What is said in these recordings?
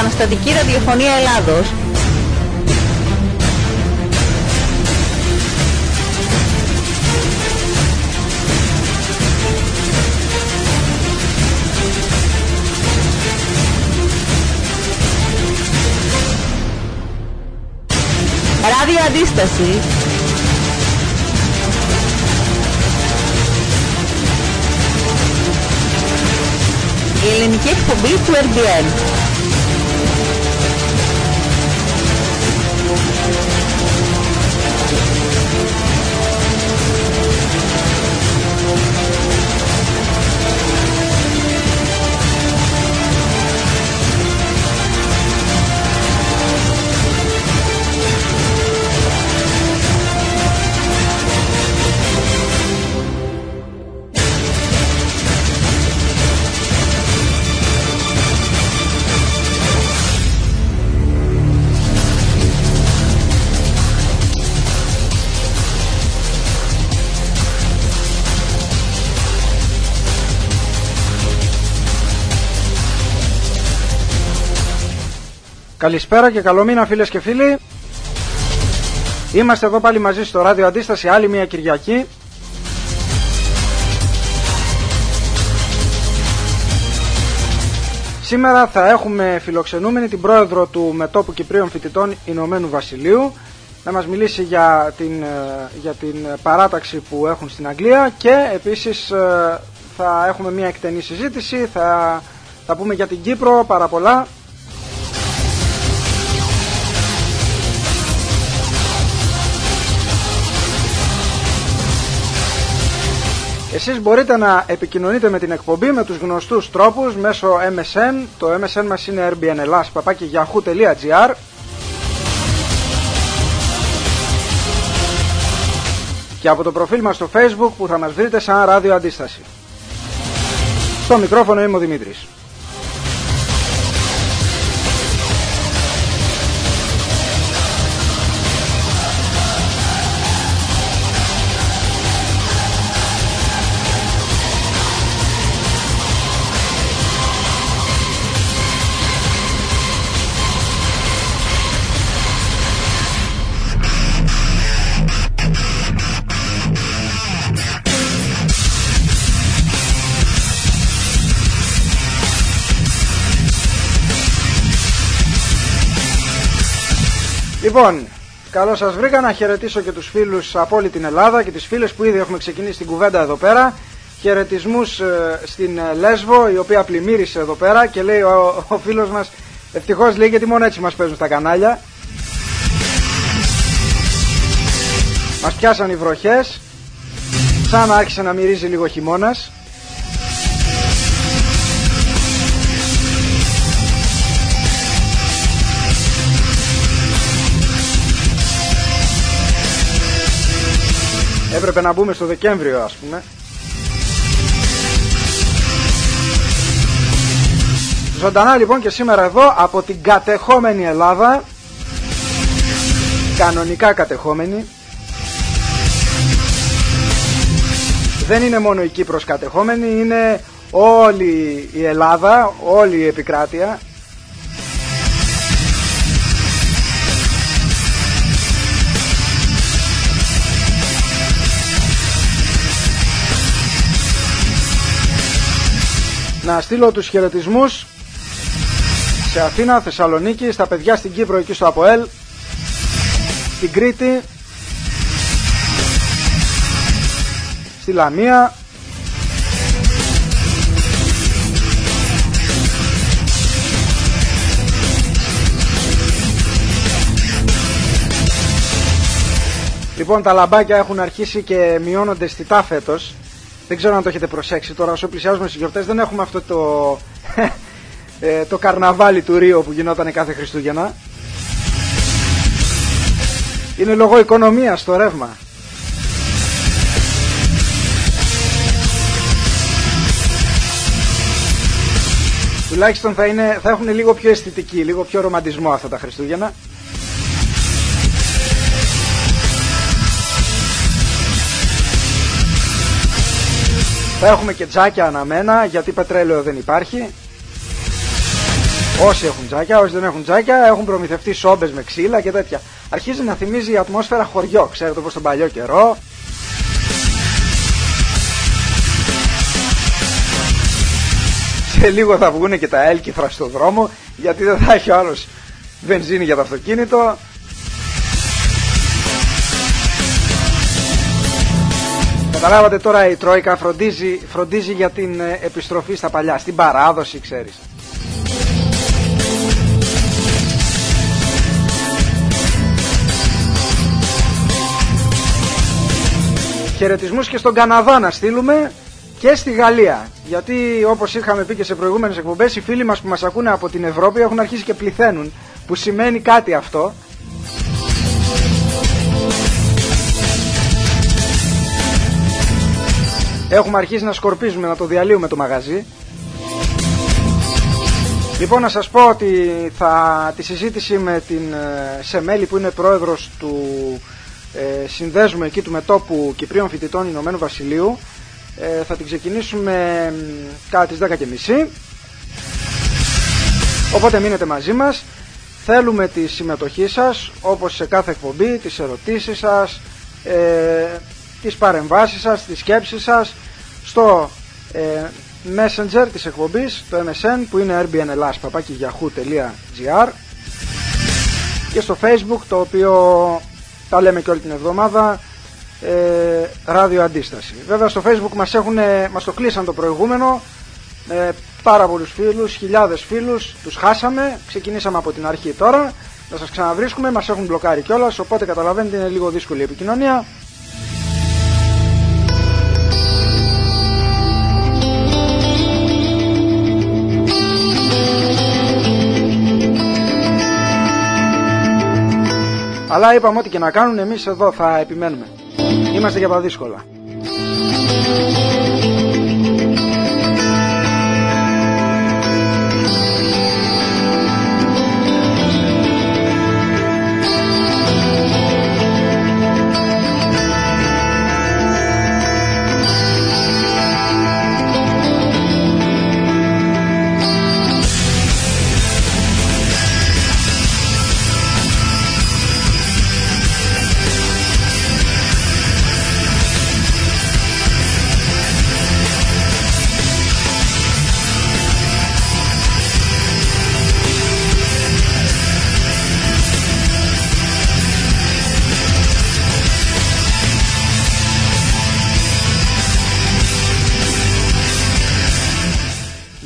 Επαναστατική Ραδιοφωνία Ελλάδος. Ράδιο Αντίσταση Η ελληνική εκπομπή του RBN Καλησπέρα και καλό μήνα φίλες και φίλοι. Είμαστε εδώ πάλι μαζί στο ράδιο Αντίσταση άλλη μια Κυριακή. Σήμερα θα έχουμε φιλοξενούμενη την πρόεδρο του Μετόπου Κυπρίων Φοιτητών Ηνωμένου Βασιλείου να μας μιλήσει για την, ε, για την παράταξη που έχουν στην Αγγλία και επίσης ε, θα έχουμε μια εκτενή συζήτηση, θα, θα πούμε για την Κύπρο πάρα πολλά Εσείς μπορείτε να επικοινωνείτε με την εκπομπή με τους γνωστούς τρόπους μέσω MSN. Το MSN μας είναι rbnlas.yahoo.gr και από το προφίλ μας στο facebook που θα μας βρείτε σαν ράδιο αντίσταση. Στο μικρόφωνο είμαι ο Δημήτρης. Λοιπόν, καλώς σας βρήκα να χαιρετήσω και τους φίλους από όλη την Ελλάδα και τις φίλες που ήδη έχουμε ξεκινήσει την κουβέντα εδώ πέρα. Χαιρετισμούς ε, στην ε, Λέσβο, η οποία πλημμύρισε εδώ πέρα και λέει ο, ο φίλος μας, ευτυχώς λέει γιατί μόνο έτσι μας παίζουν στα κανάλια. Μας πιάσαν οι βροχές, σαν άρχισε να μυρίζει λίγο χειμώνας. Έπρεπε να μπούμε στο Δεκέμβριο ας πούμε. Ζωντανά λοιπόν και σήμερα εδώ από την κατεχόμενη Ελλάδα. Κανονικά κατεχόμενη. Δεν είναι μόνο η Κύπρος κατεχόμενη Είναι όλη η Ελλάδα Όλη η επικράτεια να στείλω τους χαιρετισμούς σε Αθήνα, Θεσσαλονίκη, στα παιδιά στην Κύπρο εκεί στο ΑΠΟΕΛ, στην Κρήτη, στη Λαμία, Λοιπόν, τα λαμπάκια έχουν αρχίσει και μειώνονται στη φέτος δεν ξέρω αν το έχετε προσέξει τώρα όσο πλησιάζουμε στις γιορτές δεν έχουμε αυτό το, ε, το καρναβάλι του Ρίο που γινόταν κάθε Χριστούγεννα. Είναι λόγω οικονομίας το ρεύμα. Τουλάχιστον θα, είναι, θα έχουν λίγο πιο αισθητική, λίγο πιο ρομαντισμό αυτά τα Χριστούγεννα. Θα έχουμε και τζάκια αναμένα γιατί πετρέλαιο δεν υπάρχει. Όσοι έχουν τζάκια, όσοι δεν έχουν τζάκια, έχουν προμηθευτεί σόμπες με ξύλα και τέτοια. Αρχίζει να θυμίζει η ατμόσφαιρα χωριό, ξέρετε όπω τον παλιό καιρό. Σε λίγο θα βγουν και τα έλκυθρα στο δρόμο, γιατί δεν θα έχει ο άλλος βενζίνη για το αυτοκίνητο. Καταλάβατε τώρα η Τρόικα φροντίζει, φροντίζει για την ε, επιστροφή στα παλιά, στην παράδοση ξέρεις. Χαιρετισμούς και στον Καναδά να στείλουμε και στη Γαλλία. Γιατί όπως είχαμε πει και σε προηγούμενες εκπομπές οι φίλοι μας που μας ακούνε από την Ευρώπη έχουν αρχίσει και πληθαίνουν. Που σημαίνει κάτι αυτό. Έχουμε αρχίσει να σκορπίζουμε, να το διαλύουμε το μαγαζί. Λοιπόν να σας πω ότι θα, τη συζήτηση με την ε, Σεμέλη που είναι πρόεδρος του ε, συνδέσμου εκεί του μετόπου Κυπρίων Φοιτητών Ηνωμένου Βασιλείου ε, θα την ξεκινήσουμε κατά τις 10.30 οπότε μείνετε μαζί μας θέλουμε τη συμμετοχή σας όπως σε κάθε εκπομπή τις ερωτήσεις σας ε, τις παρεμβάσεις σας, τις σκέψεις σας στο ε, messenger της εκπομπής, το MSN που είναι rbnlas.yahoo.gr και στο facebook το οποίο τα λέμε και όλη την εβδομάδα ε, ράδιο αντίσταση. Βέβαια στο facebook μας, έχουν, μας το κλείσαν το προηγούμενο ε, πάρα πολλούς φίλους, χιλιάδες φίλους, τους χάσαμε, ξεκινήσαμε από την αρχή τώρα, να σας ξαναβρίσκουμε, μας έχουν μπλοκάρει κιόλας, οπότε καταλαβαίνετε είναι λίγο δύσκολη η επικοινωνία. Αλλά είπαμε ότι και να κάνουν εμείς εδώ θα επιμένουμε. Είμαστε για τα δύσκολα.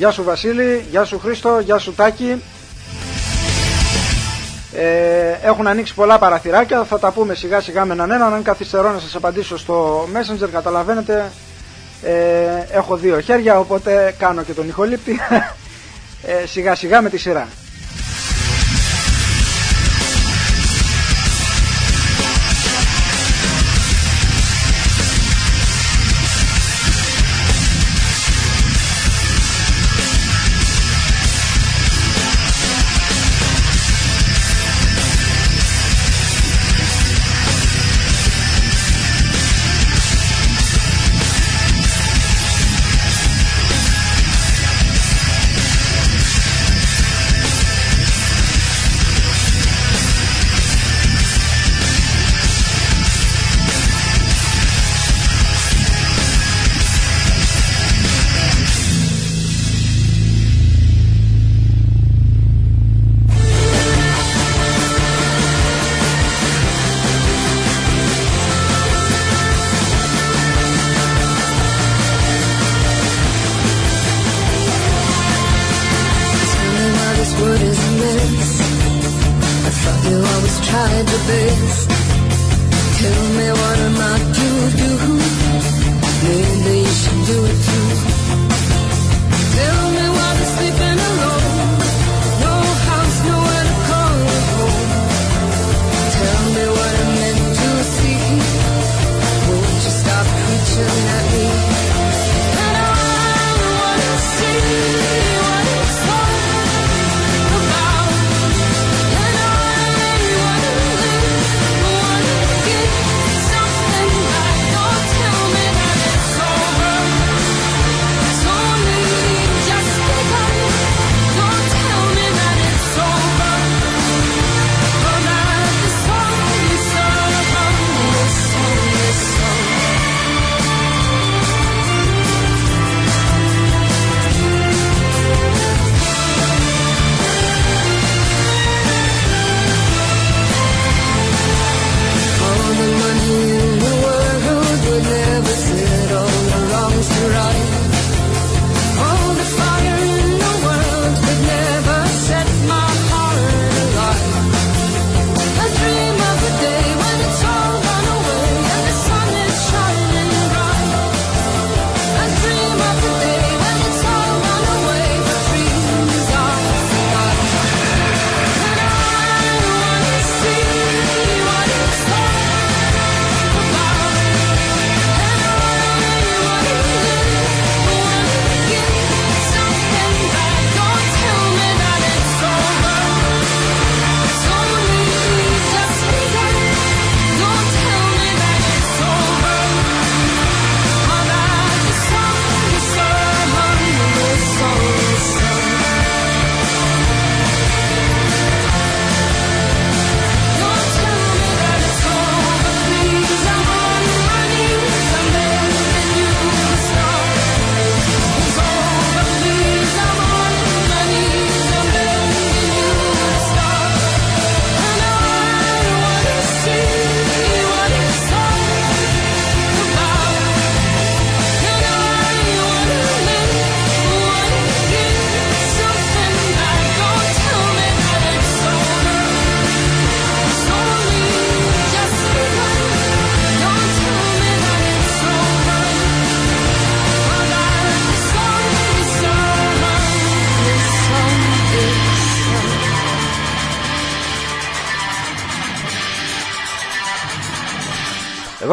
Γεια σου Βασίλη, γεια σου Χρήστο, γεια σου Τάκη. Ε, έχουν ανοίξει πολλά παραθυράκια, θα τα πούμε σιγά σιγά με έναν έναν. Αν καθυστερώ να σας απαντήσω στο Messenger, καταλαβαίνετε, ε, έχω δύο χέρια, οπότε κάνω και τον ηχολήπτη ε, σιγά σιγά με τη σειρά.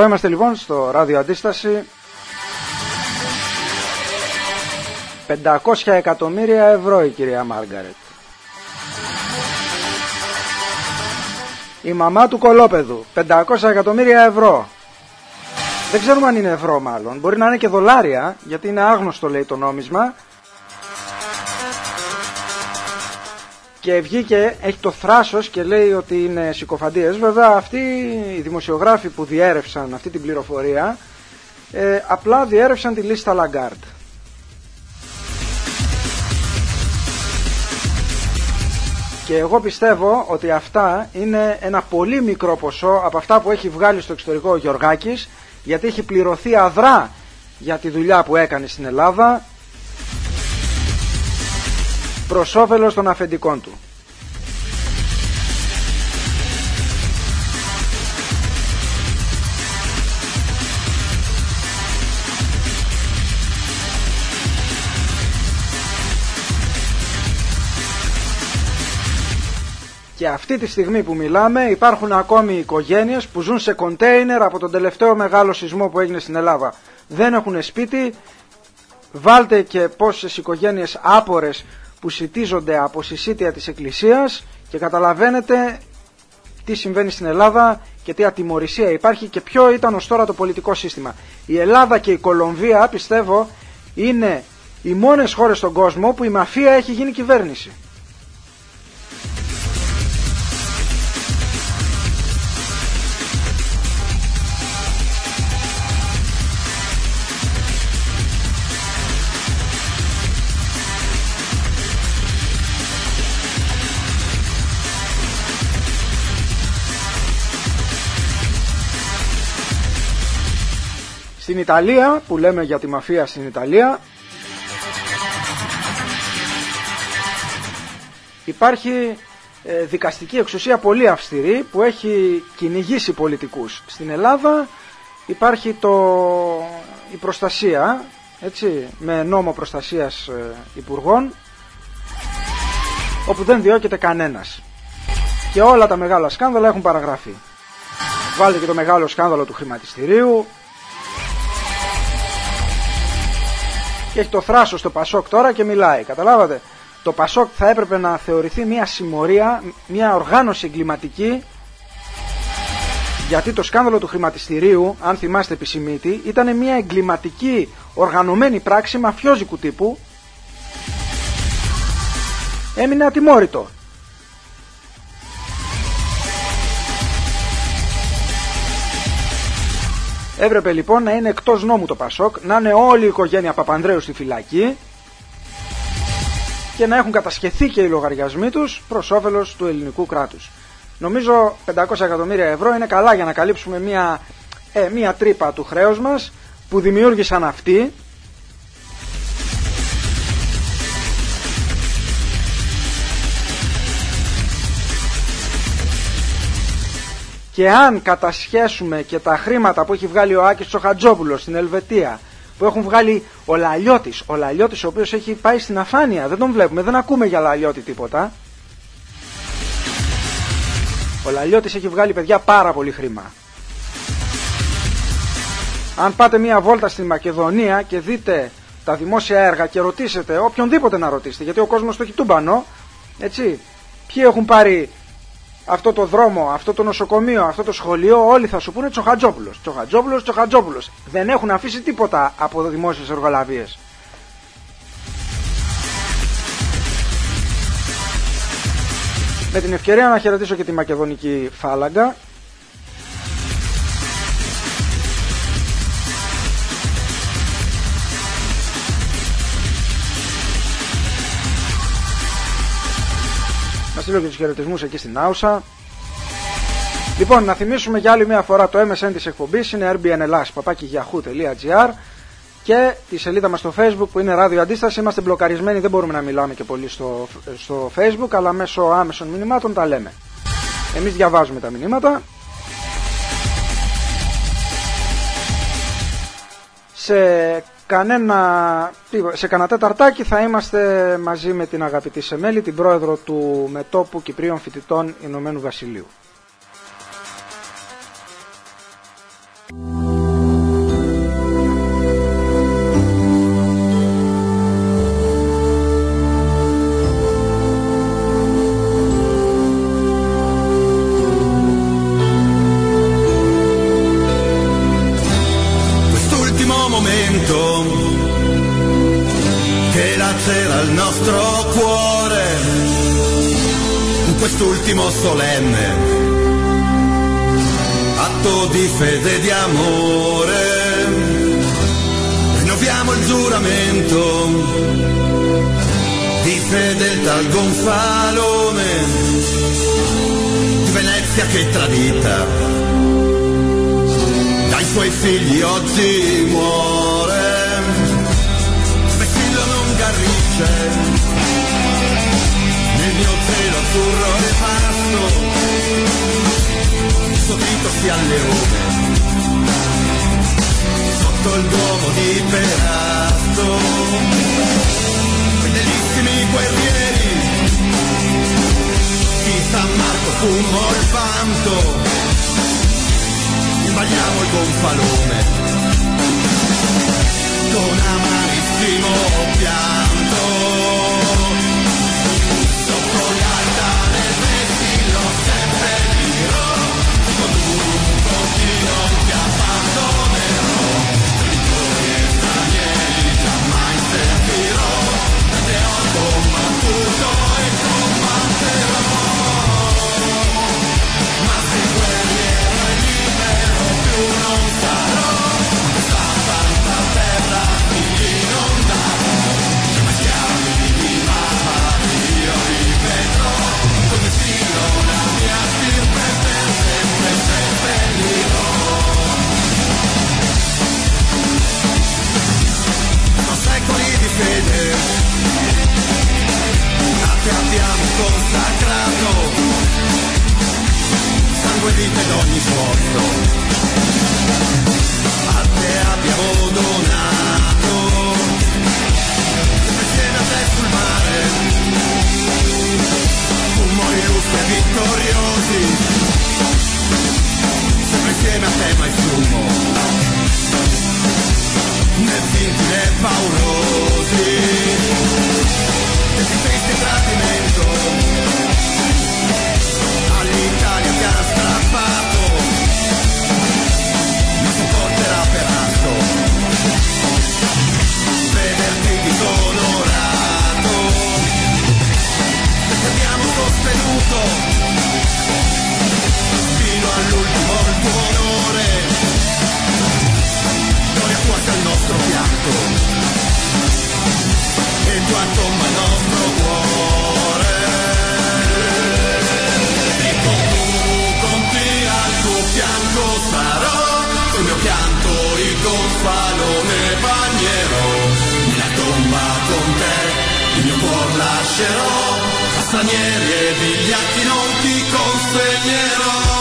Εδώ είμαστε λοιπόν στο ράδιο αντίσταση 500 εκατομμύρια ευρώ η κυρία Μάργαρετ. Η μαμά του κολόπεδου 500 εκατομμύρια ευρώ. Δεν ξέρουμε αν είναι ευρώ μάλλον. Μπορεί να είναι και δολάρια γιατί είναι άγνωστο λέει το νόμισμα. Και βγήκε, έχει το θράσος και λέει ότι είναι συκοφαντίες. Βέβαια αυτοί οι δημοσιογράφοι που διέρευσαν αυτή την πληροφορία ε, απλά διέρευσαν τη λίστα Λαγκάρτ. Και εγώ πιστεύω ότι αυτά είναι ένα πολύ μικρό ποσό από αυτά που έχει βγάλει στο εξωτερικό ο Γιωργάκης γιατί έχει πληρωθεί αδρά για τη δουλειά που έκανε στην Ελλάδα προς όφελος των αφεντικών του. Και αυτή τη στιγμή που μιλάμε υπάρχουν ακόμη οικογένειες που ζουν σε κοντέινερ από τον τελευταίο μεγάλο σεισμό που έγινε στην Ελλάδα. Δεν έχουν σπίτι. Βάλτε και πόσες οικογένειες άπορες που σητίζονται από συσίτια της Εκκλησίας και καταλαβαίνετε τι συμβαίνει στην Ελλάδα και τι ατιμορρησία υπάρχει και ποιο ήταν ως τώρα το πολιτικό σύστημα. Η Ελλάδα και η Κολομβία πιστεύω είναι οι μόνες χώρες στον κόσμο που η μαφία έχει γίνει κυβέρνηση. Στην Ιταλία, που λέμε για τη μαφία στην Ιταλία, υπάρχει ε, δικαστική εξουσία πολύ αυστηρή που έχει κυνηγήσει πολιτικούς. Στην Ελλάδα υπάρχει το, η προστασία, έτσι, με νόμο προστασίας ε, υπουργών, όπου δεν διώκεται κανένας. Και όλα τα μεγάλα σκάνδαλα έχουν παραγραφεί. Βάλτε και το μεγάλο σκάνδαλο του χρηματιστηρίου, και έχει το θράσος στο Πασόκ τώρα και μιλάει. Καταλάβατε; Το Πασόκ θα έπρεπε να θεωρηθεί μια συμμορία, μια οργάνωση εγκληματική γιατί το σκάνδαλο του χρηματιστηρίου, αν θυμάστε επισημήτη, ήταν μια εγκληματική οργανωμένη πράξη μαφιόζικου τύπου. Έμεινε ατιμόρυτο. Έπρεπε λοιπόν να είναι εκτός νόμου το Πασόκ, να είναι όλη η οικογένεια Παπανδρέου στη φυλακή και να έχουν κατασχεθεί και οι λογαριασμοί τους προς όφελος του ελληνικού κράτους. Νομίζω 500 εκατομμύρια ευρώ είναι καλά για να καλύψουμε μια, ε, μια τρύπα του χρέους μας που δημιούργησαν αυτοί και αν κατασχέσουμε και τα χρήματα που έχει βγάλει ο Άκης Τσοχατζόπουλος στην Ελβετία που έχουν βγάλει ο Λαλιώτης, ο Λαλιώτης ο οποίος έχει πάει στην αφάνεια, δεν τον βλέπουμε, δεν ακούμε για Λαλιώτη τίποτα. Ο Λαλιώτης έχει βγάλει παιδιά πάρα πολύ χρήμα. Αν πάτε μία βόλτα στη Μακεδονία και δείτε τα δημόσια έργα και ρωτήσετε, οποιονδήποτε να ρωτήσετε, γιατί ο κόσμος το έχει τούμπανο, έτσι, ποιοι έχουν πάρει αυτό το δρόμο, αυτό το νοσοκομείο, αυτό το σχολείο, όλοι θα σου πούνε Τσοχατζόπουλος. Τσοχατζόπουλος, Τσοχατζόπουλος. Δεν έχουν αφήσει τίποτα από δημόσιες εργολαβίες. Με την ευκαιρία να χαιρετήσω και τη μακεδονική φάλαγγα Να στείλω και τους χαιρετισμούς εκεί στην Άουσα. Λοιπόν, να θυμίσουμε για άλλη μια φορά το MSN της εκπομπής είναι rbnlas.yahoo.gr και τη σελίδα μας στο facebook που είναι ράδιο αντίσταση. Είμαστε μπλοκαρισμένοι, δεν μπορούμε να μιλάμε και πολύ στο, στο facebook, αλλά μέσω άμεσων μηνυμάτων τα λέμε. Εμείς διαβάζουμε τα μηνύματα. Σε κανένα, σε κανένα τέταρτάκι θα είμαστε μαζί με την αγαπητή Σεμέλη, την πρόεδρο του Μετόπου Κυπρίων Φοιτητών Ηνωμένου Βασιλείου. Quest'ultimo solenne atto di fede e di amore. Rinnoviamo il giuramento di fedeltà al gonfalone di Venezia che tradita. Dai suoi figli oggi muore. Vessillo non garrisce nel mio cielo azzurro suo dito si alleone sotto il duomo di Perasto fedelissimi guerrieri. Di San Marco fumo il vanto. Imbagliamo il gonfalone con amarissimo pianto consacrato. Sangue, vita ed ogni sforzo a te abbiamo donato. Insieme a te sul mare. Fummo illustri e vittoriosi sempre insieme a te mai fumo. Né vinti né paurosi che triste tradimento all'Italia che ha strappato. Non sopporterà per altro. Vederti disonorato perché abbiamo sostenuto. Fino all'ultimo il tuo onore. Gloria tua sia il nostro pianto lascerò. A stranieri e vigliacchi non ti consegnerò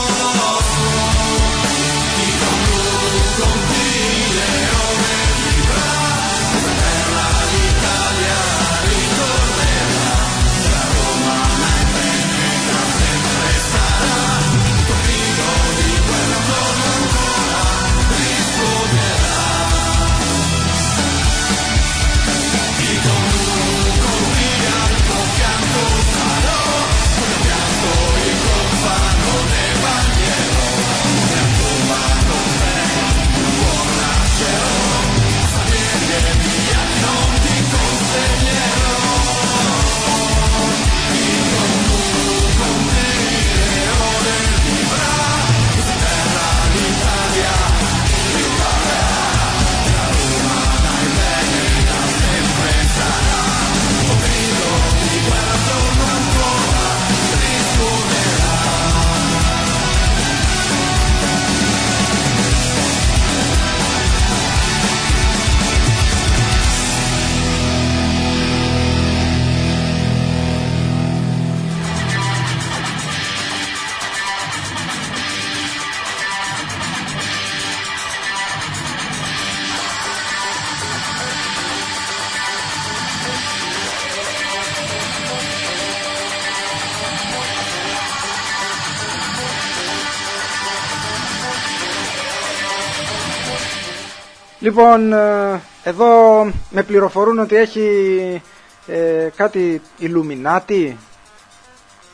Λοιπόν, ε, εδώ με πληροφορούν ότι έχει ε, κάτι Illuminati.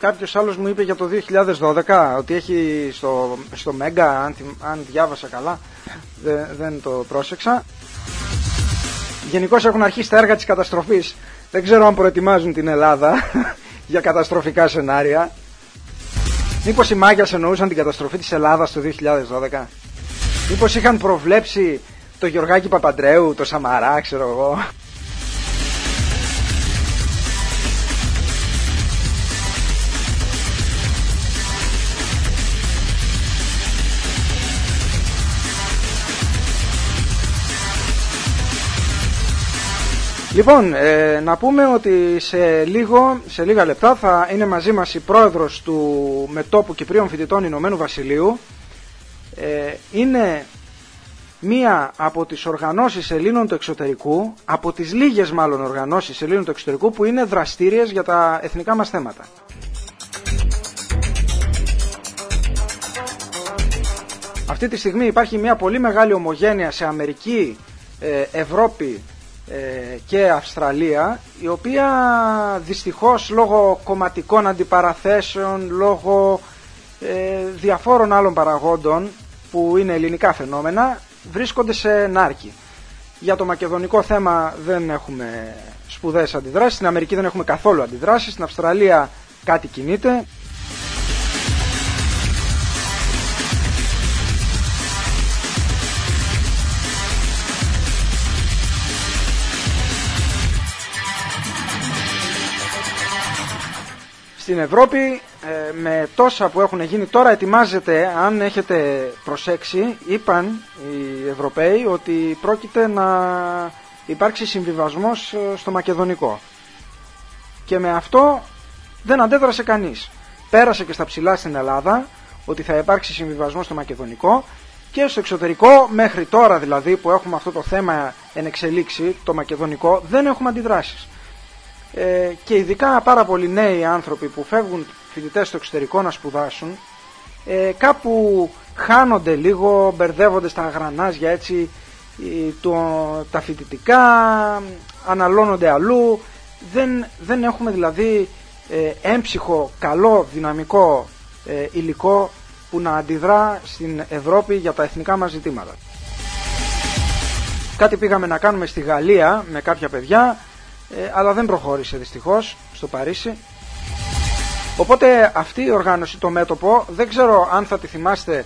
Κάποιος άλλος μου είπε για το 2012 ότι έχει στο, στο Mega, αν, θυμ- αν διάβασα καλά, δεν, δεν το πρόσεξα. Γενικώς έχουν αρχίσει τα έργα της καταστροφής. Δεν ξέρω αν προετοιμάζουν την Ελλάδα για καταστροφικά σενάρια. Μήπως οι μάγιας εννοούσαν την καταστροφή της Ελλάδας το 2012. Μήπως είχαν προβλέψει το Γιωργάκη Παπαντρέου, το Σαμαρά, ξέρω εγώ. Λοιπόν, ε, να πούμε ότι σε, λίγο, σε λίγα λεπτά θα είναι μαζί μας η πρόεδρος του Μετόπου Κυπρίων Φοιτητών Ηνωμένου Βασιλείου. Ε, είναι μία από τις οργανώσεις Ελλήνων του εξωτερικού, από τις λίγες μάλλον οργανώσεις Ελλήνων του εξωτερικού που είναι δραστήριες για τα εθνικά μας θέματα. Αυτή τη στιγμή υπάρχει μια πολύ μεγάλη ομογένεια σε Αμερική, ε, Ευρώπη ε, και Αυστραλία η οποία δυστυχώς λόγω κομματικών αντιπαραθέσεων, λόγω ε, διαφόρων άλλων παραγόντων που είναι ελληνικά φαινόμενα βρίσκονται σε νάρκη. Για το μακεδονικό θέμα δεν έχουμε σπουδαίες αντιδράσεις, στην Αμερική δεν έχουμε καθόλου αντιδράσεις, στην Αυστραλία κάτι κινείται. Στην Ευρώπη ε, με τόσα που έχουν γίνει τώρα ετοιμάζεται, αν έχετε προσέξει, είπαν οι Ευρωπαίοι ότι πρόκειται να υπάρξει συμβιβασμός ε, στο μακεδονικό. Και με αυτό δεν αντέδρασε κανείς. Πέρασε και στα ψηλά στην Ελλάδα ότι θα υπάρξει συμβιβασμός στο μακεδονικό και στο εξωτερικό μέχρι τώρα δηλαδή που έχουμε αυτό το θέμα εν εξελίξη, το μακεδονικό, δεν έχουμε αντιδράσεις. Ε, και ειδικά πάρα πολλοί νέοι άνθρωποι που φεύγουν φοιτητές στο εξωτερικό να σπουδάσουν ε, κάπου χάνονται λίγο, μπερδεύονται στα γρανάζια έτσι το, τα φοιτητικά, αναλώνονται αλλού δεν, δεν έχουμε δηλαδή ε, έμψυχο, καλό, δυναμικό ε, υλικό που να αντιδρά στην Ευρώπη για τα εθνικά μας ζητήματα. Κάτι πήγαμε να κάνουμε στη Γαλλία με κάποια παιδιά ε, αλλά δεν προχώρησε δυστυχώς στο Παρίσι. Οπότε αυτή η οργάνωση, το μέτωπο, δεν ξέρω αν θα τη θυμάστε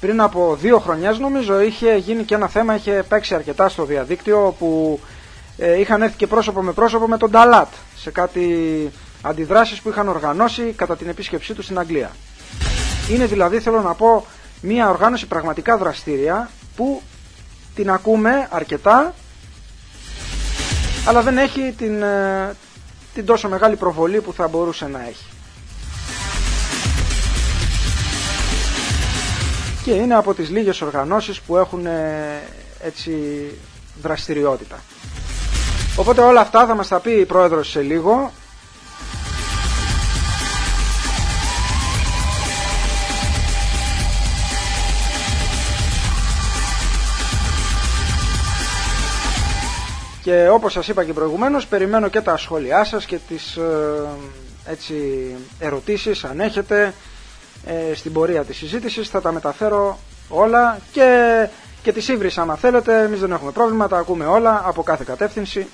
πριν από δύο χρονιές νομίζω είχε γίνει και ένα θέμα, είχε παίξει αρκετά στο διαδίκτυο που ε, είχαν έρθει και πρόσωπο με πρόσωπο με τον Νταλάτ σε κάτι αντιδράσεις που είχαν οργανώσει κατά την επίσκεψή τους στην Αγγλία. Είναι δηλαδή θέλω να πω μια οργάνωση πραγματικά δραστήρια που την ακούμε αρκετά αλλά δεν έχει την, ε, την τόσο μεγάλη προβολή που θα μπορούσε να έχει. Και είναι από τις λίγες οργανώσεις που έχουν ε, έτσι δραστηριότητα. Οπότε όλα αυτά θα μας τα πει η πρόεδρος σε λίγο Και όπως σας είπα και προηγουμένως, περιμένω και τα σχόλιά σας και τις ε, έτσι, ερωτήσεις αν έχετε ε, στην πορεία της συζήτησης. Θα τα μεταφέρω όλα και, και τις ύβρις άμα θέλετε. Εμείς δεν έχουμε πρόβλημα, τα ακούμε όλα από κάθε κατεύθυνση.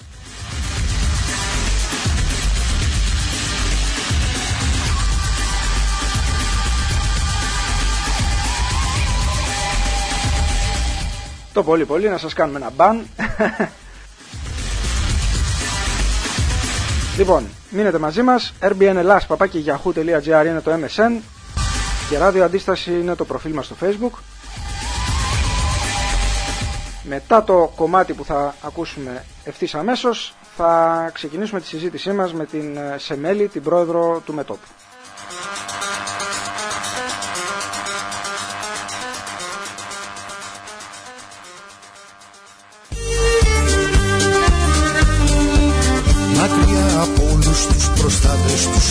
Το πολύ πολύ να σας κάνουμε ένα μπαν Λοιπόν, μείνετε μαζί μας. rbnlas.yahoo.gr είναι το MSN και ράδιο αντίσταση είναι το προφίλ μας στο Facebook. Μετά το κομμάτι που θα ακούσουμε ευθύς αμέσως θα ξεκινήσουμε τη συζήτησή μας με την ε, Σεμέλη, την πρόεδρο του Μετόπου.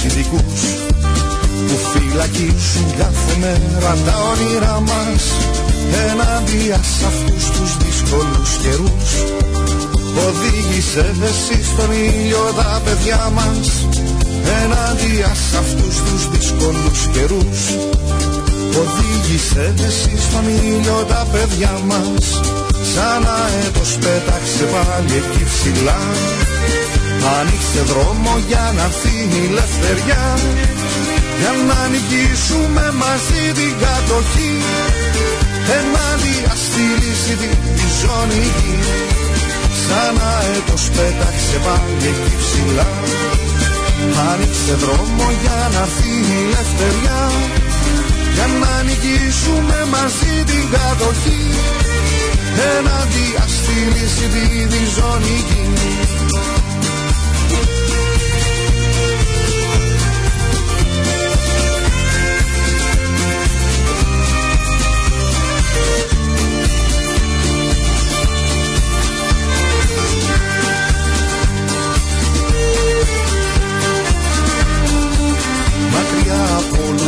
Ειδικούς που φυλακίζουν κάθε μέρα τα όνειρά μας. Ενάντια σε αυτούς τους δύσκολους καιρούς Οδήγησε εσύ στον ήλιο τα παιδιά μας. Ενάντια σε αυτούς τους δύσκολους καιρούς Οδήγησε Άρχισε εσύ στον ήλιο τα παιδιά μας. Σαν αέτος πέταξε πάλι εκεί ψηλά Άνοιξε δρόμο για να φύγει η ελευθεριά Για να νικήσουμε μαζί την κατοχή. Ενάντια στη λύση τη ζώνη γη. Σαν αέτος πέταξε πάλι εκεί ψηλά. Άνοιξε δρόμο για να φύγει η ελευθεριά Για να νικήσουμε μαζί την κατοχή. Ενάντια στη λύση τη ζώνη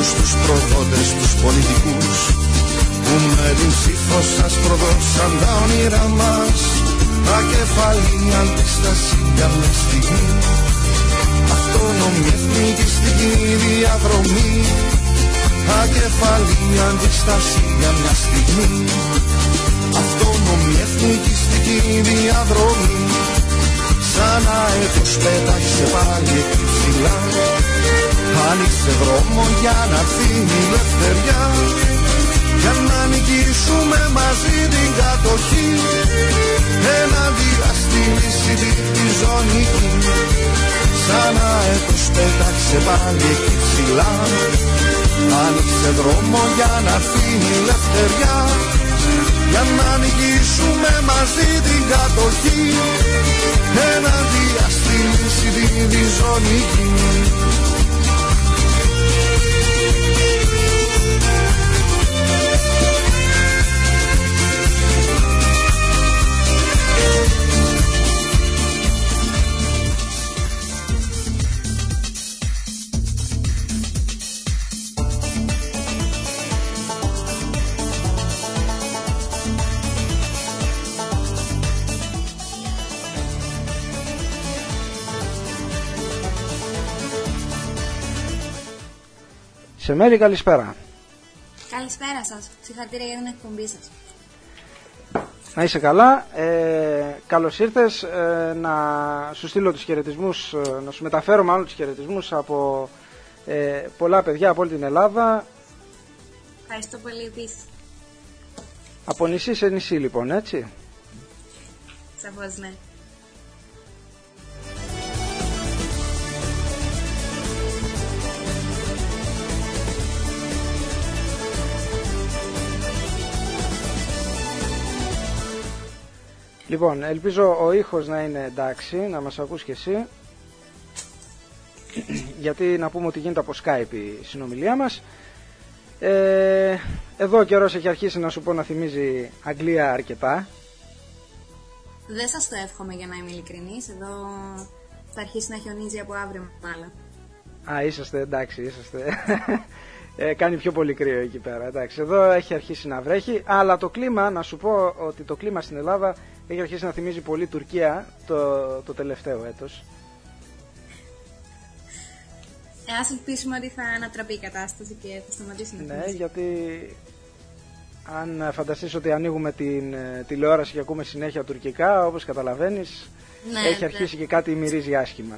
από όλους τους προδότες, τους πολιτικούς που με την ψήφο σας προδώσαν τα όνειρά μας ακεφαλή αντίσταση για μια στιγμή. Αυτόνομη εθνικιστική διαδρομή ακεφαλή αντίσταση για μια στιγμή. Αυτόνομη εθνικιστική διαδρομή σαν αέτος πέταξε πάλι εκεί ψηλά άνοιξε δρόμο για να φύγει η ελευθεριά. Για να νικήσουμε μαζί την κατοχή. Εναντία στη λύση τη ζώνη. Σαν αέτος πέταξε πάλι εκεί ψηλά. Άνοιξε δρόμο για να φύγει η ελευθεριά. Για να νικήσουμε μαζί την κατοχή. Εναντία στη λύση τη Σε μέρη καλησπέρα. Καλησπέρα σας. Συγχαρητήρια για την εκπομπή σας. Να είσαι καλά. Ε, καλώς ήρθες. Ε, να σου στείλω τους χαιρετισμούς, ε, να σου μεταφέρω μάλλον τους χαιρετισμούς από ε, πολλά παιδιά από όλη την Ελλάδα. Ευχαριστώ πολύ επίσης. Από νησί σε νησί λοιπόν, έτσι. Σαφώς ναι. Λοιπόν, ελπίζω ο ήχος να είναι εντάξει, να μας ακούς και εσύ. Γιατί να πούμε ότι γίνεται από Skype η συνομιλία μας. Ε, εδώ ο καιρός έχει αρχίσει να σου πω να θυμίζει Αγγλία αρκετά. Δεν σας το εύχομαι για να είμαι ειλικρινής. Εδώ θα αρχίσει να χιονίζει από αύριο μάλλον. Α, είσαστε εντάξει, είσαστε. Ε, κάνει πιο πολύ κρύο εκεί πέρα. Εντάξει, εδώ έχει αρχίσει να βρέχει, αλλά το κλίμα, να σου πω ότι το κλίμα στην Ελλάδα έχει αρχίσει να θυμίζει πολύ Τουρκία το, το τελευταίο έτος. Ε, ας ελπίσουμε ότι θα ανατραπεί η κατάσταση και θα σταματήσει να Ναι, θυμίζει. γιατί αν φανταστείς ότι ανοίγουμε την ε, τηλεόραση και ακούμε συνέχεια τουρκικά, όπως καταλαβαίνεις, Ναι, έχει ναι. αρχίσει και κάτι μυρίζει άσχημα.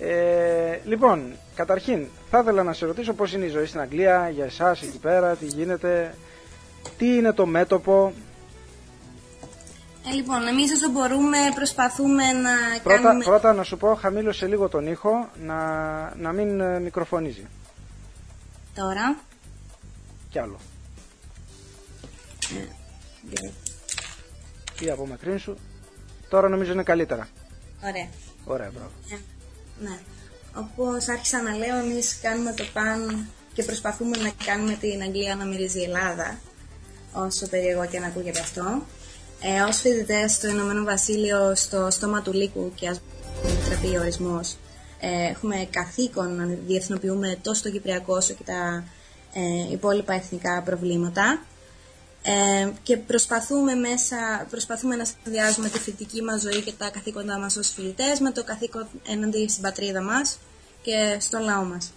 Ε, λοιπόν, καταρχήν, θα ήθελα να σε ρωτήσω πώς είναι η ζωή στην Αγγλία, για εσάς εκεί πέρα, τι γίνεται, τι είναι το μέτωπο, Ε, λοιπόν, εμείς όσο μπορούμε προσπαθούμε να Πρώτα, κάνουμε... πρώτα να σου πω, χαμήλωσε λίγο τον ήχο, να, να μην ε, μικροφωνίζει. Τώρα. Κι άλλο. Ή από μακρύν σου. Τώρα νομίζω είναι καλύτερα. Ωραία. Ωραία, μπράβο. Ε, ναι. Όπως άρχισα να λέω, εμείς κάνουμε το παν και προσπαθούμε να κάνουμε την Αγγλία να μυρίζει η Ελλάδα, όσο περίεργο και να ακούγεται αυτό. Ε, ως φοιτητές στο Ηνωμένο Βασίλειο, στο στόμα του λύκου και ας επιτραπεί ο ορισμός, ε, έχουμε καθήκον να διεθνοποιούμε τόσο το Κυπριακό όσο και τα ε, υπόλοιπα εθνικά προβλήματα. Ε, και προσπαθούμε μέσα, προσπαθούμε να συνδυάζουμε τη φοιτητική μας ζωή και τα καθήκοντά μας ως φοιτητές με το καθήκον έναντι στην πατρίδα μας και στον λαό μας.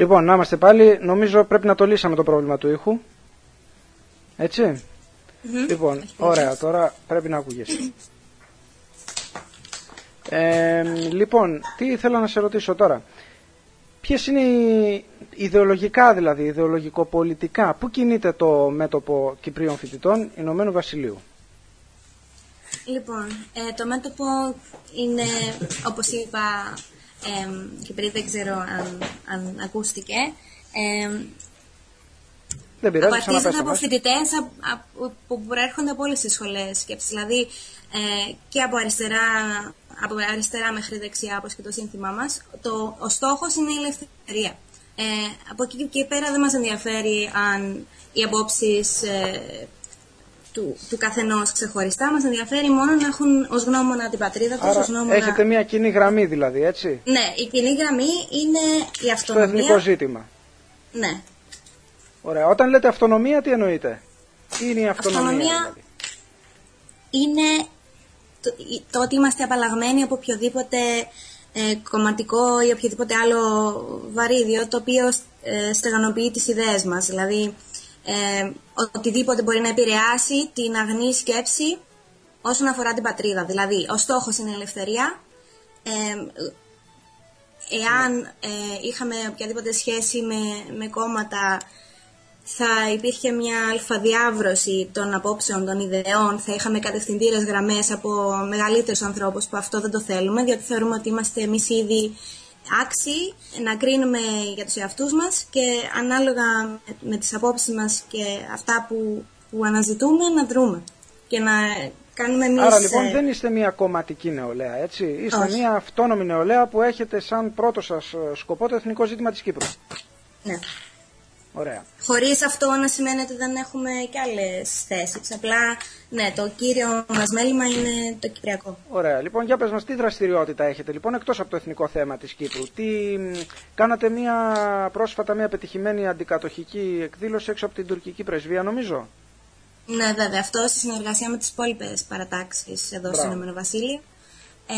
Λοιπόν, να είμαστε πάλι. Νομίζω πρέπει να το λύσαμε το πρόβλημα του ήχου. Έτσι. Μμμ. Λοιπόν, Έχει ωραία, δίκιο. τώρα πρέπει να ακούγεσαι. Ε, λοιπόν, τι ήθελα να σε ρωτήσω τώρα. Ποιες είναι οι ιδεολογικά δηλαδή, ιδεολογικοπολιτικά, πού κινείται το μέτωπο Κυπρίων φοιτητών Ηνωμένου Βασιλείου; Λοιπόν, ε, το μέτωπο είναι, όπως είπα, εμ, και πριν δεν ξέρω αν, αν ακούστηκε, εμ, Δεν πειράζει, απαρτίζεται ξαναπέστε από μας. φοιτητές που προέρχονται από όλες τις σχολές σκέψης. Δηλαδή ε, και από αριστερά, από αριστερά μέχρι δεξιά, όπως και το σύνθημά μας. Ο στόχος είναι η ελευθερία. Ε, από εκεί και πέρα δεν μας ενδιαφέρει αν οι απόψεις ε, του, του καθενός ξεχωριστά. Μας ενδιαφέρει μόνο να έχουν ως γνώμονα την πατρίδα τους, ως Άρα γνώμονα. έχετε μια κοινή γραμμή δηλαδή, έτσι, Ναι, η κοινή γραμμή είναι η στο αυτονομία. εθνικό ζήτημα. Ναι. Ωραία. Όταν λέτε αυτονομία, τι εννοείτε; Τι είναι η αυτονομία, Αυτονομία δηλαδή; είναι το, το ότι είμαστε απαλλαγμένοι από οποιοδήποτε ε, κομματικό ή οποιοδήποτε άλλο βαρύδιο το οποίο ε, στεγανοποιεί τις ιδέες μας. Δηλαδή, ε, οτιδήποτε μπορεί να επηρεάσει την αγνή σκέψη όσον αφορά την πατρίδα. Δηλαδή, ο στόχος είναι η ελευθερία. Ε, εάν ε, είχαμε οποιαδήποτε σχέση με, με κόμματα θα υπήρχε μια αλφαδιάβρωση των απόψεων, των ιδεών, θα είχαμε κατευθυντήρες γραμμές από μεγαλύτερους ανθρώπους που αυτό δεν το θέλουμε, διότι θεωρούμε ότι είμαστε εμείς ήδη άξιοι να κρίνουμε για τους εαυτούς μας και ανάλογα με, με τις απόψεις μας και αυτά που, που αναζητούμε να δρούμε και να κάνουμε εμείς... Άρα λοιπόν ε, δεν είστε μια κομματική νεολαία, έτσι. Είστε Όχι. μια αυτόνομη νεολαία που έχετε σαν πρώτο σας ε, σκοπό το εθνικό ζήτημα της Κύπρου. Ναι. Ωραία. Χωρίς αυτό να σημαίνει ότι δεν έχουμε και άλλες θέσεις. Απλά, ναι, το κύριο μας μέλημα είναι το Κυπριακό. Ωραία. Λοιπόν, για πες μας τι δραστηριότητα έχετε λοιπόν εκτός από το εθνικό θέμα της Κύπρου; Τι μ, κάνατε μια πρόσφατα μια πετυχημένη αντικατοχική εκδήλωση έξω από την τουρκική πρεσβεία νομίζω; Ναι, βέβαια. Αυτό στη συνεργασία με τις υπόλοιπες παρατάξεις εδώ στο Μπράβο. Ηνωμένο Βασίλειο. Ε,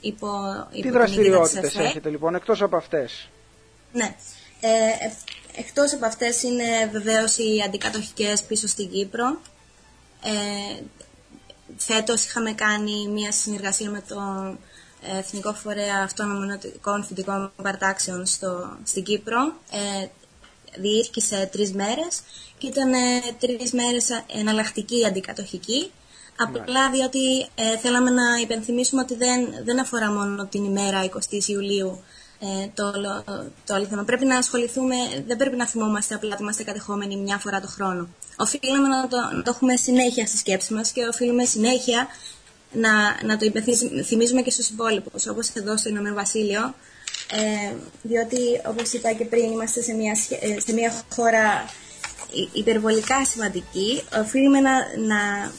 υπό, υπό Τι την δραστηριότητες αιγύδα της ΕΦΕ. έχετε λοιπόν εκτός από αυτές; Ναι. Ε, ε, εκτός από αυτές είναι βεβαίως οι αντικατοχικές πίσω στην Κύπρο. Ε, φέτος είχαμε κάνει μια συνεργασία με το ε, Εθνικό Φορέα Αυτονομικών Φοιτικών Παρτάξεων στο, στην Κύπρο. Ε, διήρκησε τρεις μέρες και ήταν ε, τρεις μέρες εναλλακτική αντικατοχική. Απλά διότι ε, θέλαμε να υπενθυμίσουμε ότι δεν, δεν αφορά μόνο την ημέρα 20 Ιουλίου ε, το, όλο- το όλο θέμα. Πρέπει να ασχοληθούμε, δεν πρέπει να θυμόμαστε απλά ότι είμαστε κατεχόμενοι μια φορά το χρόνο. Οφείλουμε να το, να το έχουμε συνέχεια στη σκέψη μας και οφείλουμε συνέχεια να, να το υπενθυμίζουμε και στους υπόλοιπους, όπως εδώ στο Ηνωμένο Βασίλειο, ε, διότι όπως είπα και πριν είμαστε σε μια, σχε- ε, σε μια χώρα υ- υπερβολικά σημαντική, οφείλουμε να, να,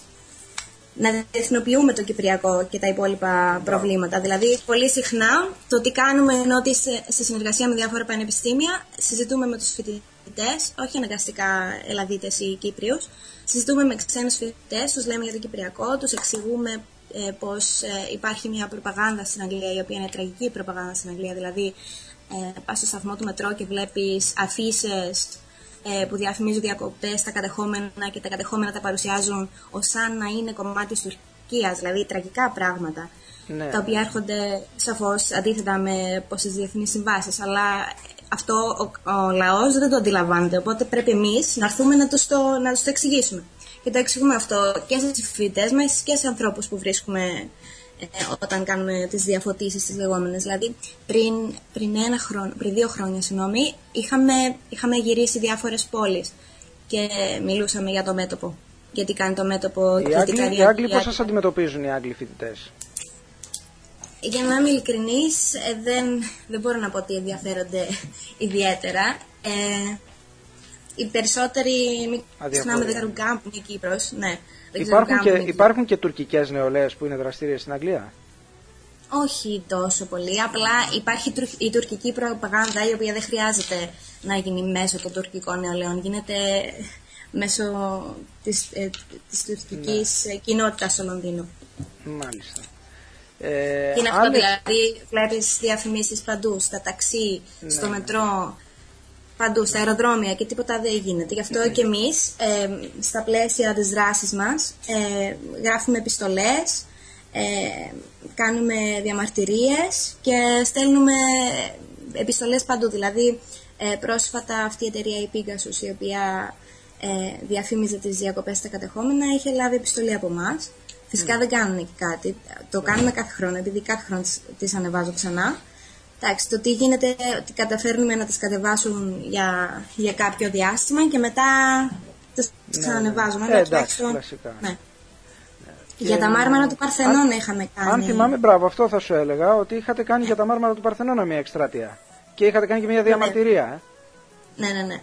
να διεθνοποιούμε το Κυπριακό και τα υπόλοιπα προβλήματα. Δηλαδή, πολύ συχνά το τι κάνουμε ενώ ότι σε, σε συνεργασία με διάφορα πανεπιστήμια συζητούμε με τους φοιτητές, όχι αναγκαστικά Ελλαδίτες ή Κύπριους, συζητούμε με ξένους φοιτητές, τους λέμε για το Κυπριακό, τους εξηγούμε ε, πως ε, υπάρχει μια προπαγάνδα στην Αγγλία, η οποία είναι τραγική προπαγάνδα στην Αγγλία, δηλαδή ε, πας στο σταθμό του μετρό και βλέπεις αφήσει ε, που διαφημίζουν διακοπτές στα κατεχόμενα και τα κατεχόμενα τα παρουσιάζουν ως σαν να είναι κομμάτι της Τουρκίας, δηλαδή τραγικά πράγματα. Ναι. Τα οποία έρχονται σαφώς αντίθετα με πόσες διεθνείς συμβάσεις. Αλλά αυτό ο, ο λαός δεν το αντιλαμβάνεται. Οπότε πρέπει εμείς να έρθουμε να τους το, να τους το εξηγήσουμε. Και το εξηγούμε αυτό και στους φοιτητές μας και σε ανθρώπους που βρίσκουμε ε, όταν κάνουμε τις διαφωτίσεις τις λεγόμενες. Δηλαδή, πριν, πριν, ένα χρόνο, πριν δύο χρόνια, συγγνώμη, είχαμε, είχαμε γυρίσει διάφορες πόλεις και μιλούσαμε για το μέτωπο. Γιατί κάνει το μέτωπο Οι και τι Άγγλοι, κάνει οι Άγγλοι η- πώς σας αντιμετωπίζουν οι Άγγλοι φοιτητές; Για να είμαι ειλικρινής, ε, δεν, δεν μπορώ να πω ότι ενδιαφέρονται ιδιαίτερα. Ε, οι περισσότεροι, μην Αδιαφορία. ξεχνάμε, δεν ξέρουν καν που είναι η Κύπρος. Ναι, δεν ξέρουν Υπάρχουν καν και, που είναι η Κύπρος. υπάρχουν και τουρκικές νεολαίες που είναι δραστήριες στην Αγγλία; Όχι τόσο πολύ. Απλά υπάρχει τουρ- η τουρκική προπαγάνδα η οποία δεν χρειάζεται να γίνει μέσω των τουρκικών νεολαίων. Γίνεται μέσω της, ε, της τουρκικής Ναι. ε, κοινότητας στο Λονδίνο. Μάλιστα. Ε, Είναι αυτό άλλες- δηλαδή, βλέπεις διαφημίσεις παντού, στα ταξί, Ναι. στο μετρό, παντού, στα αεροδρόμια και τίποτα δεν γίνεται. Γι' αυτό και εμείς, ε, στα πλαίσια της δράσης μας, ε, γράφουμε επιστολές, ε, κάνουμε διαμαρτυρίες και στέλνουμε επιστολές παντού. Δηλαδή, ε, πρόσφατα αυτή η εταιρεία η Pegasus, η οποία ε, διαφήμιζε τις διακοπές στα κατεχόμενα, είχε λάβει επιστολή από εμάς. Φυσικά δεν κάνουν και κάτι. Το κάνουμε κάθε χρόνο, επειδή κάθε χρόνο τις, τις ανεβάζω ξανά. Εντάξει, το τι γίνεται, ότι καταφέρνουμε να τις κατεβάσουν για, για κάποιο διάστημα και μετά τις ξανανεβάζουμε. Ε, Αλλά εντάξει, τουλάχιστον- κλασικά. Ναι. Για τα μάρμαρα του Παρθενώνα είχαμε κάνει. Αν θυμάμαι, μπράβο, αυτό θα σου έλεγα, ότι είχατε κάνει για τα μάρμαρα του Παρθενώνα μια εκστρατεία. Και είχατε κάνει και μια διαμαρτυρία. Ε. Ναι, ναι, ναι.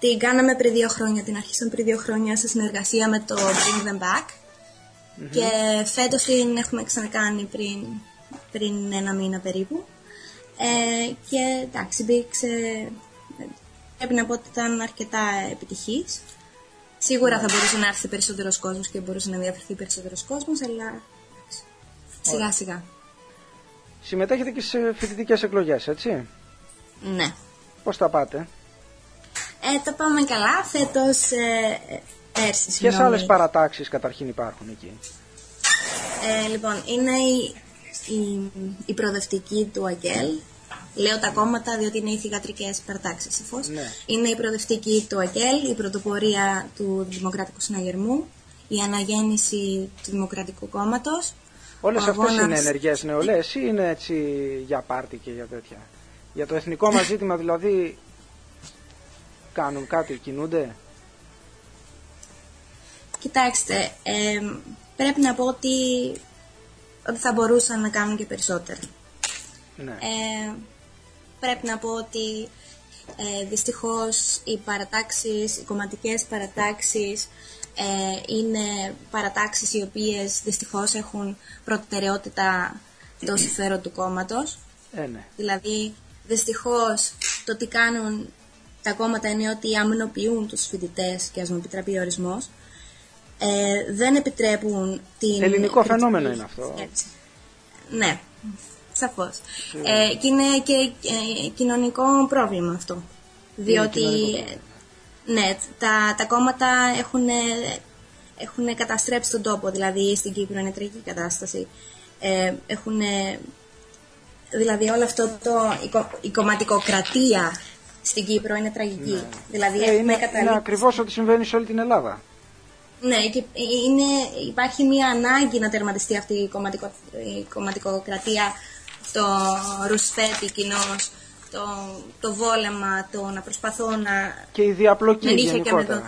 Την κάναμε πριν δύο χρόνια, την αρχίσαμε πριν δύο χρόνια σε συνεργασία με το Bring Them Back. Και φέτος την έχουμε ξανακάνει πριν, πριν ένα μήνα περίπου. Ε, και εντάξει, μπήξε... Πρέπει να πω ότι ήταν αρκετά επιτυχής. Σίγουρα θα μπορούσε να έρθει περισσότερος κόσμος και μπορούσε να ενδιαφερθεί περισσότερος κόσμος, αλλά εντάξει, σιγά σιγά. Συμμετέχετε και σε φοιτητικές εκλογές, έτσι; Ναι. Πώς τα πάτε; Ε, τα πάμε καλά. Φέτος, ε, ε, πέρσι, Ποιες συγγνώμη. άλλες παρατάξεις καταρχήν υπάρχουν εκεί. Ε, λοιπόν, είναι η, η, η προοδευτική του ΑΚΕΛ. Λέω τα κόμματα διότι είναι οι θηγατρικές παρατάξεις, σαφώς. Ναι. Είναι η προοδευτική του ΑΚΕΛ, η πρωτοπορία του Δημοκρατικού Συναγερμού, η αναγέννηση του Δημοκρατικού Κόμματος. Όλες ο αυτές αγώνας- είναι ενεργές νεολαίες ή είναι έτσι για πάρτι και για τέτοια; Για το εθνικό μας ζήτημα δηλαδή κάνουν κάτι, κινούνται; Κοιτάξτε, ε, πρέπει να πω ότι, ότι θα μπορούσαν να κάνουν και περισσότερα. Ναι. Ε, πρέπει να πω ότι ε, δυστυχώς οι παρατάξεις, οι κομματικές παρατάξεις ε, είναι παρατάξεις οι οποίες δυστυχώς έχουν προτεραιότητα το συμφέρον του κόμματος. Ε, ναι. Δηλαδή, δυστυχώς το τι κάνουν τα κόμματα είναι ότι αμυνοποιούν τους φοιτητές και ας μου επιτραπεί ο ορισμός. Ε, δεν επιτρέπουν την... Ελληνικό κριτική φαινόμενο είναι αυτό. σκέψη. Ναι, σαφώς. Ε, και είναι και ε, κοινωνικό πρόβλημα αυτό. Διότι, κοινωνικό ε, ναι, τα, τα κόμματα έχουν, έχουν καταστρέψει τον τόπο. Δηλαδή, στην Κύπρο είναι τραγική κατάσταση. Ε, έχουν, δηλαδή, όλο αυτό το, η, κο- η κομματικοκρατία στην Κύπρο είναι τραγική. Δηλαδή, Ε, έχουμε είναι, είναι καταλήξει... ακριβώς ό,τι συμβαίνει σε όλη την Ελλάδα. Ναι, και είναι, υπάρχει μια ανάγκη να τερματιστεί αυτή η, κομματικο, η κομματικοκρατία, το ρουσφέτη κοινός, το, το βόλεμα, το να προσπαθώ να... Και η διαπλοκή με νύχια και με γενικότερα.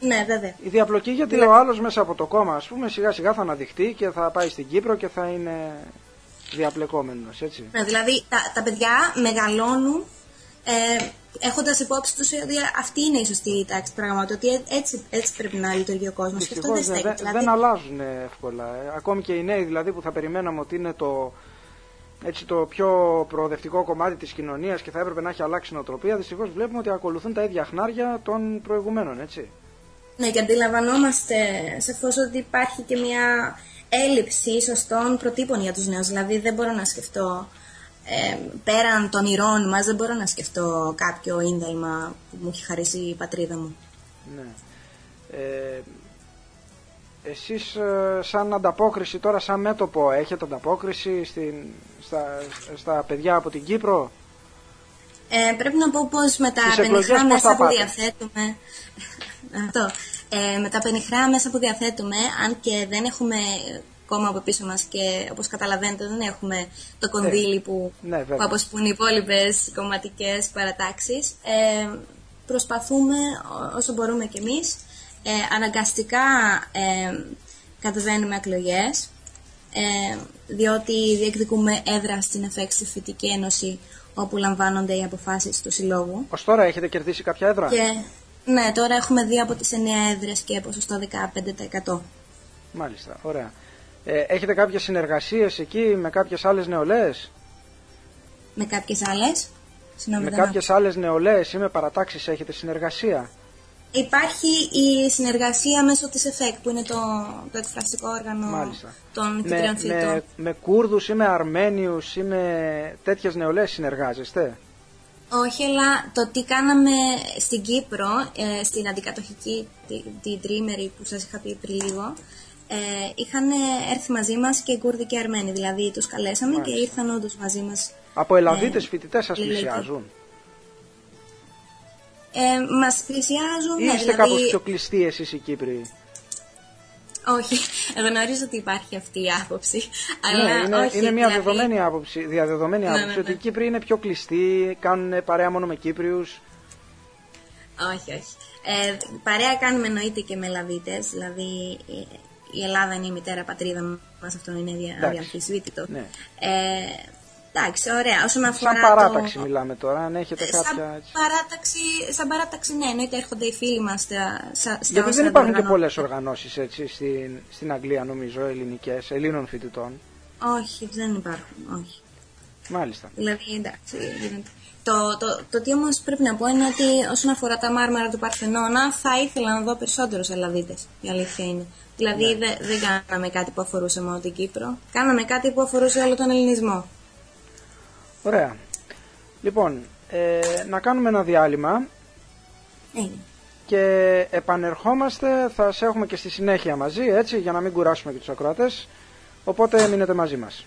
δο- Ναι, βέβαια. Η διαπλοκή γιατί Δηλαδή- ο άλλος μέσα από το κόμμα ας πούμε σιγά σιγά θα αναδειχτεί και θα πάει στην Κύπρο και θα είναι διαπλεκόμενος έτσι. Ναι, δηλαδή τα, τα παιδιά μεγαλώνουν ε, έχοντας υπόψη τους ότι αυτή είναι η σωστή τάξη πράγματι, ότι έ- έτσι, έτσι πρέπει να λειτουργεί ο κόσμος. Και αυτό δεν Δυστυχώς στέκει. δεν, Δηλαδή, δεν αλλάζουν εύκολα. ε. Ακόμη και οι νέοι δηλαδή που θα περιμέναμε ότι είναι το, έτσι, το πιο προοδευτικό κομμάτι της κοινωνίας και θα έπρεπε να έχει αλλάξει νοοτροπία, δυστυχώς βλέπουμε ότι ακολουθούν τα ίδια χνάρια των προηγουμένων, έτσι. Ναι, και αντιλαμβανόμαστε σαφώς ότι υπάρχει και μια έλλειψη σωστών προτύπων για τους νέους. Δηλαδή δεν μπορώ να σκεφτώ ε, πέραν των ηρών μας, δεν μπορώ να σκεφτώ κάποιο ίνταλμα που μου έχει χαρίσει η πατρίδα μου. Ναι. Ε, εσείς ε, σαν ανταπόκριση τώρα, σαν μέτωπο, έχετε ανταπόκριση στην, στα, στα παιδιά από την Κύπρο; Ε, πρέπει να πω πως με τα Στις εκλογές πενιχρά πώς μέσα θα που πάτε; διαθέτουμε... Αυτό. Ε, με τα πενιχρά μέσα που διαθέτουμε, αν και δεν έχουμε κόμμα από πίσω μας και όπως καταλαβαίνετε δεν έχουμε το κονδύλι που, ναι, βέβαια. που αποσπούν οι υπόλοιπες κομματικές παρατάξεις, ε, προσπαθούμε ό- όσο μπορούμε κι εμείς. Ε, αναγκαστικά ε, κατεβαίνουμε εκλογές, ε, διότι διεκδικούμε έδρα στην FX στη Φοιτική Ένωση όπου λαμβάνονται οι αποφάσεις του Συλλόγου. Ως τώρα έχετε κερδίσει κάποια έδρα; Και ναι, τώρα έχουμε δύο από τις 9 έδρες και ποσοστό 15%. Μάλιστα, ωραία. Ε, έχετε κάποιες συνεργασίες εκεί με κάποιες άλλες νεολαίες; Με κάποιες άλλες; Συγγνώμη, Με δεν κάποιες άλλες νεολαίες ή με παρατάξεις έχετε συνεργασία; Υπάρχει η συνεργασία μέσω της ΕΦΕΚ που είναι το, το εκφραστικό όργανο Μάλιστα. των Με, Κυπρίων φοιτητών. με, με Κούρδους ή με Αρμένιους ή με τέτοιες νεολαίες συνεργάζεστε; Όχι, αλλά το τι κάναμε στην Κύπρο, ε, στην αντικατοχική, τη- την τρίμερη που σας είχα πει πριν λίγο, ε, είχαν έρθει μαζί μας και Κούρδοι και Αρμένοι. Δηλαδή τους καλέσαμε και Μάλιστα. ήρθαν όντως μαζί μας. Από Ελλαδίτες Ε, φοιτητές σας λιλαϊκοί. πλησιάζουν; Ε, μας πλησιάζουν, Ή ναι, είστε δηλαδή... κάπως πιο κλειστοί εσείς οι Κύπροι; Όχι, γνωρίζω ότι υπάρχει αυτή η άποψη. Ναι, αλλά είναι, όχι, είναι μια δηλαδή- δεδομένη άποψη, διαδεδομένη Ναι, άποψη ναι, ότι ναι. οι Κύπροι είναι πιο κλειστοί, κάνουν παρέα μόνο με Κύπριους. Όχι, όχι. Ε, παρέα κάνουμε εννοείται και με Ελλαδίτες, δηλαδή ε, η Ελλάδα είναι η μητέρα πατρίδα μας, αυτό είναι δια, Εντάξει. αδιαμφισβήτητο. Ναι. Ε, εντάξει, ωραία. Όσον αφορά Σαν παράταξη το... μιλάμε τώρα, αν έχετε Ε, κάποια... Σαν έτσι. παράταξη, σαν παράταξη, ναι, εννοείται έρχονται οι φίλοι μας στα, στα, στα Γιατί όσα δεν υπάρχουν και διοργανώνονται. πολλές οργανώσεις έτσι στην, στην Αγγλία νομίζω, ελληνικές, Ελλήνων φοιτητών. Όχι, δεν υπάρχουν, όχι. Μάλιστα. Δηλαδή, εντάξει, γίνεται. Το, το, το τι όμως πρέπει να πω είναι ότι όσον αφορά τα μάρμαρα του Παρθενώνα, θα ήθελα να δω περισσότερους Ελλαδίτες. Η αλήθεια είναι. Δηλαδή, Ναι. δε- δεν κάναμε κάτι που αφορούσε μόνο την Κύπρο. Κάναμε κάτι που αφορούσε όλο τον ελληνισμό. Ωραία. Λοιπόν, ε, να κάνουμε ένα διάλειμμα Έγινε. και επανερχόμαστε, θα σε έχουμε και στη συνέχεια μαζί, έτσι, για να μην κουράσουμε και τους ακροατές. Οπότε μείνετε μαζί μας.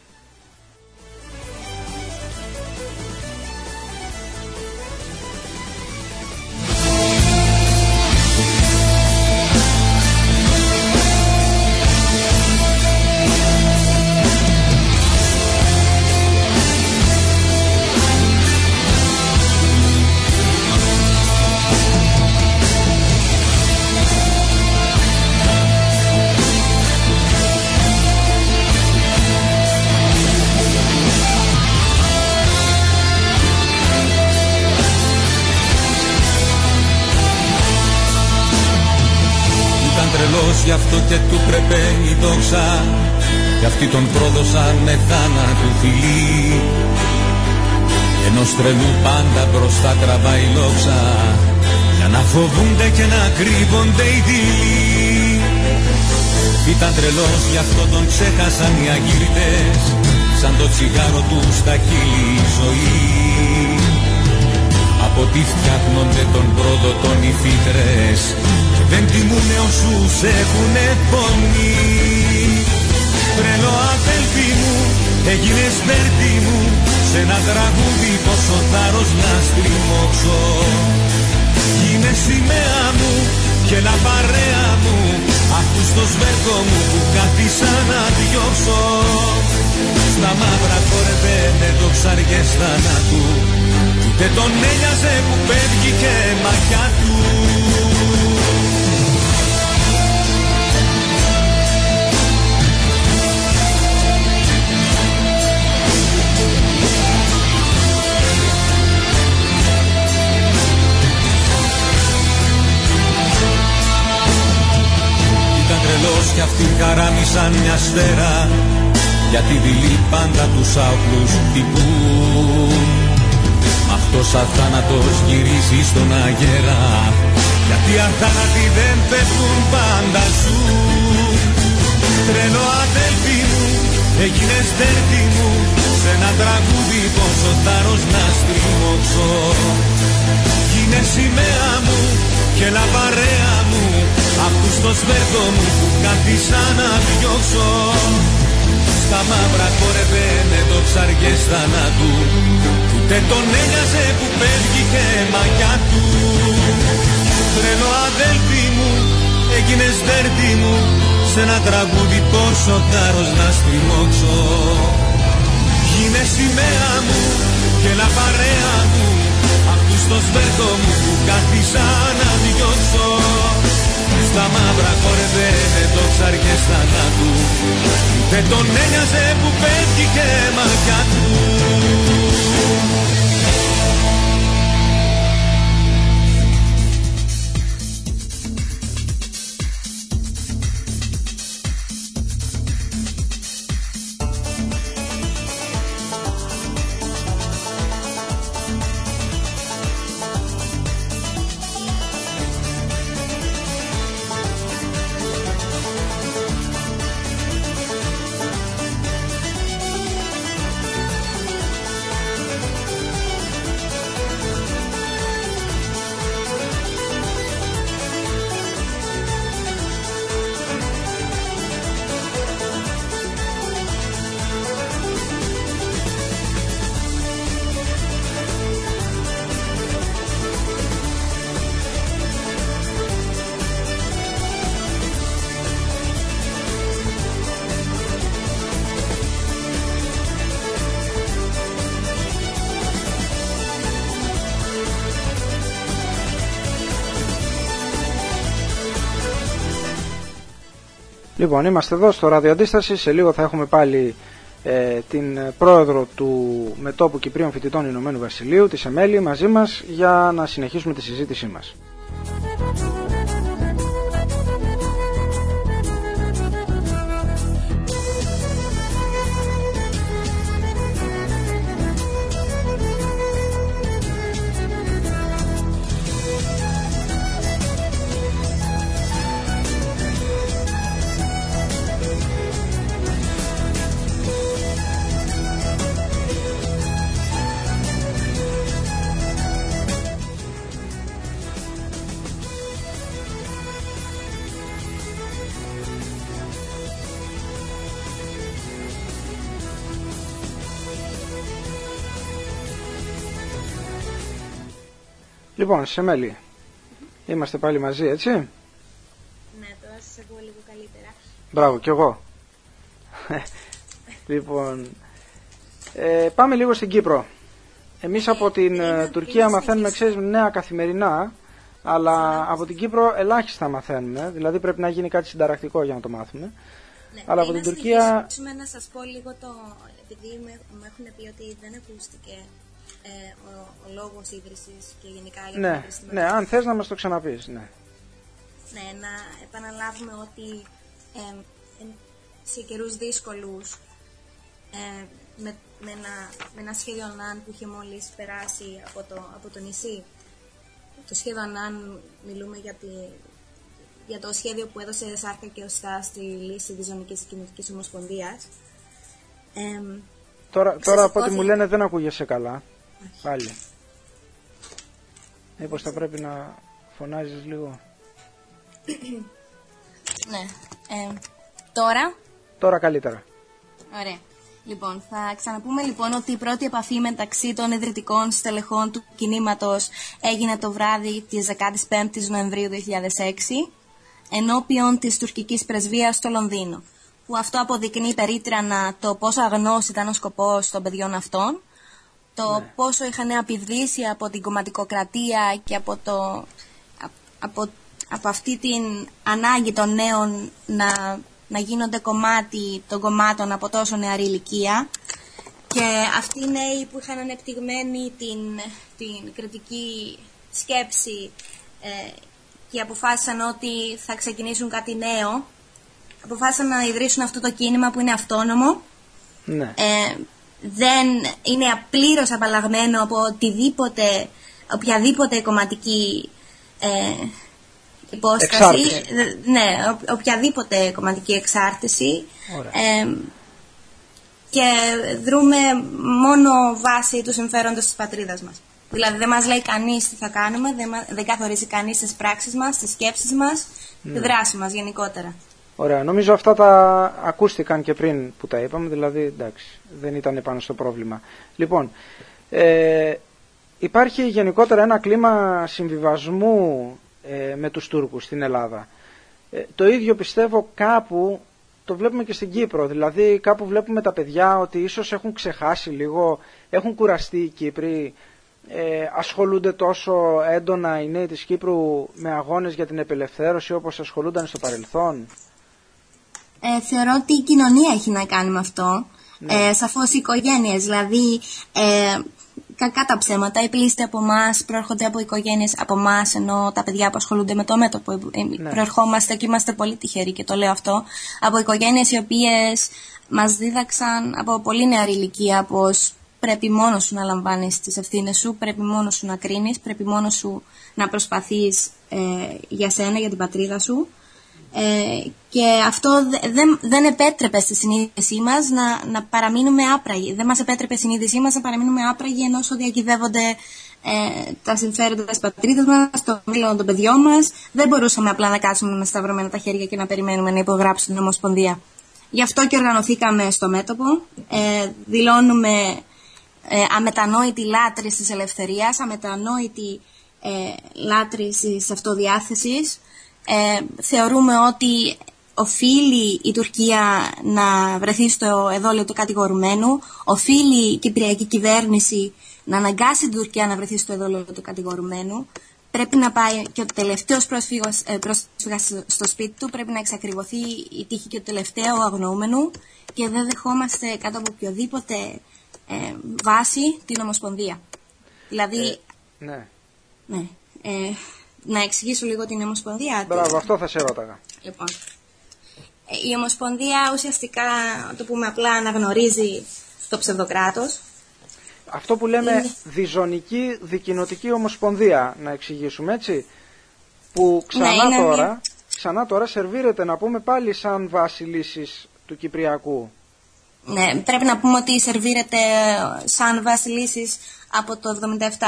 Και του πρέπει η δόξα Κι αυτοί τον πρόδωσαν με θάνατου φιλί Ενός τρελού πάντα μπροστά τραβάει λόξα. Για να φοβούνται και να κρύβονται οι δειλοί Ήταν τρελός γι' αυτό τον ξέχασαν οι αγύριτες Σαν το τσιγάρο του στα χείλη η ζωή από τι φτιάχνονται τον πρόδοτον οι φύτρες Και δεν τιμούνε όσους έχουνε φωνή Τρελό αδέλφη μου, έγινες μέρτη μου. Σε ένα τραγούδι πόσο θάρρος να στριμώξω. Είναι σημαία μου και ένα παρέα μου. Αυτούς το σβέρκο μου που κάθισα να διώξω. Στα μαύρα χορευαίνε το ψαριές θανάτου Ούτε τον έλιαζε που πέφτει και μαχιά του. Ήταν τρελός κι αυτοί χαράμισαν μια σφαίρα Γιατί δειλεί πάντα τους άοπλους τυπούν Μ' αυτός σαν θάνατος γυρίζει στον αγέρα Γιατί αθάνατοι δεν πέφτουν πάντα ζουν Τρελό αδέλφη μου, έγινες δέρτη μου Σε ένα τραγούδι πόσο θάρρος να στριμώξω. Γίνε σημαία μου και λαπαρέα μου Αυτούς το σβέρκο μου που κάθισα να διώξω Στα μαύρα χορευαίνε το ψαριές θανάτου Ούτε τον ένοιαζε που πέφτει και μαγιά του Τρελό αδέλφη μου, έγινες δέρτη μου Σ' ένα τραγούδι πόσο θάρρος να στριμώξω. Γίνε σημαία μου και λαπαρέα μου Αυτούς το σβέρκο μου που κάθισα να διώξω Στα μαύρα χορευαίνε το ψαριές θανάτου Δεν τον ένοιαζε που πέφτει και μαγιά του Λοιπόν, είμαστε εδώ στο Ράδιο Αντίσταση. Σε λίγο θα έχουμε πάλι ε, την πρόεδρο του Μετόπου Κυπρίων Φοιτητών Ηνωμένου Βασιλείου, τη Εμέλη, μαζί μας για να συνεχίσουμε τη συζήτησή μας. Λοιπόν, σε μέλη. Είμαστε πάλι μαζί, έτσι; Ναι, τώρα σας ακούω λίγο καλύτερα. Μπράβο, κι εγώ. λοιπόν, ε, πάμε λίγο στην Κύπρο. Εμείς από την είναι ε, να Τουρκία πεις μαθαίνουμε, εσείς. ξέρεις, νέα καθημερινά, αλλά από την Κύπρο ελάχιστα μαθαίνουμε. Δηλαδή πρέπει να γίνει κάτι συνταρακτικό για να το μάθουμε. Ναι, Αλλά ή από να την Τουρκία- συνεχίσουμε να σας πω λίγο το... Επειδή με, μου έχουν πει ότι δεν ακούστηκε ε, ο, ο λόγος ίδρυσης και γενικά για Ναι, την ίδρυση ναι, αν θες να μας το ξαναπείς, ναι. Ναι, να επαναλάβουμε ότι ε, εν- σε καιρούς δύσκολους ε, με, με, ένα, με ένα σχέδιο ΝΑΝ που είχε μόλις περάσει από το, από το νησί το σχέδιο ΝΑΝ μιλούμε για, τη, για το σχέδιο που έδωσε σάρκα και οστά στη λύση της Ζωνικής Κοινωνικής Ομοσπονδίας ε, Τώρα, τώρα από ό,τι Ξεσηκώθηκε. μου λένε δεν ακούγεσαι καλά. Πάλι. Μήπως θα πρέπει να φωνάζεις λίγο; ναι, ε, τώρα; Τώρα καλύτερα. Ωραία. Λοιπόν, θα ξαναπούμε λοιπόν ότι η πρώτη επαφή μεταξύ των ιδρυτικών στελεχών του κινήματος έγινε το βράδυ της 15ης Νοεμβρίου 2006 ενώπιον της τουρκικής πρεσβείας στο Λονδίνο που αυτό αποδεικνύει περίτρανα το πόσο αγνός ήταν ο σκοπός των παιδιών αυτών το πόσο είχαν απειδήσει από την κομματικοκρατία και από, το, α- από, από αυτή την ανάγκη των νέων να, να γίνονται κομμάτι των κομμάτων από τόσο νεαρή ηλικία. Και αυτοί οι νέοι που είχαν ανεπτυγμένη την, την κριτική σκέψη ε, και αποφάσισαν ότι θα ξεκινήσουν κάτι νέο αποφάσισαν να ιδρύσουν αυτό το κίνημα που είναι αυτόνομο. Ναι. ε, δεν είναι απλήρως απαλλαγμένο από οτιδήποτε, οποιαδήποτε κομματική ε, υπόσταση. Εξάρτηση. Ε, Ναι, ο- οποιαδήποτε κομματική εξάρτηση. Ωραία. Ε, και δρούμε μόνο βάσει του συμφέροντος της πατρίδας μας. Δηλαδή δεν μας λέει κανείς τι θα κάνουμε, δεν, μα- δεν καθορίζει κανείς τις πράξεις μας, τις σκέψεις μας, τη δράση μας γενικότερα. Ωραία. Νομίζω αυτά τα ακούστηκαν και πριν που τα είπαμε, δηλαδή εντάξει, δεν ήταν πάνω στο πρόβλημα. Λοιπόν, ε, υπάρχει γενικότερα ένα κλίμα συμβιβασμού ε, με τους Τούρκους στην Ελλάδα. Ε, το ίδιο πιστεύω κάπου το βλέπουμε και στην Κύπρο. Δηλαδή κάπου βλέπουμε τα παιδιά ότι ίσως έχουν ξεχάσει λίγο, έχουν κουραστεί οι Κύπροι, ε, ασχολούνται τόσο έντονα οι νέοι της Κύπρου με αγώνες για την απελευθέρωση όπως ασχολούνταν στο παρελθόν. Ε, θεωρώ ότι η κοινωνία έχει να κάνει με αυτό. Ε, σαφώς οι οικογένειες, δηλαδή ε, κακά τα ψέματα, οι πλήστοι από εμάς προέρχονται από οικογένειες από εμάς, ενώ τα παιδιά που ασχολούνται με το μέτωπο ε, Ναι. προερχόμαστε και είμαστε πολύ τυχεροί και το λέω αυτό, από οικογένειες οι οποίες μας δίδαξαν από πολύ νεαρή ηλικία πως πρέπει μόνος σου να λαμβάνεις τις ευθύνες σου, πρέπει μόνος σου να κρίνεις, πρέπει μόνος σου να προσπαθείς ε, για σένα, για την πατρίδα σου. Ε, και αυτό δε- δεν, δεν επέτρεπε στη συνείδησή μας να, να παραμείνουμε άπραγοι. Δεν μας επέτρεπε η συνείδησή μας να παραμείνουμε άπραγοι ενώ όσο διακυβεύονται ε, τα συμφέροντα της πατρίδας μας, το μέλλον των παιδιών μας. Δεν μπορούσαμε απλά να κάτσουμε με σταυρωμένα τα χέρια και να περιμένουμε να υπογράψουν την Ομοσπονδία. Γι' αυτό και οργανωθήκαμε στο μέτωπο. Ε, δηλώνουμε ε, αμετανόητη λάτρηση της ελευθερίας, αμετανόητη ε, λάτρηση της αυτοδιάθεσης. Ε, θεωρούμε ότι οφείλει η Τουρκία να βρεθεί στο εδόλιο του κατηγορουμένου, οφείλει η Κυπριακή κυβέρνηση να αναγκάσει την Τουρκία να βρεθεί στο εδόλιο του κατηγορουμένου. πρέπει να πάει και ο τελευταίος πρόσφυγας, ε, πρόσφυγας στο- στο σπίτι του, πρέπει να εξακριβωθεί η τύχη και του τελευταίου αγνοούμενου και δεν δεχόμαστε κάτω από οποιοδήποτε ε, βάση την Ομοσπονδία. Δηλαδή, Ναι. ναι, ε, να εξηγήσω λίγο την Ομοσπονδία. Μπράβο, αυτό θα σε ρώταγα. Λοιπόν, ε, η Ομοσπονδία ουσιαστικά, το πούμε απλά, αναγνωρίζει το ψευδοκράτος. Αυτό που λέμε Είναι- διζωνική δικοινοτική ομοσπονδία, να εξηγήσουμε έτσι, που ξανά Ναι, είναι τώρα, μια- ξανά τώρα σερβίρεται να πούμε πάλι σαν βάση λύσης του Κυπριακού. Ναι, πρέπει να πούμε ότι σερβίρεται σαν βάση λύσης από το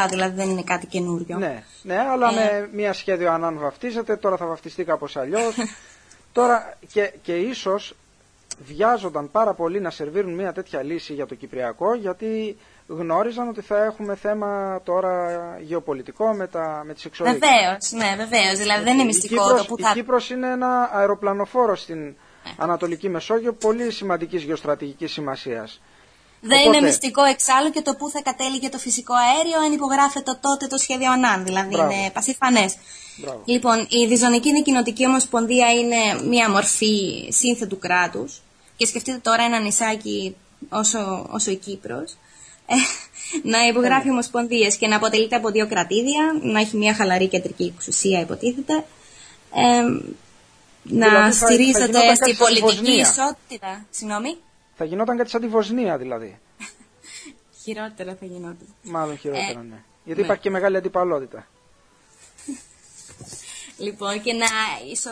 77, δηλαδή δεν είναι κάτι καινούριο. Ναι, ναι, αλλά Ε. με μία σχέδιο αν βαφτίζεται, τώρα θα βαφτιστεί κάπως αλλιώς. τώρα και, και ίσως βιάζονταν πάρα πολύ να σερβίρουν μία τέτοια λύση για το Κυπριακό, γιατί γνώριζαν ότι θα έχουμε θέμα τώρα γεωπολιτικό με, τα, με τις εξορίξεις. Βεβαίως, ναι, βεβαίως. Δηλαδή δεν είναι Η μυστικό Κύπρος, το που η θα. Κύπρος είναι ένα αεροπλανοφόρο στην Ανατολική Μεσόγειο πολύ σημαντικής γεωστρατηγικής σημασίας. Δεν Οπότε- είναι μυστικό εξάλλου και το που θα κατέληγε το φυσικό αέριο αν υπογράφεται τότε το σχέδιο ΑΝΑΝ. Δηλαδή Μπράβο. είναι πασιφανές. Μπράβο. Λοιπόν, η Διζωνική Δικοινοτική Ομοσπονδία είναι μία μορφή σύνθετου κράτους. Και σκεφτείτε τώρα ένα νησάκι όσο, όσο η Κύπρος ε, να υπογράφει Ναι. ομοσπονδίες και να αποτελείται από δύο κρατήδια, να έχει μια χαλαρή κεντρική εξουσία υποτίθεται, ε, να Δηλαδή θα- θα στηρίζεται γινόταν κάτι στη σαν τη πολιτική Βοσνία. ισότητα. Συγγνώμη. Θα γινόταν κάτι σαν τη Βοσνία δηλαδή. Χειρότερα θα γινόταν. Μάλλον χειρότερα, Ε, ναι. Γιατί ναι. υπάρχει και μεγάλη αντιπαλότητα. Λοιπόν, και να, ισο,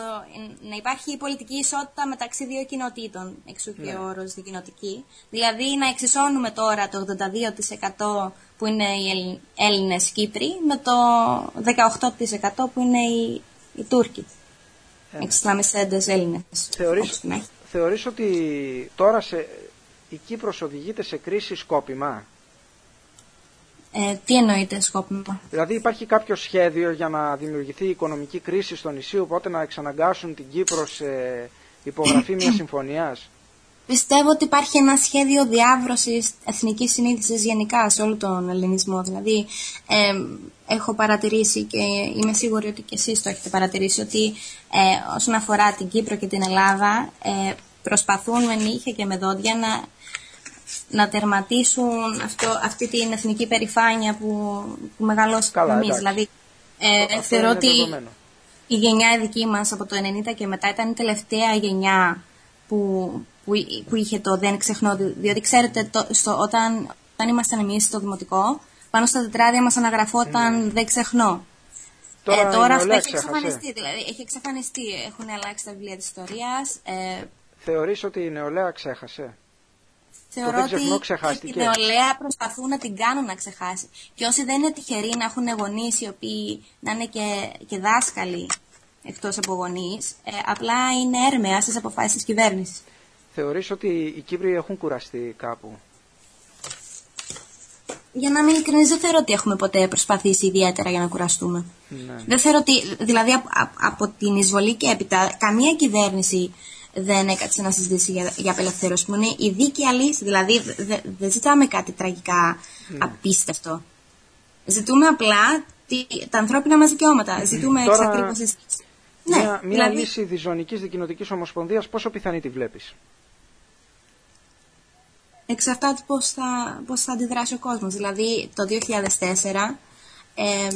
να υπάρχει πολιτική ισότητα μεταξύ δύο κοινοτήτων, εξού και Ναι. ο όρος δικοινοτική. Δηλαδή να εξισώνουμε τώρα το 82% που είναι οι Ελλ- Έλληνες Κύπροι με το 18% που είναι οι, οι Τούρκοι. Ε, Εξισλαμισέντες Έλληνες. Θεωρείς, όπως την έχει. θεωρείς ότι τώρα σε, η Κύπρος οδηγείται σε κρίση σκόπιμα; Ε, τι εννοείται σκόπιμα; Δηλαδή υπάρχει κάποιο σχέδιο για να δημιουργηθεί οικονομική κρίση στο νησί, οπότε να εξαναγκάσουν την Κύπρο σε υπογραφή μιας συμφωνίας; Πιστεύω ότι υπάρχει ένα σχέδιο διάβρωσης εθνικής συνείδησης γενικά σε όλο τον ελληνισμό. Δηλαδή, ε, έχω παρατηρήσει και είμαι σίγουρη ότι και εσείς το έχετε παρατηρήσει ότι ε, όσον αφορά την Κύπρο και την Ελλάδα ε, προσπαθούν με νύχια και με δόντια να, να τερματίσουν αυτό, αυτή την εθνική περηφάνεια που, που μεγαλώσαμε Καλά, εμείς. εντάξει. Δηλαδή, ε, Αυτό θεωρώ είναι ότι δεδομένο. η γενιά η δική μας από το 90 και μετά ήταν η τελευταία γενιά που, που, που είχε το δεν ξεχνώ. δι- Διότι ξέρετε, το, στο, όταν, όταν ήμασταν εμείς στο δημοτικό, πάνω στα τετράδια μας αναγραφόταν δεν ξεχνώ. Ναι. Τώρα ε, η τώρα αυτό νεολαία έχει ξέχασες. εξαφανιστεί. Δηλαδή, έχει εξαφανιστεί. Έχουν αλλάξει τα βιβλία της ιστορίας. Ε, Θεωρείς ότι η νεολαία ξέχασε; Θεωρώ δεν ξεχνώ ότι ξεχάστηκε. τη νεολαία προσπαθούν να την κάνουν να ξεχάσει. Και όσοι δεν είναι τυχεροί να έχουν γονείς οι οποίοι να είναι και, και δάσκαλοι εκτός από γονείς, ε, απλά είναι έρμεα στις αποφάσεις της κυβέρνησης. Θεωρείς ότι οι Κύπροι έχουν κουραστεί κάπου; Για να είμαι ειλικρινή, δεν θεωρώ ότι έχουμε ποτέ προσπαθήσει ιδιαίτερα για να κουραστούμε. Ναι. Δεν θεωρώ ότι, δηλαδή από, από- από την εισβολή και έπειτα, καμία κυβέρνηση δεν έκατσε να συζητήσει για, για απελευθέρωση που είναι η δίκαια λύση. Δηλαδή δε- δε- δεν ζητάμε κάτι τραγικά Ναι. απίστευτο. Ζητούμε απλά τι, τα ανθρώπινα μας δικαιώματα. Ζητούμε Τώρα, εξακρίβωσης. Ναι, μια μια δηλαδή, λύση διζωνικής δικοινοτικής ομοσπονδίας πόσο πιθανή τη βλέπεις; Εξαρτάται πώς θα, πώς θα αντιδράσει ο κόσμος. Δηλαδή το 2004, ε,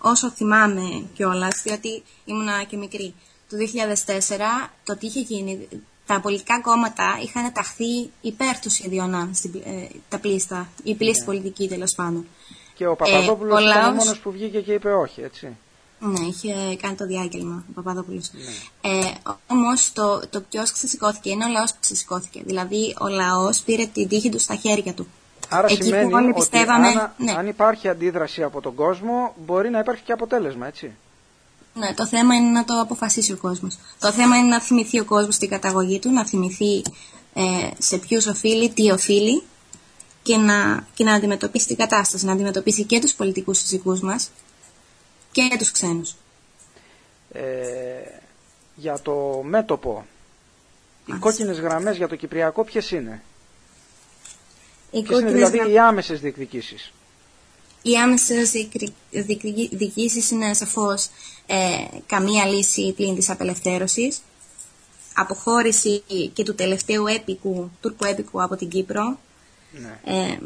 όσο θυμάμαι κιόλας, διότι ήμουνα και μικρή, το 2004 το τι είχε γίνει, τα πολιτικά κόμματα είχαν ταχθεί υπέρ του σχεδίων ΑΝ, στην, πλ- ε, τα πλήστα, η πλήστη πολιτική τέλος πάντων. Και ο Παπαδόπουλος Ε, ο ήταν ο λαός- μόνος που βγήκε και είπε όχι, έτσι. Ναι, είχε κάνει το διάγγελμα ο Παπαδόπουλος. Ναι. Ε, όμως το, το ποιος ξεσηκώθηκε είναι ο λαός που ξεσηκώθηκε. Δηλαδή ο λαός πήρε την τύχη του στα χέρια του. Άρα Εκεί σημαίνει που όλοι ότι πιστεύαμε, αν, ναι. αν υπάρχει αντίδραση από τον κόσμο, μπορεί να υπάρχει και αποτέλεσμα, έτσι. Ναι, το θέμα είναι να το αποφασίσει ο κόσμος. Το θέμα είναι να θυμηθεί ο κόσμος την καταγωγή του, να θυμηθεί ε, σε ποιους οφείλει, τι οφείλει και να, και να αντιμετωπίσει την κατάσταση, να αντιμετωπίσει και τους πολιτικούς συζυγούς μας και τους ξένους. Ε, για το μέτωπο, οι Μάλιστα. κόκκινες γραμμές για το Κυπριακό ποιες είναι; Οι Ποιες είναι κόκκινες δηλαδή γραμμές- οι άμεσες διεκδικήσεις; οι άμεσες διεκρι- διεκδικη- διοικήσεις είναι σαφώς ε, καμία λύση πλην της απελευθέρωσης. Αποχώρηση και του τελευταίου έπικου, τουρκου έπικου από την Κύπρο. Ναι. Ε,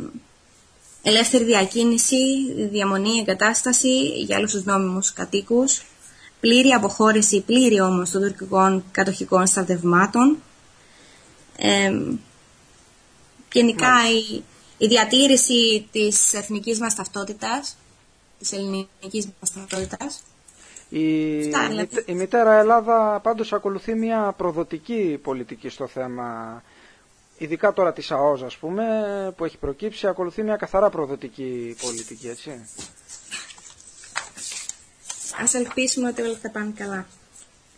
ελεύθερη διακίνηση, διαμονή, εγκατάσταση για όλους τους νόμιμους κατοίκους. Πλήρη αποχώρηση, πλήρη όμως των τουρκικών κατοχικών στρατευμάτων. Ε, γενικά η, η διατήρηση της εθνικής μας ταυτότητας, της ελληνικής μας ταυτότητας. Η, Αυτά, δηλαδή. μητε- η μητέρα Ελλάδα πάντως ακολουθεί μια προδοτική πολιτική στο θέμα, ειδικά τώρα της ΑΟΖ ας πούμε, που έχει προκύψει, ακολουθεί μια καθαρά προδοτική πολιτική, έτσι. Ας ελπίσουμε ότι όλα θα πάνε καλά.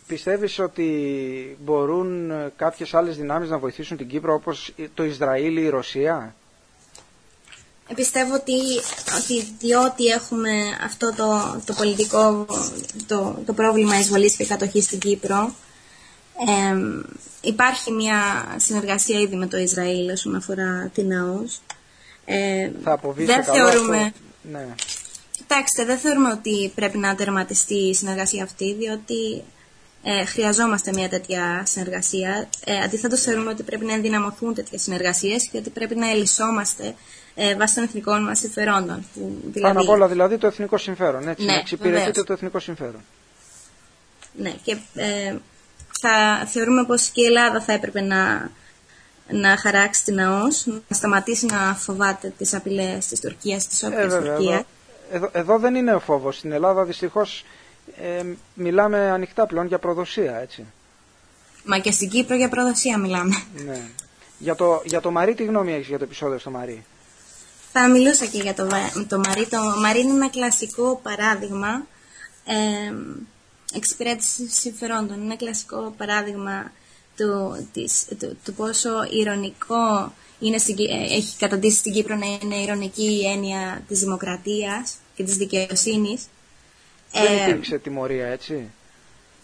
Πιστεύεις ότι μπορούν ε, κάποιες άλλες δυνάμεις να βοηθήσουν την Κύπρο όπως το Ισραήλ ή η Ρωσία; Ε, Πιστεύω ότι, ότι διότι έχουμε αυτό το, το πολιτικό το, το πρόβλημα εισβολής και κατοχής στην Κύπρο εμ, υπάρχει μια συνεργασία ήδη με το Ισραήλ όσον αφορά την ΑΟΣ. Ε, Θα αποβεί δεν σε καλό θεωρούμε, αυτό. Ναι. Κοιτάξτε, δεν θεωρούμε ότι πρέπει να τερματιστεί η συνεργασία αυτή, διότι ε, χρειαζόμαστε μια τέτοια συνεργασία. Ε, Αντίθετα, θεωρούμε ότι πρέπει να ενδυναμωθούν τέτοιες συνεργασίες και ότι πρέπει να ελισσόμαστε ε, βάσει των εθνικών μας συμφερόντων. Που, δηλαδή, Πάνω απ' όλα δηλαδή το εθνικό συμφέρον, έτσι, Ναι, να εξυπηρετείτε βεβαίως. το εθνικό συμφέρον. Ναι, και ε, θα θεωρούμε πως και η Ελλάδα θα έπρεπε να, να χαράξει την ΑΟΣ, να σταματήσει να φοβάται τις απειλές της Τουρκίας, της Ε, όποιας βέβαια, Τουρκία. εδώ, εδώ, εδώ δεν είναι ο φόβος. Στην Ελλάδα δυστυχώς ε, μιλάμε ανοιχτά πλέον για προδοσία, έτσι. Μα και στην Κύπρο για προδοσία μιλάμε. Ναι. Για το, για το Μαρί, τι γνώμη έχεις για το επεισόδιο στο Μαρί; Θα μιλούσα και για το, Βα- το Μαρί. Το Μαρί είναι ένα κλασικό παράδειγμα ε, εξυπηρέτηση συμφερόντων. Είναι ένα κλασικό παράδειγμα του, της, του, του πόσο ηρωνικό είναι στην, Κύ- ε, έχει καταντήσει στην Κύπρο να είναι ηρωνική η έννοια της δημοκρατίας και της δικαιοσύνης. Δεν Ε, υπήρξε τιμωρία, έτσι;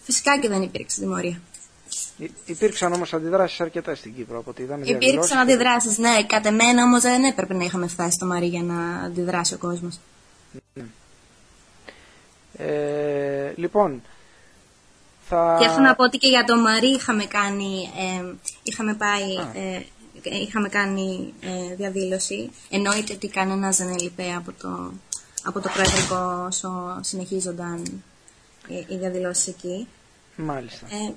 Φυσικά και δεν υπήρξε τιμωρία. Υ- Υπήρξαν όμως αντιδράσεις αρκετά στην Κύπρο, από ό,τι είδαμε Υπήρξαν διαδηλώσεις. αντιδράσεις, ναι. Κατ' εμένα όμως δεν έπρεπε να είχαμε φτάσει στο Μαρί για να αντιδράσει ο κόσμος. Ε, λοιπόν, θα... Και έχω να πω ότι και για το Μαρί είχαμε κάνει, ε, είχαμε πάει, Α. ε, είχαμε κάνει ε, διαδήλωση. Εννοείται ότι κανένας δεν έλειπε από το, από το Προεδρικό όσο συνεχίζονταν οι, οι διαδηλώσεις εκεί. Μάλιστα. Ε,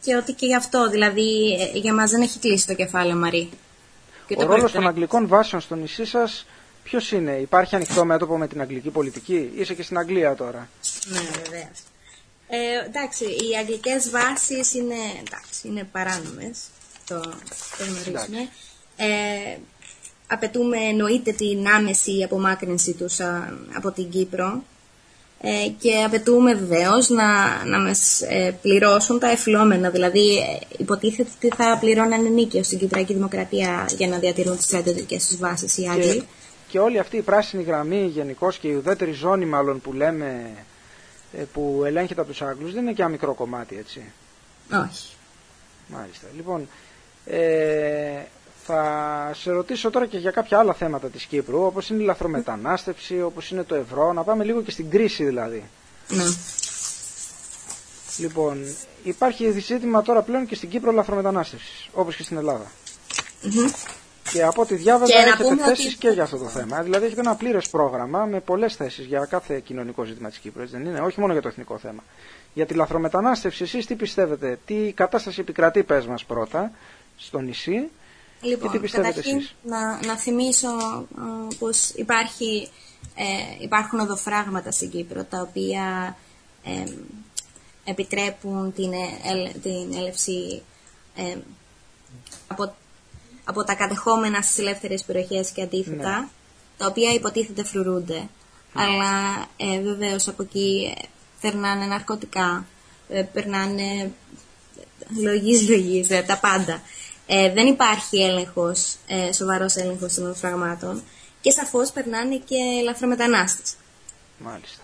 και ότι και γι' αυτό, δηλαδή ε, για μας δεν έχει κλείσει το κεφάλαιο Μαρί. Και Ο το ρόλος πρόκειται των να- αγγλικών βάσεων στο νησί σας ποιος είναι; Υπάρχει ανοιχτό μέτωπο με την αγγλική πολιτική; Είσαι και στην Αγγλία τώρα. Ναι, βεβαίως. Ε, εντάξει, οι αγγλικές βάσεις είναι, εντάξει, είναι παράνομες, το, το γνωρίζουμε. Ε, απαιτούμε εννοείται την άμεση απομάκρυνση τους α, από την Κύπρο ε, και απαιτούμε βεβαίως να, να μας ε, πληρώσουν τα εφλόμενα, δηλαδή ε, υποτίθεται ότι θα πληρώνανε νίκαιο στην Κυπριακή Δημοκρατία για να διατηρούν τις στρατιωτικές τους βάσεις οι Άγγλοι. Και, και όλη αυτή η πράσινη γραμμή γενικώς και η ουδέτερη ζώνη μάλλον που λέμε ε, που ελέγχεται από τους Άγγλους δεν είναι και ένα μικρό κομμάτι έτσι. Όχι. Μάλιστα. Λοιπόν, ε, θα σε ρωτήσω τώρα και για κάποια άλλα θέματα της Κύπρου όπως είναι η λαθρομετανάστευση, όπως είναι το ευρώ. Να πάμε λίγο και στην κρίση δηλαδή. Ναι. Λοιπόν, υπάρχει ζήτημα τώρα πλέον και στην Κύπρο λαθρομετανάστευσης όπως και στην Ελλάδα. Μμμ. Και από ό,τι διάβαζα Και να έχετε πούμε θέσεις ότι- και για αυτό το θέμα. Δηλαδή έχετε ένα πλήρες πρόγραμμα με πολλές θέσεις για κάθε κοινωνικό ζήτημα της Κύπρου, έτσι δεν είναι, όχι μόνο για το εθνικό θέμα. Για τη λαθρομετανάστευση εσείς τι πιστεύετε, τι κατάσταση επικρατεί πες μας πρώτα στο νησί Λοιπόν, τι πιστεύετε καταρχήν εσείς; να, να θυμίσω ε, πως υπάρχει, ε, υπάρχουν οδοφράγματα στην Κύπρο τα οποία ε, επιτρέπουν την, ε- ελ- την έλευση ε, από, από τα κατεχόμενα στις ελεύθερες περιοχές και αντίθετα Ναι. τα οποία υποτίθεται φρουρούνται αλλά ε, βεβαίως από εκεί ε, περνάνε ναρκωτικά ε, περνάνε λογής λογής, ε, τα πάντα. Ε, δεν υπάρχει έλεγχος, ε, σοβαρός έλεγχος των φραγμάτων και σαφώς περνάνε και λαθρομετανάστες. Μάλιστα.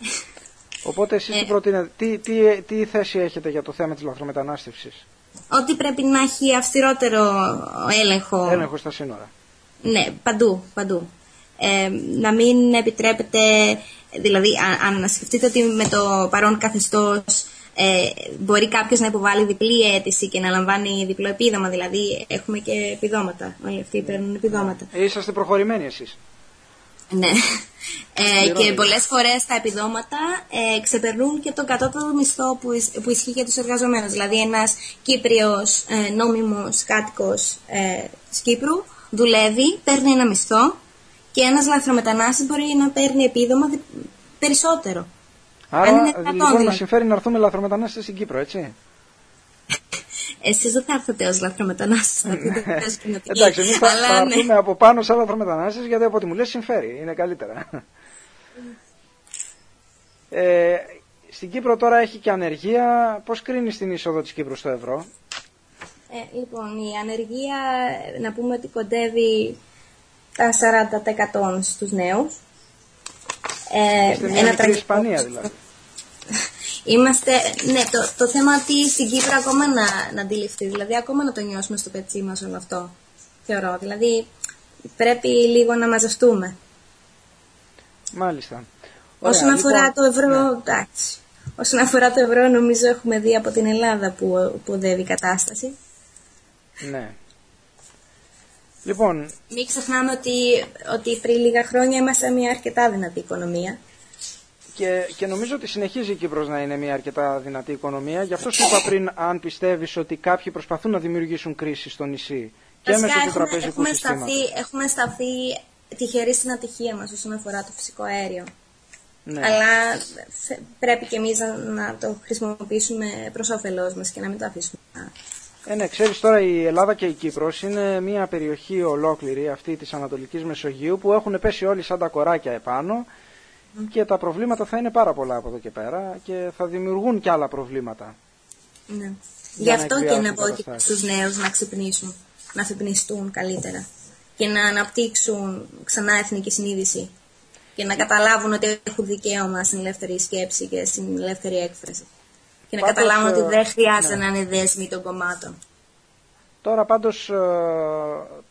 Οπότε εσείς τι Ε. προτείνετε, τι, τι, τι θέση έχετε για το θέμα της λαθρομετανάστευσης, Ότι πρέπει να έχει αυστηρότερο έλεγχο. έλεγχο στα σύνορα. Ναι, παντού, παντού. ε, να μην επιτρέπεται, δηλαδή αν, αν σκεφτείτε ότι με το παρόν καθεστώς ε, μπορεί κάποιος να υποβάλει διπλή αίτηση και να λαμβάνει διπλό επίδομα, δηλαδή έχουμε και επιδόματα, όλοι αυτοί παίρνουν επιδόματα. Είσαστε προχωρημένοι εσείς. Ναι. Ε, και πολλές φορές τα επιδόματα ε, ξεπερνούν και τον κατώτατο μισθό που, ισ- που ισχύει για τους εργαζομένους. Δηλαδή ένας Κύπριος ε, νόμιμος κάτοικος ε, της Κύπρου δουλεύει, παίρνει ένα μισθό και ένας λαθρομετανάστης μπορεί να παίρνει επίδομα δι- περισσότερο. Άρα Αν είναι δυνατόν, λοιπόν μας δηλαδή. συμφέρει να έρθουμε λαθρομετανάστες στην Κύπρο, έτσι; Εσείς δεν θα έρθετε ως λαθρομετανάστης, θα πείτε ως κοινοτική. Εντάξει, εμείς θα, Αλλά θα ναι. έρθουμε από πάνω σαν λαθρομετανάστες γιατί από ό,τι μου λες συμφέρει, είναι καλύτερα. Ε, στην Κύπρο τώρα έχει και ανεργία. Πώς κρίνεις την είσοδο της Κύπρου στο ευρώ; Ε, λοιπόν, η ανεργία, ε, να πούμε ότι κοντεύει τα 40% στους νέους. Ε, Είστε μια μικρή τραγικό Ισπανία ποσοστό. δηλαδή. Είμαστε, ναι, το, το θέμα ότι στην Κύπρο ακόμα να, να αντιληφθεί, δηλαδή ακόμα να το νιώσουμε στο πετσί μας όλο αυτό, θεωρώ. Δηλαδή πρέπει λίγο να μαζευτούμε. Μάλιστα. Ωραία, Όσον αφορά λοιπόν, το ευρώ, εντάξει. Όσον αφορά το ευρώ, νομίζω έχουμε δει από την Ελλάδα που, που οδεύει η κατάσταση. Ναι. Λοιπόν, Μην ξεχνάμε ότι, ότι πριν λίγα χρόνια είμαστε μια αρκετά δυνατή οικονομία. Και, και νομίζω ότι συνεχίζει η Κύπρος να είναι μια αρκετά δυνατή οικονομία. Γι' αυτό σου είπα πριν αν πιστεύεις ότι κάποιοι προσπαθούν να δημιουργήσουν κρίση στο νησί και Βασικά, μέσω του έχουμε, τραπεζικού έχουμε, συστήματος. σταθεί, έχουμε σταθεί τυχεροί στην ατυχία μας όσον αφορά το φυσικό αέριο. Ναι. Αλλά θε- πρέπει και εμείς να, να το χρησιμοποιήσουμε προς όφελός μας και να μην το αφήσουμε. να- Ε, ναι, ξέρεις τώρα η Ελλάδα και η Κύπρος είναι μια περιοχή ολόκληρη αυτή της Ανατολικής Μεσογείου που έχουν πέσει όλοι σαν τα κοράκια επάνω και τα προβλήματα θα είναι πάρα πολλά από εδώ και πέρα και θα δημιουργούν και άλλα προβλήματα. Ναι. Γι' Για να αυτό και εκβιάσουν να πω και καταστάσεις. στους νέους να ξυπνήσουν, να αφυπνιστούν καλύτερα και να αναπτύξουν ξανά εθνική συνείδηση και να καταλάβουν ότι έχουν δικαίωμα στην ελεύθερη σκέψη και στην ελεύθερη έκφραση. Και να Πάντως, καταλάβουν ότι ε, δεν χρειάζεται ναι. να είναι δέσμοι των κομμάτων. Τώρα πάντως ε,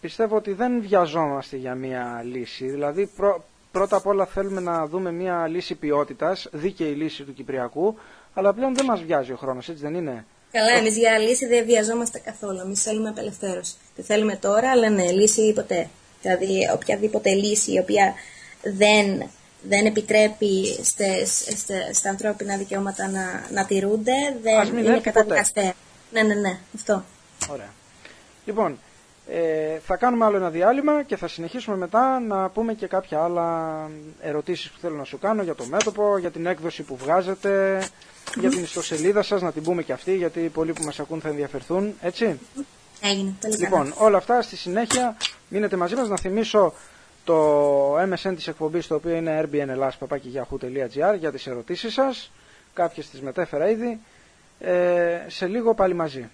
πιστεύω ότι δεν βιαζόμαστε για μια λύση. Δηλαδή πρω- πρώτα απ' όλα θέλουμε να δούμε μια λύση ποιότητας, δίκαιη λύση του Κυπριακού, αλλά πλέον δεν μας βιάζει ο χρόνος, έτσι δεν είναι; Καλά, εμείς για λύση δεν βιαζόμαστε καθόλου. Εμείς θέλουμε απελευθέρωση. Δεν θέλουμε τώρα, αλλά ναι, λύση ποτέ. Δηλαδή, οποιαδήποτε λύση η οποία δεν, δεν επιτρέπει στες, στε- στα ανθρώπινα δικαιώματα να, να τηρούνται, Ας δεν μην είναι έρθει καταδικαστέα. Ναι, ναι, ναι, αυτό. Ωραία. Λοιπόν, ε, θα κάνουμε άλλο ένα διάλειμμα και θα συνεχίσουμε μετά να πούμε και κάποια άλλα ερωτήσεις που θέλω να σου κάνω για το μέτωπο, για την έκδοση που βγάζετε, για την ιστοσελίδα σας, να την πούμε και αυτή, γιατί πολλοί που μας ακούν θα ενδιαφερθούν, έτσι; Έγινε. Πολύ καλά. Λοιπόν, όλα αυτά στη συνέχεια μείνετε μαζί μας να θυμίσω το MSN της εκπομπής το οποίο είναι rbnlas.yahoo.gr για τις ερωτήσεις σας. Κάποιες τις μετέφερα ήδη. Ε, σε λίγο πάλι μαζί.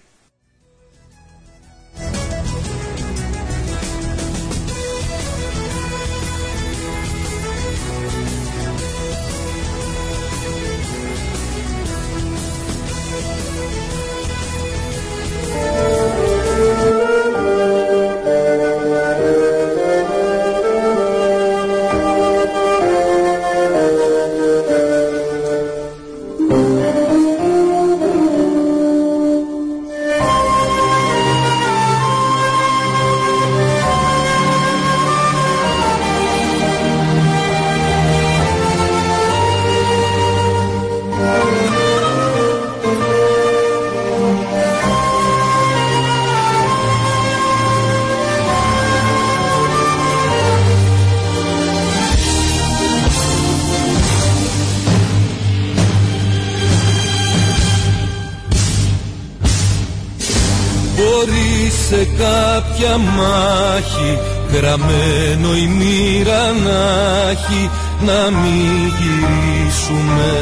Μάχη γραμμένο η μοίρα να έχει να μην γυρίσουμε.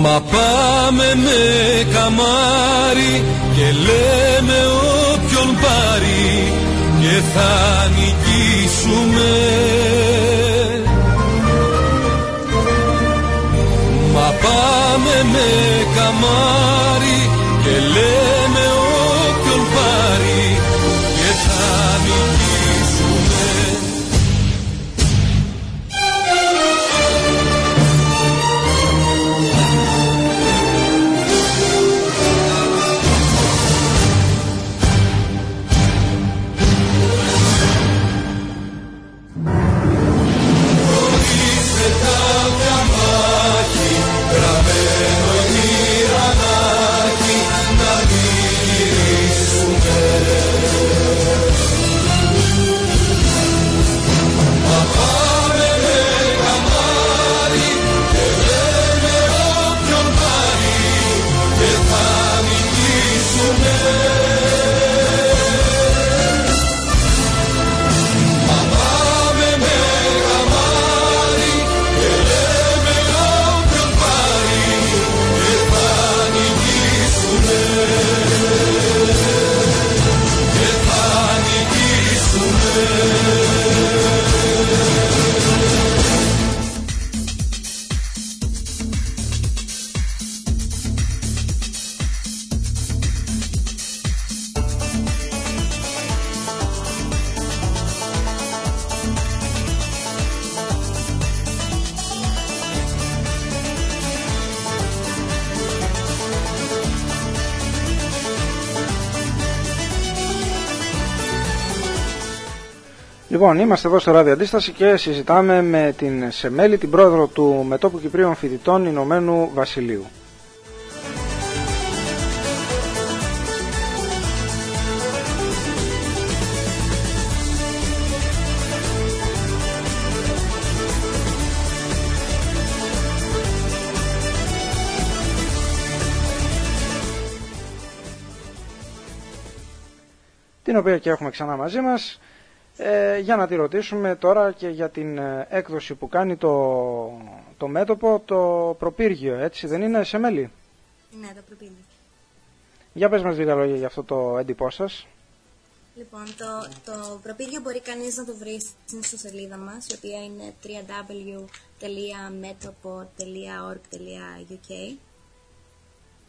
Μα πάμε με καμάρι και λέμε όποιον πάρει και θα νικήσουμε. Μα πάμε με καμάρι Λοιπόν, είμαστε εδώ στο Ράδιο Αντίσταση και συζητάμε με την Σεμέλη, την πρόεδρο του Μετώπου Κυπρίων Φοιτητών Ηνωμένου Βασιλείου. την οποία και έχουμε ξανά μαζί μας ε, για να τη ρωτήσουμε τώρα και για την ε, έκδοση που κάνει το, το μέτωπο το προπύργιο, έτσι δεν είναι σε μέλη; Ναι, το προπύργιο. Για πες μας λίγα λόγια για αυτό το έντυπό σας. Λοιπόν, το, το προπύργιο μπορεί κανείς να το βρει στην ιστοσελίδα μας, η οποία είναι www.metopo.org.uk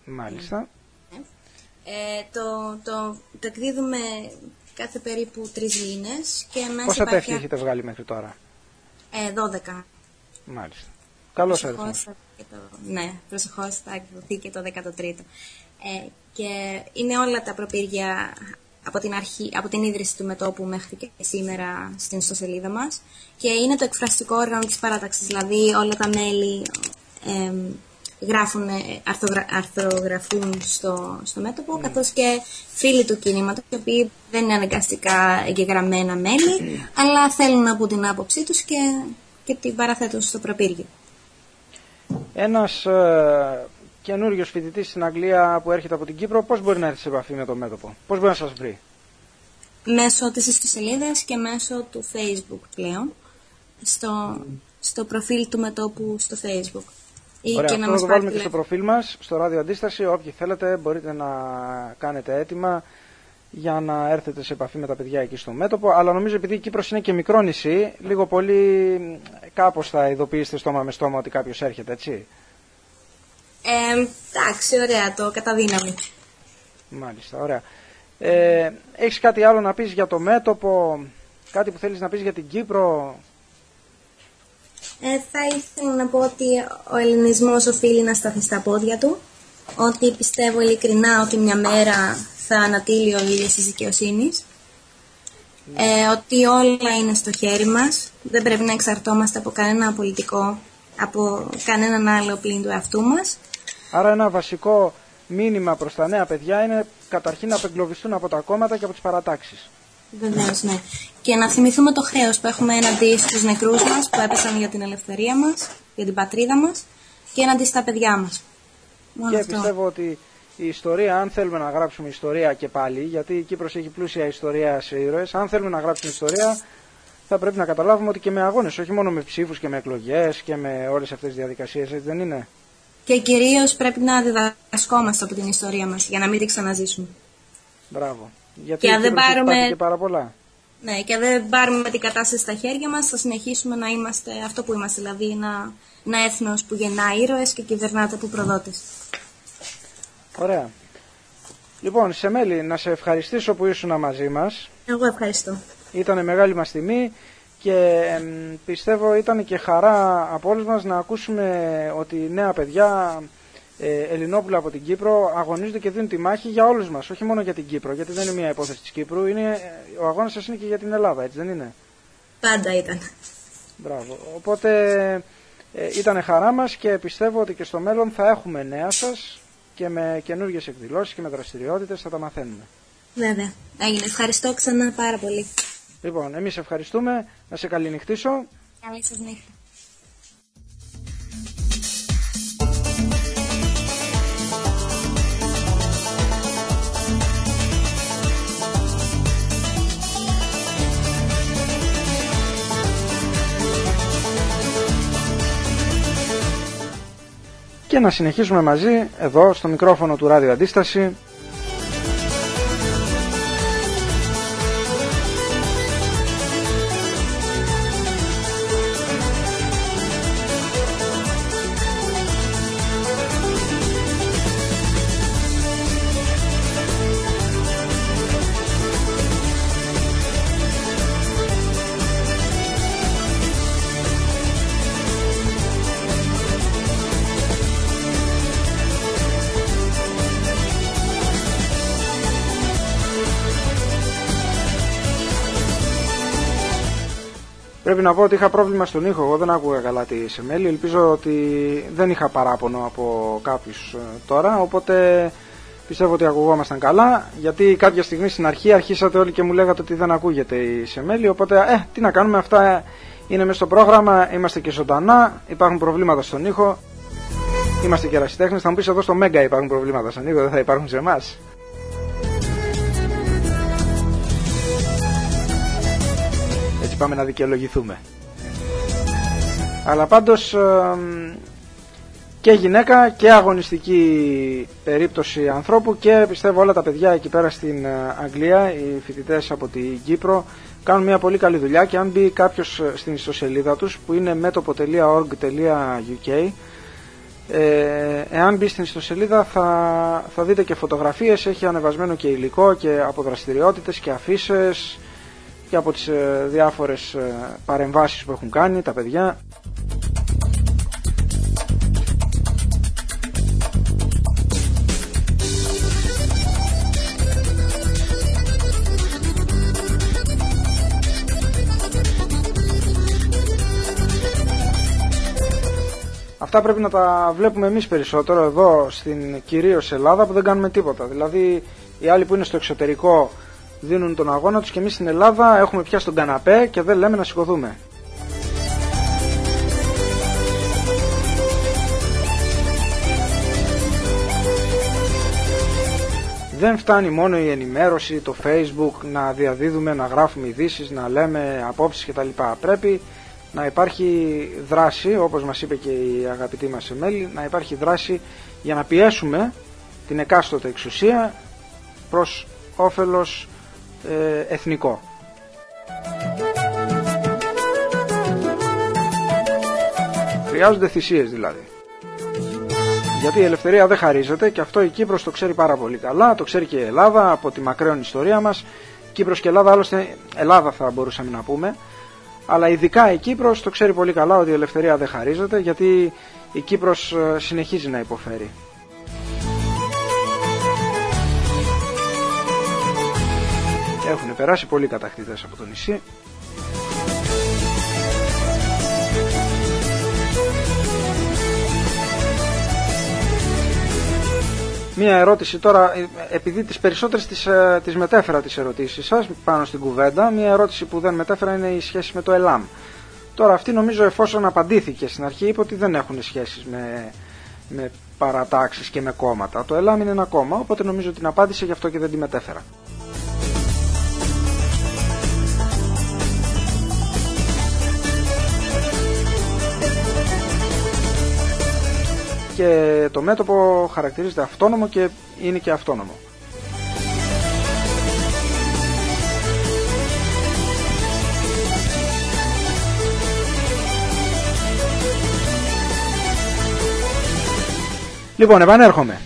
Μάλιστα. Ε, το, το, το εκδίδουμε κάθε περίπου τρεις μήνες και μέσα Πόσα υπάρχει- τεύχη έχετε βγάλει μέχρι τώρα; Ε, 12. Μάλιστα. Καλώς Προσεχώς αριθμός. θα- και το- Ναι, προσεχώς θα εκδοθεί και το 13ο. Ε, και είναι όλα τα προπύργια από την, αρχή, από την ίδρυση του μετόπου μέχρι και σήμερα στην ιστοσελίδα μας και είναι το εκφραστικό όργανο της παράταξης, δηλαδή όλα τα μέλη εμ, γράφουν, ε, αρθογρα, αρθρογραφούν στο, στο μέτωπο, καθώς και φίλοι του κινήματος, οι οποίοι δεν είναι αναγκαστικά εγγεγραμμένα μέλη, αλλά θέλουν να πούν την άποψή τους και, και την παραθέτουν στο προπύργιο. Ένας ε, καινούριος φοιτητής στην Αγγλία που έρχεται από την Κύπρο, πώς μπορεί να έρθει σε επαφή με το μέτωπο, πώς μπορεί να σας βρει; μέσω της ιστοσελίδας και μέσω του Facebook πλέον στο, στο προφίλ του μετόπου στο Facebook. Ή Ωραία, και αυτό να θα μας το πάρει βάλουμε και στο τηλέφωνο. προφίλ μας, στο ράδιο αντίσταση. Όποιοι θέλετε μπορείτε να κάνετε έτοιμα για να έρθετε σε επαφή με τα παιδιά εκεί στο μέτωπο. Αλλά νομίζω επειδή η Κύπρος είναι και μικρό νησί, λίγο πολύ μ, κάπως θα ειδοποιήσετε στόμα με στόμα ότι κάποιος έρχεται, έτσι. Ε, εντάξει, ωραία, το καταδύναμη. Μάλιστα, ωραία. Ε, έχεις κάτι άλλο να πεις για το μέτωπο, κάτι που θέλεις να πεις για την Κύπρο; Ε, θα ήθελα να πω ότι ο ελληνισμός οφείλει να σταθεί στα πόδια του, ότι πιστεύω ειλικρινά ότι μια μέρα θα ανατείλει ο ήλιος της δικαιοσύνης, ε, ότι όλα είναι στο χέρι μας, δεν πρέπει να εξαρτώμαστε από κανένα πολιτικό, από κανέναν άλλο πλην του εαυτού μας. Άρα ένα βασικό μήνυμα προς τα νέα παιδιά είναι καταρχήν να απεγκλωβιστούν από τα κόμματα και από τις παρατάξεις. Βεβαίως, ναι. Και να θυμηθούμε το χρέος που έχουμε έναντι στους νεκρούς μας που έπεσαν για την ελευθερία μας, για την πατρίδα μας και έναντι στα παιδιά μας. Μόνο Και αυτό. πιστεύω ότι η ιστορία, αν θέλουμε να γράψουμε ιστορία και πάλι, γιατί η Κύπρος έχει πλούσια ιστορία σε ήρωες, αν θέλουμε να γράψουμε ιστορία, θα πρέπει να καταλάβουμε ότι και με αγώνες, όχι μόνο με ψήφους και με εκλογές και με όλες αυτές τις διαδικασίες, έτσι δεν είναι. Και κυρίως πρέπει να διδασκόμαστε από την ιστορία μας για να μην την ξαναζήσουμε. Μπράβο. Γιατί Και η αν δεν Κύπρος έχει πάρουμε- πάθει και πάρα πολλά. Ναι, και αν δεν πάρουμε την κατάσταση στα χέρια μας, θα συνεχίσουμε να είμαστε αυτό που είμαστε, δηλαδή ένα, ένα έθνος που γεννά ήρωες και κυβερνάται από προδότες. Ωραία. Λοιπόν, Σεμέλη, να σε ευχαριστήσω που ήσουν μαζί μας. Εγώ ευχαριστώ. Ήταν μεγάλη μας τιμή και εμ, πιστεύω ήταν και χαρά από όλους μας να ακούσουμε ότι νέα παιδιά ε, Ελληνόπουλα από την Κύπρο αγωνίζονται και δίνουν τη μάχη για όλους μας, όχι μόνο για την Κύπρο, γιατί δεν είναι μια υπόθεση της Κύπρου, είναι, ε, ο αγώνας σας είναι και για την Ελλάδα, έτσι δεν είναι; Πάντα ήταν. Μπράβο. Οπότε ε, ήταν χαρά μας και πιστεύω ότι και στο μέλλον θα έχουμε νέα σας και με καινούργιες εκδηλώσεις και με δραστηριότητες θα τα μαθαίνουμε. Βέβαια. Έγινε. Ευχαριστώ ξανά πάρα πολύ. Λοιπόν, εμείς ευχαριστούμε, να σε καληνυχτήσω. Καλή σας νύχτα. Και να συνεχίσουμε μαζί εδώ στο μικρόφωνο του Ράδιο Αντίσταση Πρέπει να πω ότι είχα πρόβλημα στον ήχο, εγώ δεν άκουγα καλά τη Σεμέλη, ελπίζω ότι δεν είχα παράπονο από κάποιους ε, τώρα, οπότε πιστεύω ότι ακουγόμασταν καλά, γιατί κάποια στιγμή στην αρχή αρχίσατε όλοι και μου λέγατε ότι δεν ακούγεται η Σεμέλη, οπότε ε, τι να κάνουμε, αυτά είναι μέσα στο πρόγραμμα, είμαστε και ζωντανά, υπάρχουν προβλήματα στον ήχο, είμαστε και ερασιτέχνες, θα μου πεις εδώ στο Μέγκα υπάρχουν προβλήματα στον ήχο, δεν θα υπάρχουν σε εμάς. Έτσι πάμε να δικαιολογηθούμε. Αλλά πάντως και γυναίκα και αγωνιστική περίπτωση ανθρώπου και πιστεύω όλα τα παιδιά εκεί πέρα στην ε, Αγγλία, οι φοιτητές από την Κύπρο κάνουν μια πολύ καλή δουλειά και αν μπει κάποιος ε, στην ιστοσελίδα τους που είναι metopo.org.uk ε, εάν μπει στην ιστοσελίδα θα, θα δείτε και φωτογραφίες, έχει ανεβασμένο και υλικό και από δραστηριότητες και αφήσεις και από τις ε, διάφορες ε, παρεμβάσεις που έχουν κάνει τα παιδιά. Αυτά πρέπει να τα βλέπουμε εμείς περισσότερο εδώ στην κυρίως Ελλάδα που δεν κάνουμε τίποτα. Δηλαδή οι άλλοι που είναι στο εξωτερικό δίνουν τον αγώνα τους και εμείς στην Ελλάδα έχουμε πια στον καναπέ και δεν λέμε να σηκωθούμε. Δεν φτάνει μόνο η ενημέρωση, το facebook, να διαδίδουμε, να γράφουμε ειδήσεις, να λέμε απόψεις κτλ. Πρέπει να υπάρχει δράση, όπως μας είπε και η αγαπητή μας Εμέλη, να υπάρχει δράση για να πιέσουμε την εκάστοτε εξουσία προς όφελος ε, εθνικό. Χρειάζονται θυσίες δηλαδή. Γιατί η ελευθερία δεν χαρίζεται και αυτό η Κύπρος το ξέρει πάρα πολύ καλά, το ξέρει και η Ελλάδα από τη μακραίων ιστορία μας. Κύπρος και Ελλάδα, άλλωστε Ελλάδα θα μπορούσαμε να πούμε, αλλά ειδικά η Κύπρος το ξέρει πολύ καλά ότι η ελευθερία δεν χαρίζεται γιατί η Κύπρος ε, συνεχίζει να υποφέρει. Έχουν περάσει πολλοί κατακτητές από το νησί. Μία ερώτηση τώρα, ε, επειδή τις περισσότερες τις, ε, τις μετέφερα τις ερωτήσεις σας πάνω στην κουβέντα, μία ερώτηση που δεν μετέφερα είναι η σχέση με το ΕΛΑΜ. Τώρα αυτή νομίζω εφόσον απαντήθηκε στην αρχή είπε ότι δεν έχουν σχέσεις με, με παρατάξεις και με κόμματα. Το ΕΛΑΜ είναι ένα κόμμα, οπότε νομίζω την απάντησε γι' αυτό και δεν τη μετέφερα. Και το μέτωπο χαρακτηρίζεται αυτόνομο και είναι και αυτόνομο. Λοιπόν, επανέρχομαι.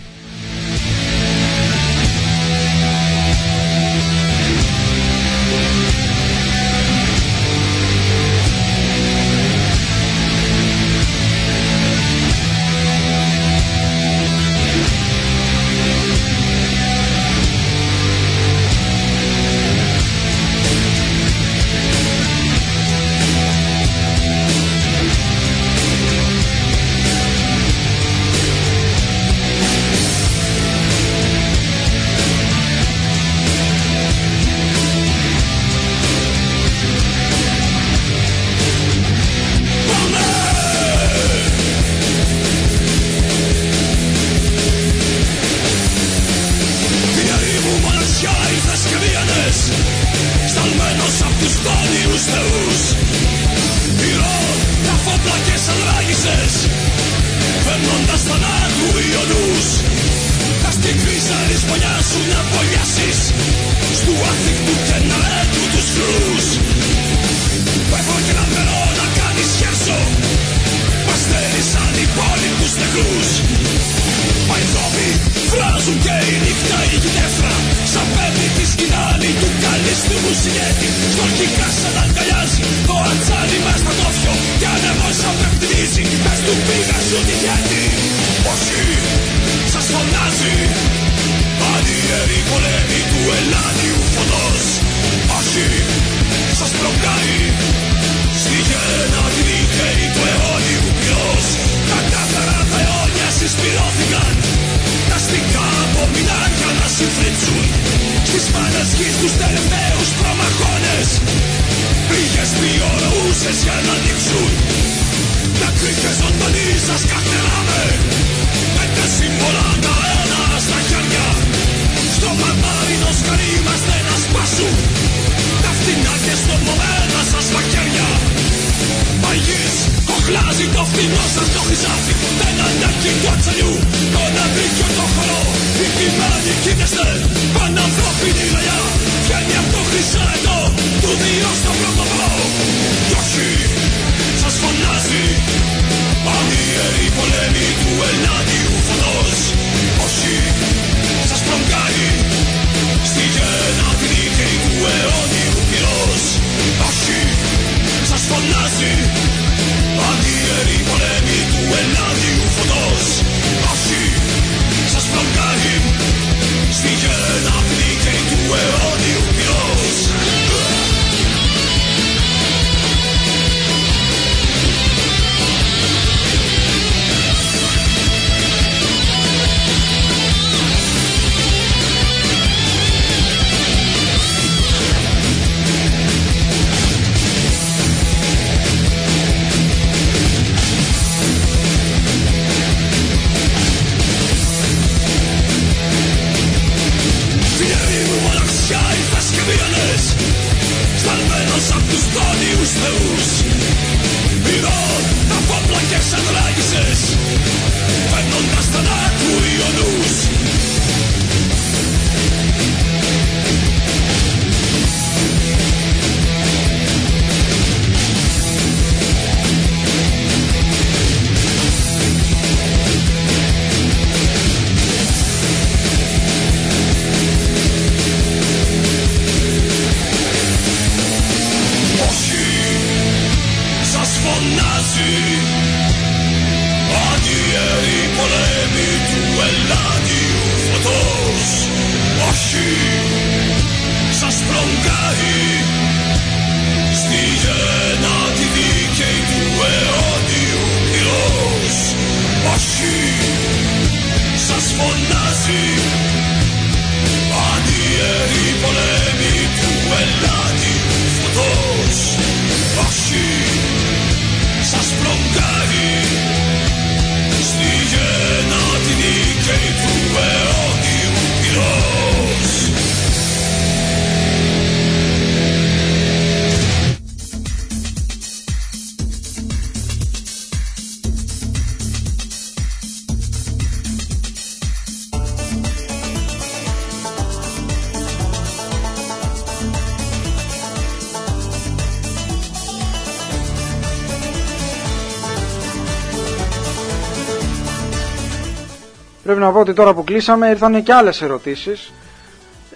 Ότι τώρα που κλείσαμε ήρθαν και άλλες ερωτήσεις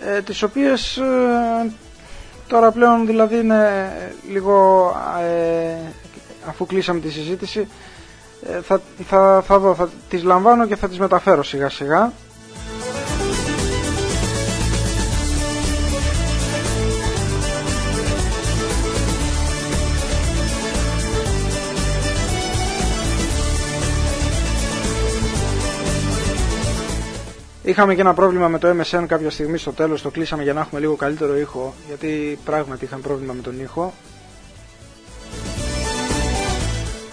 ε, τις οποίες ε, τώρα πλέον δηλαδή είναι λίγο ε, αφού κλείσαμε τη συζήτηση ε, θα, θα, θα δω, θα τις λαμβάνω και θα τις μεταφέρω σιγά σιγά. Είχαμε και ένα πρόβλημα με το MSN κάποια στιγμή στο τέλος, το κλείσαμε για να έχουμε λίγο καλύτερο ήχο, γιατί πράγματι είχαμε πρόβλημα με τον ήχο.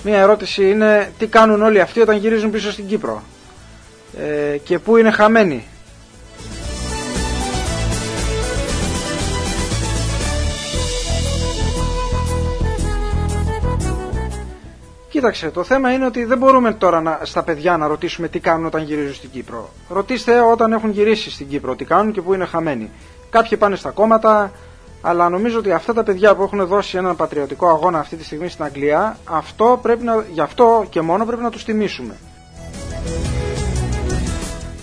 Μία ερώτηση είναι τι κάνουν όλοι αυτοί όταν γυρίζουν πίσω στην Κύπρο; Ε, και πού είναι χαμένοι; Κοίταξε, το θέμα είναι ότι δεν μπορούμε τώρα να, στα παιδιά να ρωτήσουμε τι κάνουν όταν γυρίζουν στην Κύπρο. Ρωτήστε όταν έχουν γυρίσει στην Κύπρο τι κάνουν και πού είναι χαμένοι. Κάποιοι πάνε στα κόμματα, αλλά νομίζω ότι αυτά τα παιδιά που έχουν δώσει έναν πατριωτικό αγώνα αυτή τη στιγμή στην Αγγλία, αυτό πρέπει να, γι' αυτό και μόνο πρέπει να τους τιμήσουμε.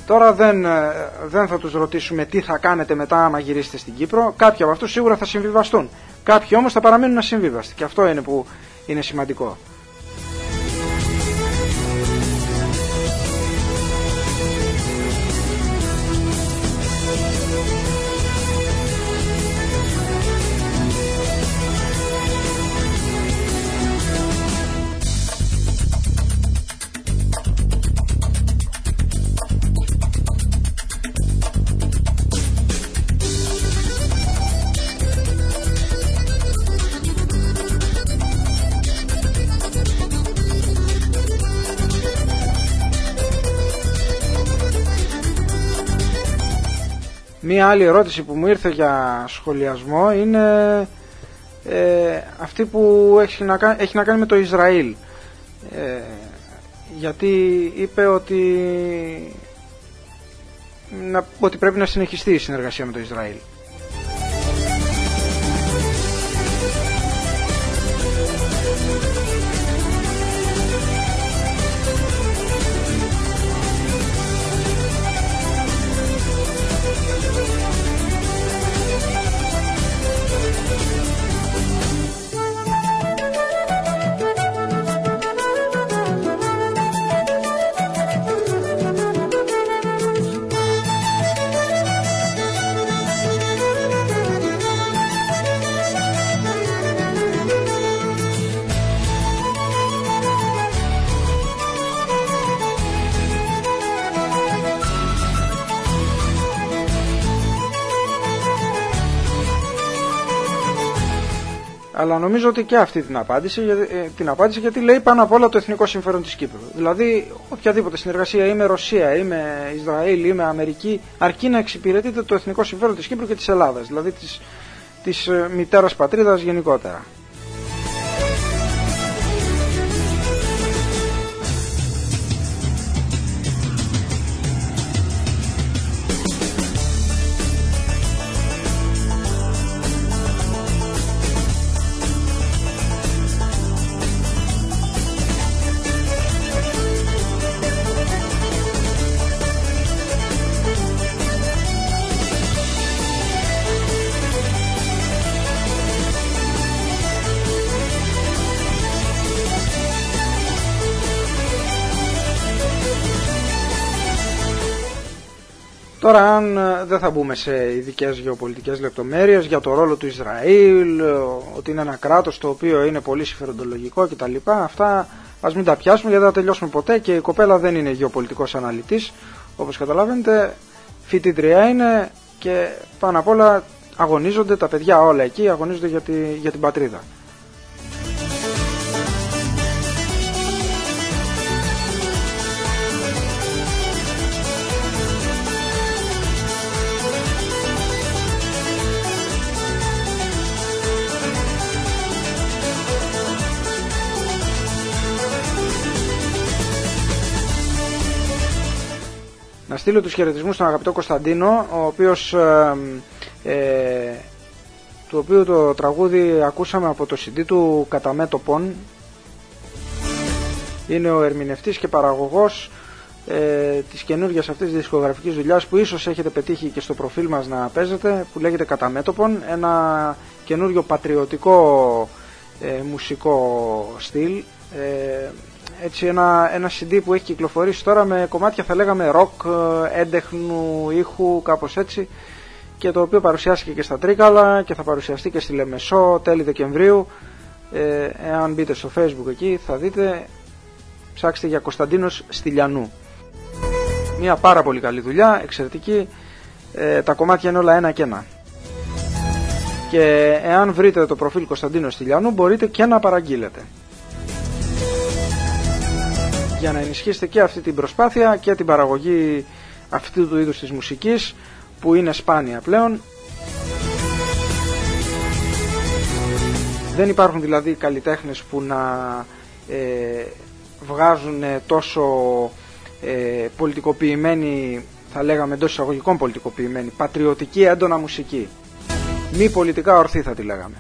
Τώρα δεν, ε, δεν θα τους ρωτήσουμε τι θα κάνετε μετά άμα γυρίσετε στην Κύπρο. Κάποιοι από αυτούς σίγουρα θα συμβιβαστούν. Κάποιοι όμως θα παραμείνουν ασυμβίβαστοι και αυτό είναι που είναι σημαντικό. Μία άλλη ερώτηση που μου ήρθε για σχολιασμό είναι ε, αυτή που έχει να, κάνει, έχει να κάνει με το Ισραήλ. Ε, γιατί είπε ότι, να, ότι πρέπει να συνεχιστεί η συνεργασία με το Ισραήλ. Αλλά νομίζω ότι και αυτή την απάντησε, γιατί- ε, την απάντησε γιατί λέει πάνω απ' όλα το εθνικό συμφέρον της Κύπρου. Δηλαδή οποιαδήποτε συνεργασία ή με Ρωσία ή με Ισραήλ ή με Αμερική αρκεί να εξυπηρετείται το εθνικό συμφέρον της Κύπρου και της Ελλάδας, δηλαδή της, της ε, μητέρας πατρίδας γενικότερα. Τώρα αν ε, δεν θα μπούμε σε ειδικές γεωπολιτικές λεπτομέρειες για το ρόλο του Ισραήλ, ε, ότι είναι ένα κράτος το οποίο είναι πολύ συμφεροντολογικό κτλ. Αυτά ας μην τα πιάσουμε γιατί δεν θα τελειώσουμε ποτέ και η κοπέλα δεν είναι γεωπολιτικός αναλυτής. Όπως καταλαβαίνετε φοιτήτρια είναι και πάνω απ' όλα αγωνίζονται τα παιδιά όλα εκεί, αγωνίζονται για, τη, για την πατρίδα. Στείλω τους χαιρετισμούς στον αγαπητό Κωνσταντίνο, ο οποίος, ε, ε, του οποίου το τραγούδι ακούσαμε από το CD του «Κατά μέτωπον». Είναι ο ερμηνευτής και παραγωγός ε, της καινούργιας αυτής της δισκογραφικής δουλειάς που ίσως έχετε πετύχει και στο προφίλ μας να παίζετε, που λέγεται «Κατά μέτωπον». Ένα καινούριο πατριωτικό ε, μουσικό στυλ. Ε, έτσι ένα, ένα CD που έχει κυκλοφορήσει τώρα με κομμάτια θα λέγαμε rock, ε, έντεχνου ήχου, κάπως έτσι και το οποίο παρουσιάστηκε και στα Τρίκαλα και θα παρουσιαστεί και στη Λεμεσό τέλη Δεκεμβρίου. Ε, εάν μπείτε στο facebook εκεί θα δείτε. Ψάξτε για Κωνσταντίνος Στυλιανού. Μια πάρα πολύ καλή δουλειά, εξαιρετική. Ε, τα κομμάτια είναι όλα ένα και ένα. Και εάν βρείτε το προφίλ Κωνσταντίνος Στυλιανού μπορείτε και να παραγγείλετε για να ενισχύσετε και αυτή την προσπάθεια και την παραγωγή αυτού του είδους της μουσικής που είναι σπάνια πλέον. Δεν υπάρχουν δηλαδή καλλιτέχνες που να ε, βγάζουν τόσο ε, πολιτικοποιημένη, θα λέγαμε εντός εισαγωγικών πολιτικοποιημένη, πατριωτική έντονα μουσική. Μη πολιτικά ορθή θα τη λέγαμε.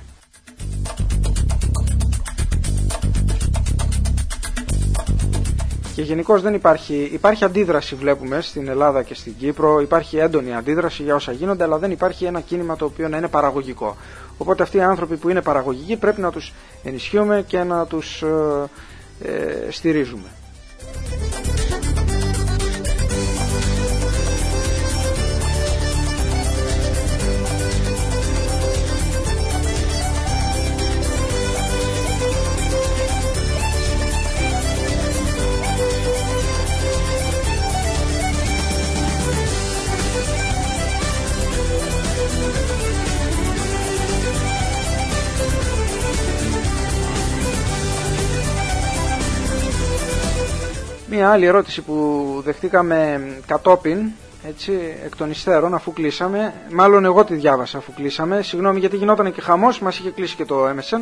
Και γενικώς δεν υπάρχει, υπάρχει αντίδραση βλέπουμε στην Ελλάδα και στην Κύπρο, υπάρχει έντονη αντίδραση για όσα γίνονται, αλλά δεν υπάρχει ένα κίνημα το οποίο να είναι παραγωγικό. Οπότε αυτοί οι άνθρωποι που είναι παραγωγικοί πρέπει να τους ενισχύουμε και να τους ε, ε, στηρίζουμε. Μία άλλη ερώτηση που δεχτήκαμε κατόπιν, έτσι, εκ των υστέρων, αφού κλείσαμε. Μάλλον εγώ τη διάβασα αφού κλείσαμε. Συγγνώμη γιατί γινόταν και χαμός, μας είχε κλείσει και το MSN.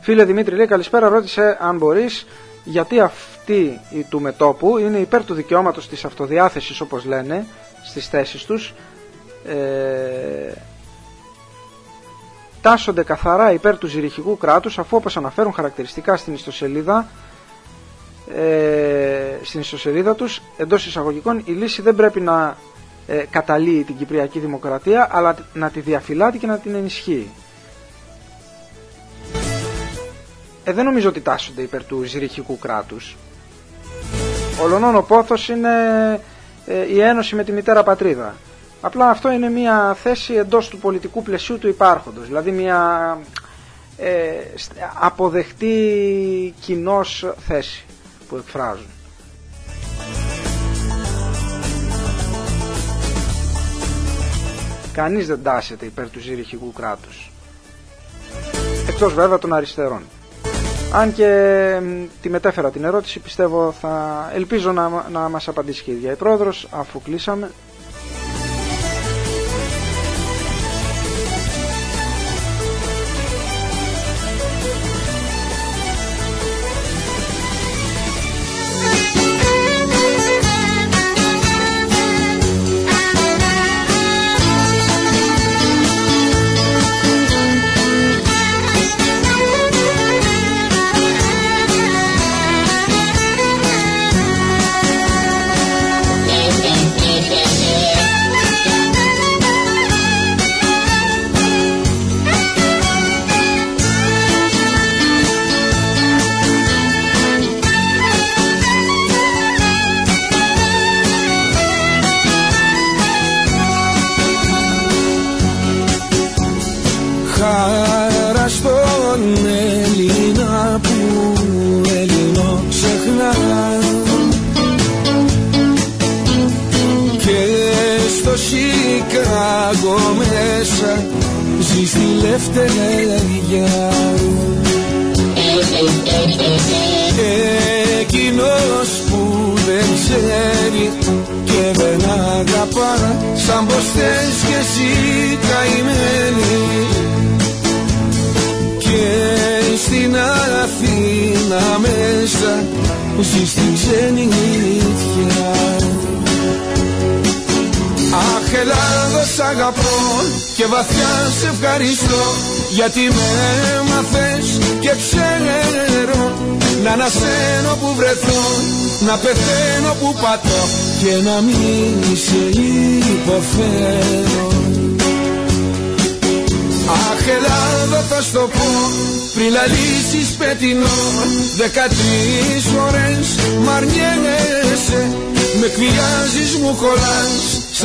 Φίλε Δημήτρη λέει καλησπέρα, ρώτησε αν μπορείς γιατί αυτοί οι του μετόπου είναι υπέρ του δικαιώματος της αυτοδιάθεσης όπως λένε στις θέσεις τους ε, τάσσονται καθαρά υπέρ του ζυριχικού κράτους αφού όπως αναφέρουν χαρακτηριστικά στην ιστοσελίδα ε, στην ιστοσελίδα τους εντός εισαγωγικών η λύση δεν πρέπει να ε, καταλύει την Κυπριακή Δημοκρατία αλλά να τη διαφυλάτει και να την ενισχύει. Ε, δεν νομίζω ότι τάσσονται υπέρ του ζυριχικού κράτους. Ολονών ο πόθος είναι ε, η ένωση με τη μητέρα πατρίδα. Απλά αυτό είναι μια θέση εντός του πολιτικού πλαισίου του υπάρχοντος. Δηλαδή μια ε, αποδεχτή κοινός θέση που εκφράζουν. Κανείς δεν τάσεται υπέρ του ζυριχικού κράτους. Εκτός βέβαια των αριστερών. Αν και τη μετέφερα την ερώτηση, πιστεύω θα ελπίζω να, να μας απαντήσει και η ίδια η πρόεδρος, αφού κλείσαμε.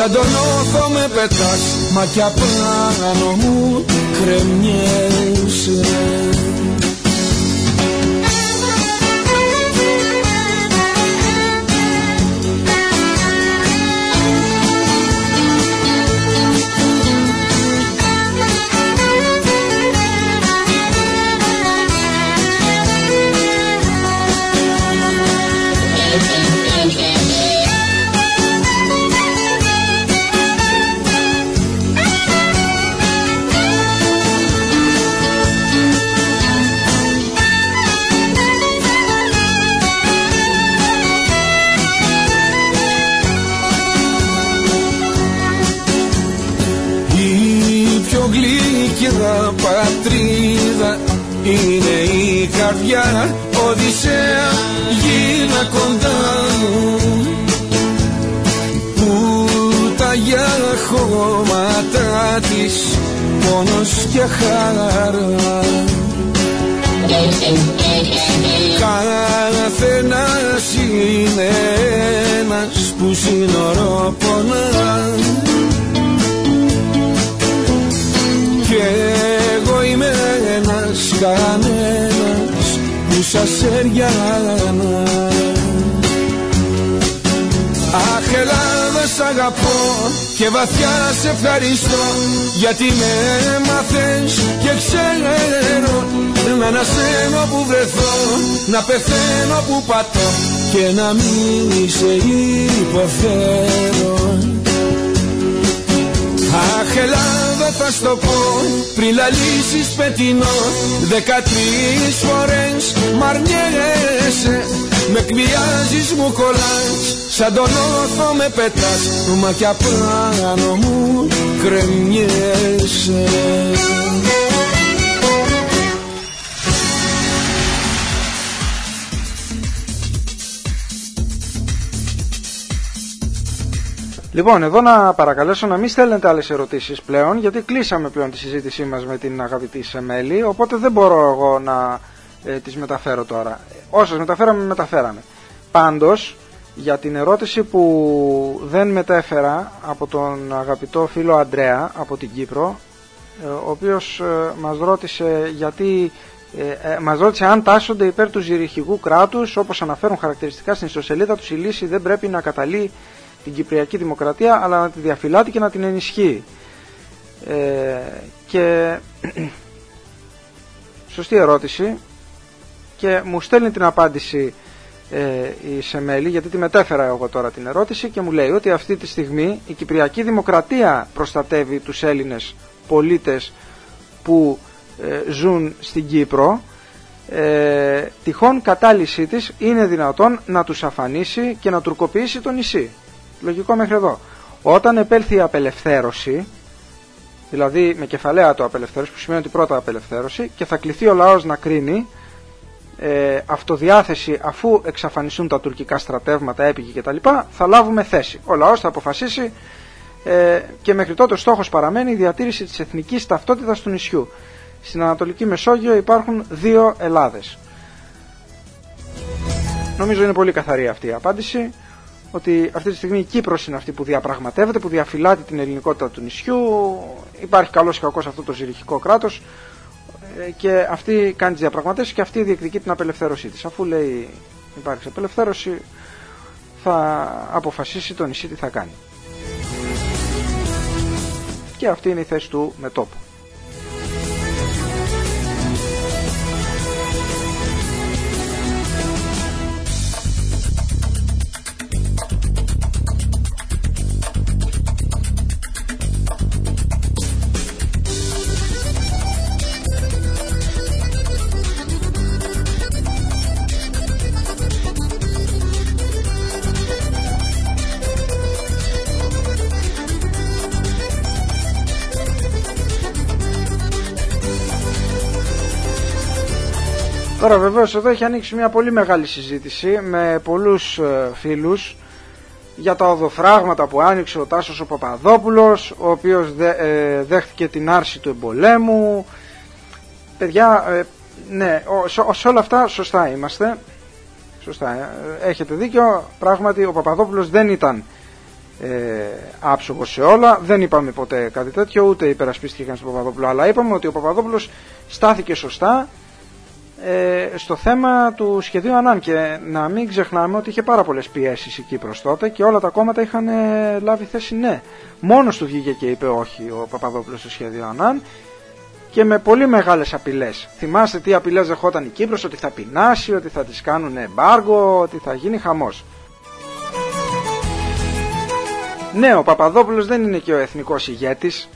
Σαν τον όθο με πετάς Μα κι απάνω μου κρεμιέσαι Οδυσσέα γίνα κοντά μου. Που τα για χώματα της πόνος και χαρά Καθένας είναι ένας που σύνορο πονά. Κι εγώ είμαι ένας κανένας που σας έριανα Αχ Ελλάδα σ' αγαπώ και βαθιά σε ευχαριστώ γιατί με έμαθες και ξέρω να ανασένω που βρεθώ να πεθαίνω που πατώ και να μην σε υποφέρω. Αχ Ελλάδα εδώ θα στο πω. Πριν λαλήσεις πετεινό Δεκατρεις φορές μ' αρνιέσαι Με εκβιάζεις μου κολλάς Σαν τον όθο με πετάς. Μα κι απάνω μου κρεμιέσαι Λοιπόν, εδώ να παρακαλέσω να μην στέλνετε άλλες ερωτήσεις πλέον, γιατί κλείσαμε πλέον τη συζήτησή μας με την αγαπητή Σεμέλη, οπότε δεν μπορώ εγώ να ε, τις μεταφέρω τώρα. Όσες μεταφέραμε, μεταφέραμε. Πάντως, για την ερώτηση που δεν μετέφερα από τον αγαπητό φίλο Αντρέα από την Κύπρο, ε, ο οποίος ε, μας ρώτησε γιατί ε, μας ρώτησε αν τάσσονται υπέρ του ζυριχικού κράτους όπως αναφέρουν χαρακτηριστικά στην ιστοσελίδα τους η λύση δεν πρέπει να καταλεί την Κυπριακή Δημοκρατία αλλά να τη διαφυλάτει και να την ενισχύει. Ε, και σωστή ερώτηση και μου στέλνει την απάντηση ε, η Σεμέλη γιατί τη μετέφερα εγώ τώρα την ερώτηση και μου λέει ότι αυτή τη στιγμή η Κυπριακή Δημοκρατία προστατεύει τους Έλληνες πολίτες που ε, ζουν στην Κύπρο ε, τυχόν κατάλυσή της είναι δυνατόν να τους αφανίσει και να τουρκοποιήσει το νησί. Λογικό μέχρι εδώ. Όταν επέλθει η απελευθέρωση, δηλαδή με κεφαλαία το απελευθέρωση, που σημαίνει ότι πρώτα απελευθέρωση, και θα κληθεί ο λαός να κρίνει ε, αυτοδιάθεση αφού εξαφανιστούν τα τουρκικά στρατεύματα, έπικοι κτλ. θα λάβουμε θέση. Ο λαός θα αποφασίσει ε, και μέχρι τότε ο στόχος παραμένει η διατήρηση της εθνικής ταυτότητας του νησιού. Στην Ανατολική Μεσόγειο υπάρχουν δύο Ελλάδες. Νομίζω είναι πολύ καθαρή αυτή η απάντηση ότι αυτή τη στιγμή η Κύπρος είναι αυτή που διαπραγματεύεται, που διαφυλάτει την ελληνικότητα του νησιού. Υπάρχει καλός και κακός αυτό το ζυριχικό κράτος ε, και αυτή κάνει τις διαπραγματεύσεις και αυτή διεκδικεί την απελευθέρωσή της. Αφού λέει υπάρχει απελευθέρωση θα αποφασίσει το νησί τι θα κάνει. Και αυτή είναι η θέση του μετόπου. Τώρα βεβαίως εδώ έχει ανοίξει μια πολύ μεγάλη συζήτηση με πολλούς ε, φίλους για τα οδοφράγματα που άνοιξε ο Τάσος ο Παπαδόπουλος ο οποίος ε, δέχτηκε την άρση του εμπολέμου. Παιδιά ε, ναι σε όλα αυτά σωστά είμαστε. Σωστά έχετε δίκιο. Πράγματι ο Παπαδόπουλος δεν ήταν ε, άψογος σε όλα. Δεν είπαμε ποτέ κάτι τέτοιο ούτε υπερασπίστηκε στον Παπαδόπουλο. Αλλά είπαμε ότι ο Παπαδόπουλος στάθηκε σωστά. ε, στο θέμα του σχεδίου Ανάν και να μην ξεχνάμε ότι είχε πάρα πολλές πιέσεις η Κύπρος τότε και όλα τα κόμματα είχαν ε, λάβει θέση ναι. Μόνος του βγήκε και είπε όχι ο Παπαδόπουλος στο σχέδιο Ανάν και με πολύ μεγάλες απειλές. Θυμάστε τι απειλές δεχόταν η Κύπρος, ότι θα πεινάσει, ότι θα τις κάνουν εμπάργο, ότι θα γίνει χαμός. Ναι, ο Παπαδόπουλος δεν είναι και ο εθνικός ηγέτης.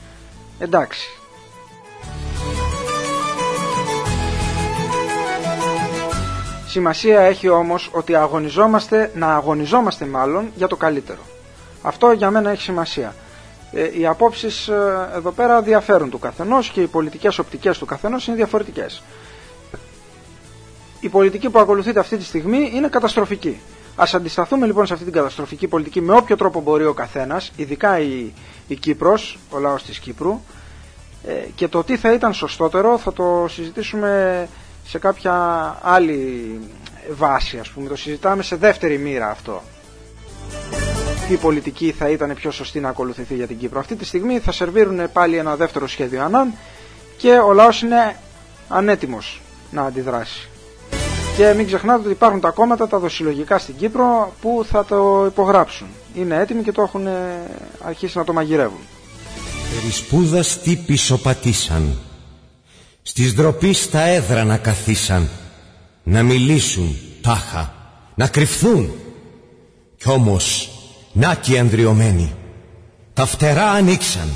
Εντάξει, Σημασία έχει όμως ότι αγωνιζόμαστε, να αγωνιζόμαστε μάλλον για το καλύτερο. Αυτό για μένα έχει σημασία. Ε, οι απόψεις ε, εδώ πέρα διαφέρουν του καθενός και οι πολιτικές οπτικές του καθενός είναι διαφορετικές. Η πολιτική που ακολουθείται αυτή τη στιγμή είναι καταστροφική. Ας αντισταθούμε λοιπόν σε αυτή την καταστροφική πολιτική με όποιο τρόπο μπορεί ο καθένας, ειδικά η, η Κύπρος, ο λαός της Κύπρου, ε, και το τι θα ήταν σωστότερο θα το συζητήσουμε σε κάποια άλλη βάση ας πούμε. Το συζητάμε σε δεύτερη μοίρα αυτό. Τι πολιτική θα ήταν πιο σωστή να ακολουθηθεί για την Κύπρο. Αυτή τη στιγμή θα σερβίρουν πάλι ένα δεύτερο σχέδιο ανάν και ο λαός είναι ανέτοιμος να αντιδράσει. Και μην ξεχνάτε ότι υπάρχουν τα κόμματα τα δοσυλλογικά στην Κύπρο που θα το υπογράψουν. Είναι έτοιμοι και το έχουν αρχίσει να το μαγειρεύουν. Περισπούδας τι πισωπατήσαν στις ντροπής στα έδρανα καθίσαν να μιλήσουν τάχα, να κρυφθούν. Κι όμως να και ανδριωμένοι τα φτερά ανοίξαν.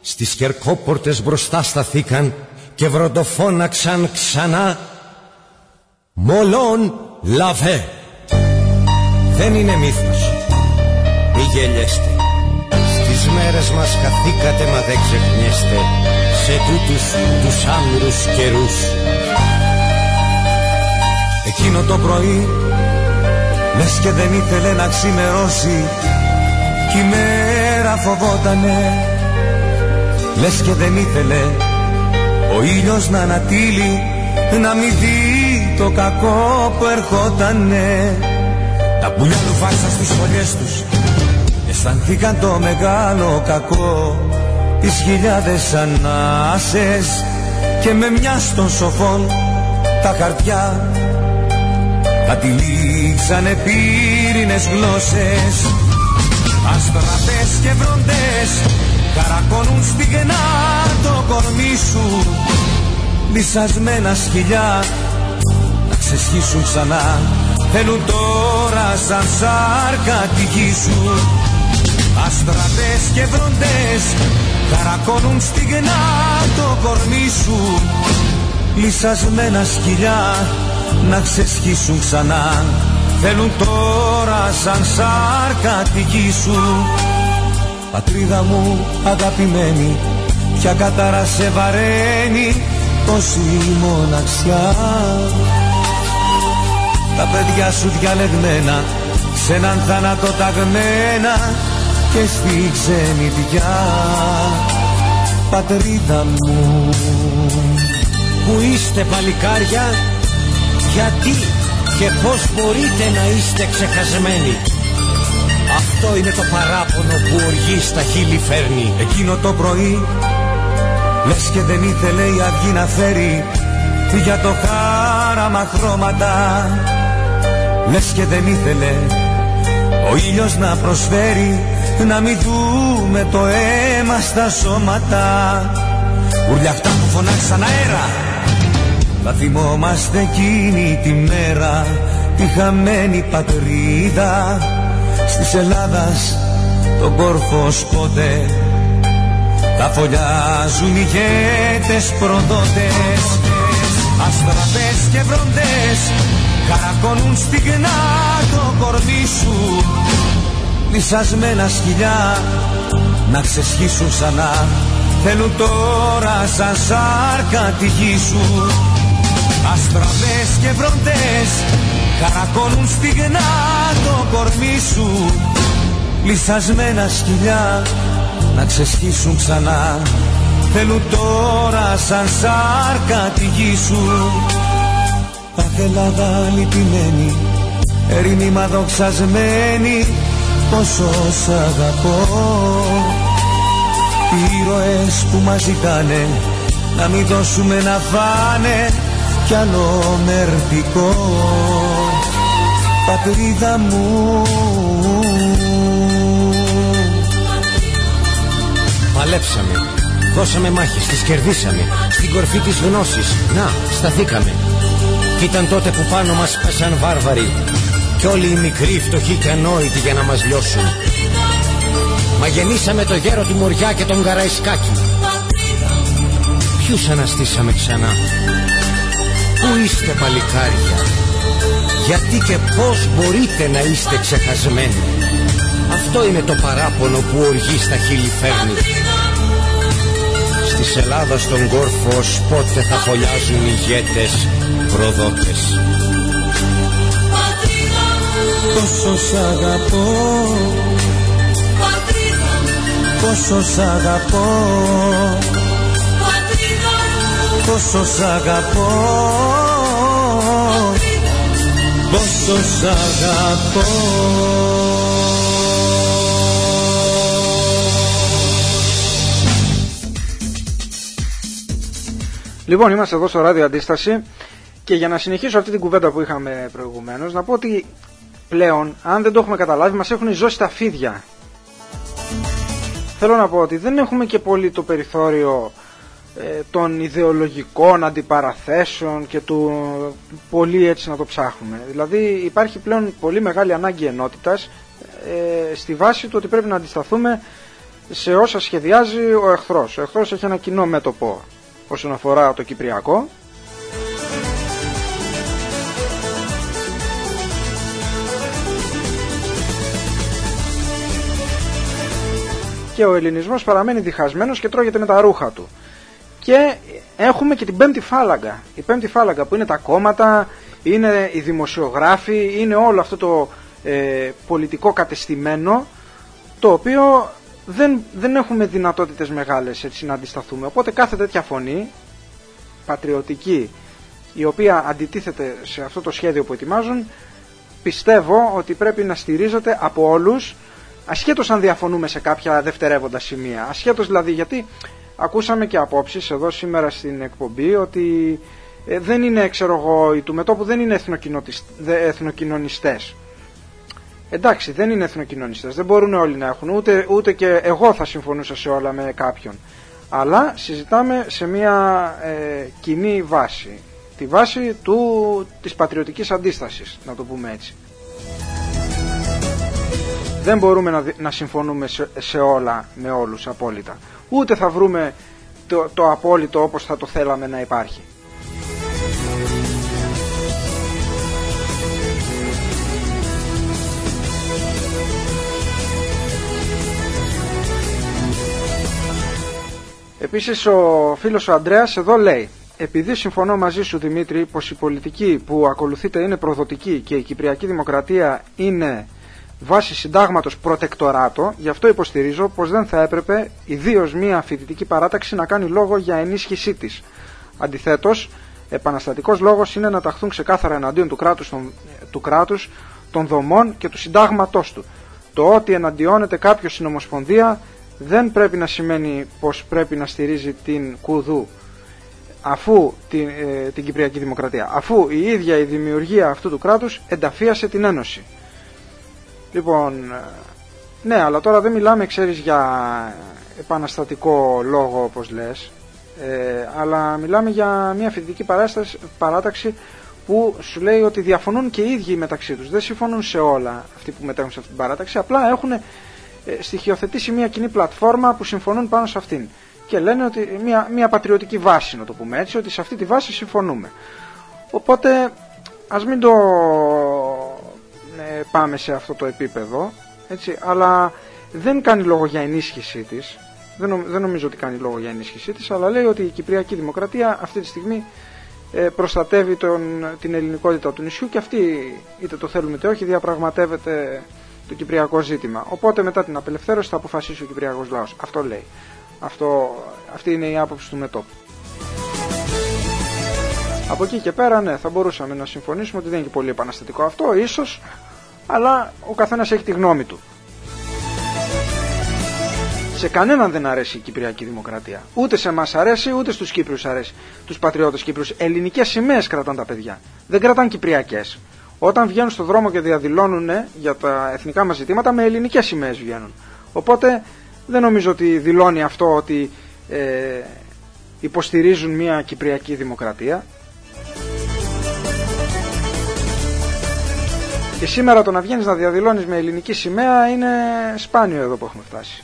Στις κερκόπορτες μπροστά σταθήκαν και βροντοφώναξαν ξανά Μολόν λαβέ Δεν είναι μύθος Μη γελιέστε. Στις μέρες μας καθήκατε μα δεν ξεχνιέστε Σε τούτους τους άμυρους καιρούς. Εκείνο το πρωί Λες και δεν ήθελε να ξημερώσει. Κι η μέρα φοβότανε. Λες και δεν ήθελε Ο ήλιος να ανατείλει Να μην δει το κακό που ερχότανε. Τα πουλιά του φάξαν στις φωλιές τους. Αισθανθήκαν το μεγάλο κακό Τις χιλιάδες ανάσες Και με μια των σοφών Τα χαρτιά. Κατηλήξανε πύρινες γλώσσες Αστραπές και βροντές Καρακώνουν στιγνά το κορμί σου. Λυσασμένα σκυλιά Να ξεσχίσουν ξανά Θέλουν τώρα σαν σάρκα τη γη σου Αστραπές και βροντές Καρακώνουν στιγνά το κορμί σου. Λυσασμένα σκυλιά να ξεσχίσουν ξανά. Θέλουν τώρα σαν σάρκα τη γη σου. Πατρίδα μου αγαπημένη Ποια κατάρα σε βαραίνει Τόση μοναξιά. Τα παιδιά σου διαλεγμένα Σ' έναν θάνατο ταγμένα Και στη ξενιδιά Πατρίδα μου. Που είστε παλικάρια γιατί και πώς μπορείτε να είστε ξεχασμένοι. Αυτό είναι το παράπονο που οργή στα χείλη φέρνει. Εκείνο το πρωί Λες και δεν ήθελε η αυγή να φέρει. Για το χάραμα χρώματα Λες και δεν ήθελε Ο ήλιος να προσφέρει Να μην δούμε το αίμα στα σώματα. Ουρλιαχτά που φωνάξαν αέρα. Θα θυμόμαστε εκείνη τη μέρα τη χαμένη πατρίδα. Στις Ελλάδας τον κόρφο σπότε. Τα φωλιάζουν οι γέτες προδότες. Αστραπές και βροντές καρακώνουν στιγνά το κορμί σου. Λυσασμένα σκυλιά να ξεσχίσουν ξανά. Θέλουν τώρα σαν σάρκα τη γη σου. Αστραπές και βροντές Καρακώνουν στιγνά το κορμί σου. Λυσασμένα σκυλιά να ξεσχίσουν ξανά. Θέλουν τώρα σαν σάρκα τη γη σου. Αχ Ελλάδα λυπημένη Ερημίμα δοξασμένη Πόσο σ' αγαπώ. Οι ήρωες που μας ζητάνε Να μην δώσουμε να φάνε κι άλλο μερτικό. Πατρίδα μου. Παλέψαμε, δώσαμε μάχες, τις κερδίσαμε. Στην κορφή της γνώσης, να, σταθήκαμε Κι ήταν τότε που πάνω μας πέσαν βάρβαροι. Κι όλοι οι μικροί φτωχοί και ανόητοι για να μας λιώσουν. Μα γεννήσαμε το γέρο τη Μοριά και τον Καραϊσκάκη. Ποιους αναστήσαμε ξανά. Πού είστε παλικάρια; Γιατί και πως μπορείτε να είστε ξεχασμένοι; Αυτό είναι το παράπονο που οργή στα χείλη φέρνει Στις Ελλάδας στον κόρφο πότε θα φωλιάζουν οι ηγέτες προδότες. Πόσο σ' αγαπώ. Πόσο σ' αγαπώ. Πόσο σ' αγαπώ. Πόσο σ' αγαπώ Λοιπόν, είμαστε εδώ στο ράδιο Αντίσταση και για να συνεχίσω αυτή την κουβέντα που είχαμε προηγουμένως, να πω ότι πλέον, αν δεν το έχουμε καταλάβει, μας έχουν ζώσει τα φίδια. Θέλω να πω ότι δεν έχουμε και πολύ το περιθώριο ε, των ιδεολογικών αντιπαραθέσεων και του πολύ έτσι να το ψάχνουμε. Δηλαδή υπάρχει πλέον πολύ μεγάλη ανάγκη ενότητας ε, στη βάση του ότι πρέπει να αντισταθούμε σε όσα σχεδιάζει ο εχθρός. Ο εχθρός έχει ένα κοινό μέτωπο όσον αφορά το Κυπριακό. Και ο ελληνισμός παραμένει διχασμένος και τρώγεται με τα ρούχα του. Και έχουμε και την πέμπτη φάλαγγα. Η πέμπτη φάλαγγα που είναι τα κόμματα, είναι οι δημοσιογράφοι, είναι όλο αυτό το ε, πολιτικό κατεστημένο το οποίο δεν, δεν έχουμε δυνατότητες μεγάλες έτσι να αντισταθούμε. Οπότε κάθε τέτοια φωνή πατριωτική η οποία αντιτίθεται σε αυτό το σχέδιο που ετοιμάζουν πιστεύω ότι πρέπει να στηρίζεται από όλους ασχέτως αν διαφωνούμε σε κάποια δευτερεύοντα σημεία. Ασχέτως δηλαδή γιατί ακούσαμε και απόψεις εδώ σήμερα στην εκπομπή ότι ε, δεν είναι ξέρω εγώ οι του μετόπου δεν είναι εθνοκοινωνιστές. Εντάξει, δεν είναι εθνοκοινωνιστές, δεν μπορούν όλοι να έχουν, ούτε, ούτε και εγώ θα συμφωνούσα σε όλα με κάποιον. Αλλά συζητάμε σε μια ε, κοινή βάση, τη βάση του, της πατριωτικής αντίστασης, να το πούμε έτσι. Δεν μπορούμε να, να συμφωνούμε σε, σε όλα με όλους απόλυτα. Ούτε θα βρούμε το, το απόλυτο όπως θα το θέλαμε να υπάρχει. Επίσης ο φίλος ο Ανδρέας εδώ λέει επειδή συμφωνώ μαζί σου Δημήτρη πως η πολιτική που ακολουθείται είναι προδοτική και η Κυπριακή Δημοκρατία είναι βάση συντάγματος προτεκτοράτο, γι' αυτό υποστηρίζω πως δεν θα έπρεπε ιδίως μια φοιτητική παράταξη να κάνει λόγο για ενίσχυσή της. Αντιθέτως, επαναστατικός λόγος είναι να ταχθούν ξεκάθαρα εναντίον του κράτους, των, του κράτους, των δομών και του συντάγματός του. Το ότι εναντιώνεται κάποιος στην Ομοσπονδία δεν πρέπει να σημαίνει πως πρέπει να στηρίζει την Κουδού αφού την, ε, την Κυπριακή Δημοκρατία. Αφού η ίδια η δημιουργία αυτού του κράτους ενταφίασε την Ένωση. Λοιπόν ναι αλλά τώρα δεν μιλάμε ξέρεις για επαναστατικό λόγο όπως λες ε, αλλά μιλάμε για μια φοιτητική παράταξη που σου λέει ότι διαφωνούν και οι ίδιοι μεταξύ τους. Δεν συμφωνούν σε όλα αυτοί που μετέχουν σε αυτή την παράταξη απλά έχουν ε, στοιχειοθετήσει μια κοινή πλατφόρμα που συμφωνούν πάνω σε αυτήν. Και λένε ότι μια, μια πατριωτική βάση, να το πούμε έτσι, ότι σε αυτή τη βάση συμφωνούμε. Οπότε ας μην το ε, πάμε σε αυτό το επίπεδο, έτσι, αλλά δεν κάνει λόγο για ενίσχυσή της, δεν, δεν νομίζω ότι κάνει λόγο για ενίσχυσή της, αλλά λέει ότι η Κυπριακή Δημοκρατία αυτή τη στιγμή ε, προστατεύει τον, την ελληνικότητα του νησιού και αυτή, είτε το θέλουμε είτε όχι, διαπραγματεύεται το κυπριακό ζήτημα. Οπότε μετά την απελευθέρωση θα αποφασίσει ο κυπριακός λαός. Αυτό λέει. Αυτό, αυτή είναι η άποψη του μετόπου. Από εκεί και πέρα, ναι, θα μπορούσαμε να συμφωνήσουμε ότι δεν είναι και πολύ επαναστατικό αυτό, ίσως, αλλά ο καθένας έχει τη γνώμη του. Σε κανέναν δεν αρέσει η Κυπριακή Δημοκρατία. Ούτε σε εμάς αρέσει, ούτε στους Κύπριους αρέσει. Τους πατριώτες Κύπριους. Ελληνικές σημαίες κρατάνε τα παιδιά. Δεν κρατάνε Κυπριακές όταν βγαίνουν στον δρόμο και διαδηλώνουν για τα εθνικά μας ζητήματα με ελληνικές σημαίες βγαίνουν. Οπότε δεν νομίζω ότι δηλώνει αυτό ότι ε, υποστηρίζουν μια κυπριακή δημοκρατία. Και σήμερα το να βγαίνεις να διαδηλώνεις με ελληνική σημαία είναι σπάνιο εδώ που έχουμε φτάσει.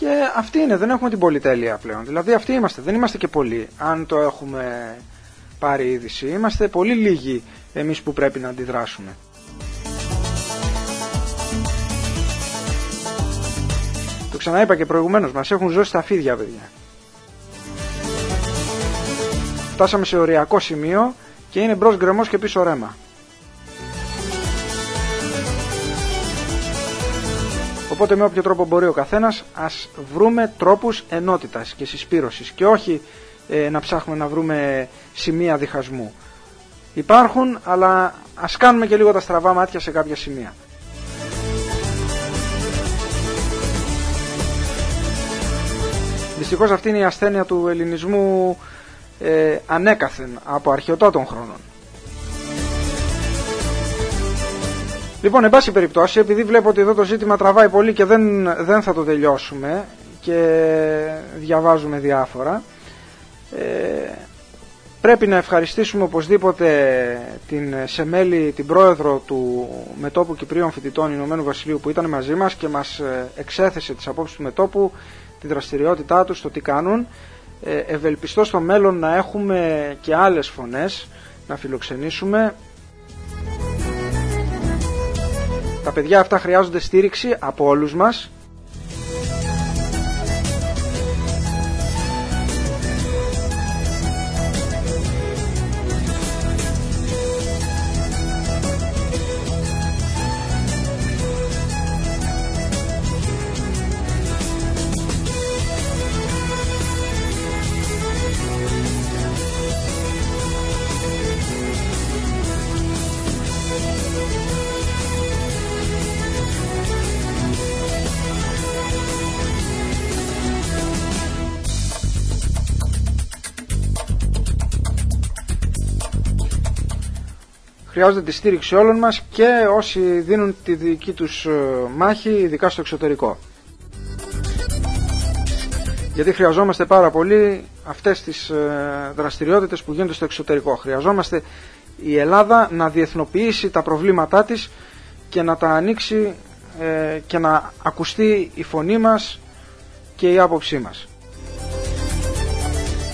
Και αυτή είναι, δεν έχουμε την πολυτέλεια πλέον. Δηλαδή αυτοί είμαστε, δεν είμαστε και πολλοί. Αν το έχουμε πάρει είδηση, είμαστε πολύ λίγοι εμείς που πρέπει να αντιδράσουμε. Το ξαναείπα και προηγουμένως, μας έχουν ζώσει τα φίδια παιδιά. Φτάσαμε σε οριακό σημείο και είναι μπρος γκρεμός και πίσω ρέμα. Οπότε με όποιο τρόπο μπορεί ο καθένας ας βρούμε τρόπους ενότητας και συσπήρωσης και όχι ε, να ψάχνουμε να βρούμε σημεία διχασμού. Υπάρχουν, αλλά ας κάνουμε και λίγο τα στραβά μάτια σε κάποια σημεία. Δυστυχώς αυτή είναι η ασθένεια του ελληνισμού ε, ανέκαθεν από αρχαιοτάτων χρόνων. Λοιπόν, εν πάση περιπτώσει, επειδή βλέπω ότι εδώ το ζήτημα τραβάει πολύ και δεν, δεν θα το τελειώσουμε και διαβάζουμε διάφορα, Ε, πρέπει να ευχαριστήσουμε οπωσδήποτε την Σεμέλη, την πρόεδρο του Μετόπου Κυπρίων Φοιτητών Ηνωμένου Βασιλείου που ήταν μαζί μας και μας ε, εξέθεσε τις απόψεις του Μετόπου, τη δραστηριότητά τους, το τι κάνουν. Ε, ευελπιστώ στο μέλλον να έχουμε και άλλες φωνές να φιλοξενήσουμε. Τα παιδιά αυτά χρειάζονται στήριξη από όλους μας χρειάζονται τη στήριξη όλων μας και όσοι δίνουν τη δική τους ε, μάχη, ειδικά στο εξωτερικό. Γιατί χρειαζόμαστε πάρα πολύ αυτές τις ε, δραστηριότητες που γίνονται στο εξωτερικό. Χρειαζόμαστε η Ελλάδα να διεθνοποιήσει τα προβλήματά της και να τα ανοίξει ε, και να ακουστεί η φωνή μας και η άποψή μας.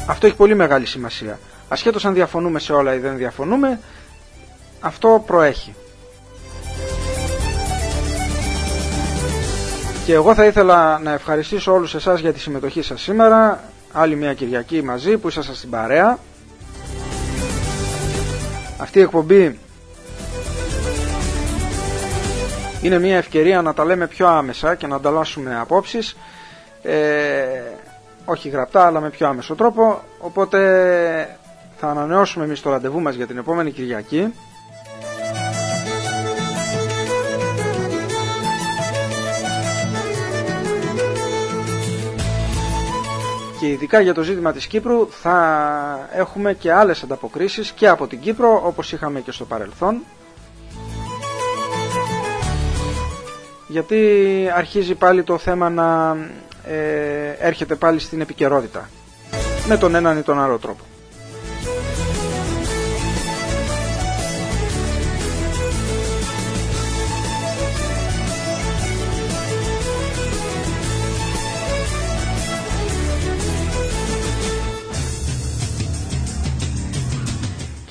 Αυτό έχει πολύ μεγάλη σημασία. Ασχέτως αν διαφωνούμε σε όλα ή δεν διαφωνούμε, αυτό προέχει. Και εγώ θα ήθελα να ευχαριστήσω όλους εσάς για τη συμμετοχή σας σήμερα. Άλλη μια Κυριακή μαζί που ήσασταν στην παρέα. Αυτή η εκπομπή είναι μια ευκαιρία να τα λέμε πιο άμεσα και να ανταλλάσσουμε απόψεις. Ε, όχι γραπτά αλλά με πιο άμεσο τρόπο. Οπότε θα ανανεώσουμε εμείς το ραντεβού μας για την επόμενη Κυριακή. Και ειδικά για το ζήτημα της Κύπρου θα έχουμε και άλλες ανταποκρίσεις και από την Κύπρο όπως είχαμε και στο παρελθόν γιατί αρχίζει πάλι το θέμα να ε, έρχεται πάλι στην επικαιρότητα με τον έναν ή τον άλλο τρόπο.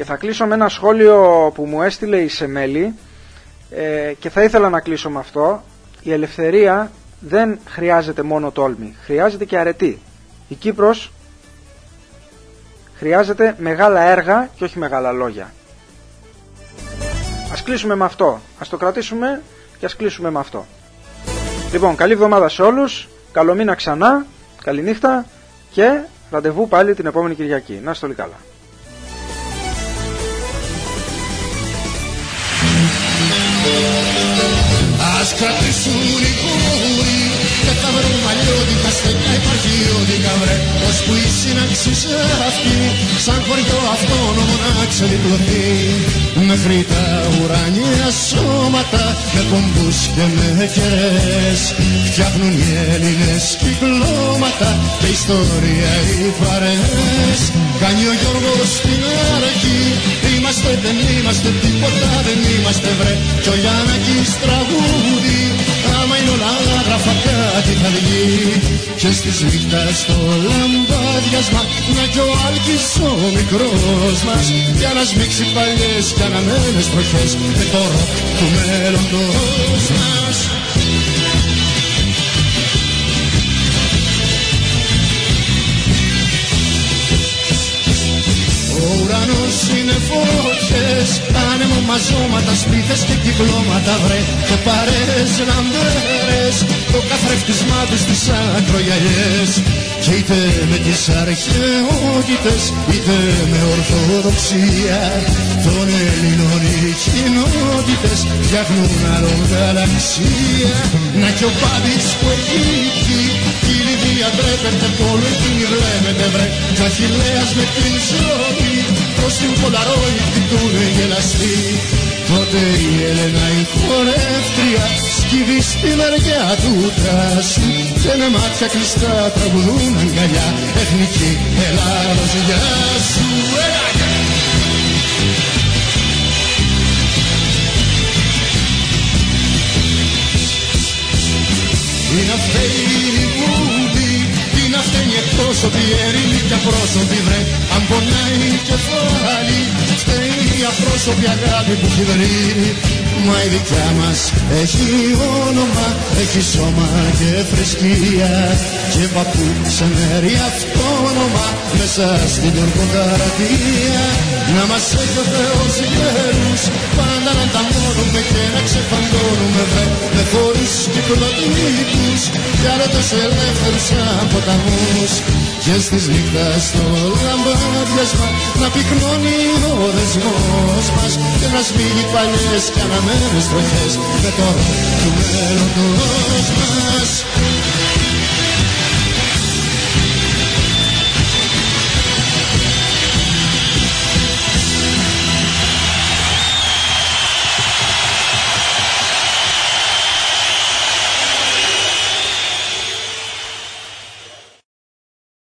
Θα κλείσω με ένα σχόλιο που μου έστειλε η Σεμέλη ε, και θα ήθελα να κλείσω με αυτό. Η ελευθερία δεν χρειάζεται μόνο τόλμη, χρειάζεται και αρετή. Η Κύπρος χρειάζεται μεγάλα έργα και όχι μεγάλα λόγια. Ας κλείσουμε με αυτό. Ας το κρατήσουμε και ας κλείσουμε με αυτό. Λοιπόν, καλή εβδομάδα σε όλους. Καλό μήνα ξανά. Καληνύχτα και ραντεβού πάλι την επόμενη Κυριακή. Να είστε όλοι καλά. Ας κρατήσουν οι κούροι και θα βρούμε αλλιώτικα στενιά υπαρχιώτικα βρε Ως που η σύναξη αυτή σαν χωριό αυτόνομο να ξεδιπλωθεί. Μέχρι τα ουρανία σώματα με πομπούς και με κεραίες Φτιάχνουν οι Έλληνες κυκλώματα και ιστορία οι παρέες Κάνει ο Γιώργος στην αρχή Είμαστε δεν είμαστε τίποτα δεν είμαστε βρε. Κι ο Γιάννακης τραγούδι Άμα είναι όλα γράφα κάτι θα βγει Και στις νύχτας το λαμπάδιασμα Να κι ο Άλκης ο μικρός μας Για να σμίξει παλιές και αναμένες τροχές Με το ροκ του μέλλοντος μας ουρανός είναι φωτιές. Άνεμο μαζώματα, σπίθες και κυκλώματα βρε Και παρέες λαμπέρες Το καθρεφτισμά τους τις ακρογιαλιές. Και είτε με τις αρχαιότητες είτε με ορθοδοξία. Των Ελλήνων οι κοινότητες φτιάχνουν άλλον γαλαξία. Να κι ο Πάπης που εκεί Κι η Λιδία ντρέπεται πόλο εκείνη βλέπετε βρε. Κι ο Αχιλέας με την ζωή προς την Πολαρόι την γελαστή Τότε η Έλενα η χορεύτρια σκύβει στη μεριά του τάσου και με μάτια κλειστά τραγουδούν αγκαλιά εθνική Ελλάδος γεια σου Έλα, γεια. Είναι αυτή η εκπρόσωπη ερήμη και απρόσωπη βρε. Αν πονάει κεφάλι, φταίει η απρόσωπη αγάπη που έχει βρει Μα η δικιά μας έχει όνομα, έχει σώμα και θρησκεία. Και παππού σε μέρη αυτόνομα μέσα στην ορκοκρατία Να μας έχει ο Θεός γέρους, πάντα να τα μόνουμε και να ξεφαντώνουμε βρε. Με χωρίς κυκλοτήτους κι άλλοτε ελεύθερους σαν ποταμούς Και στις νύχτας στο λαμπάδιασμα να πυκνώνει ο δεσμός μας Και να σμίγει παλιές και αναμένες τροχές με το του μέλλοντος μας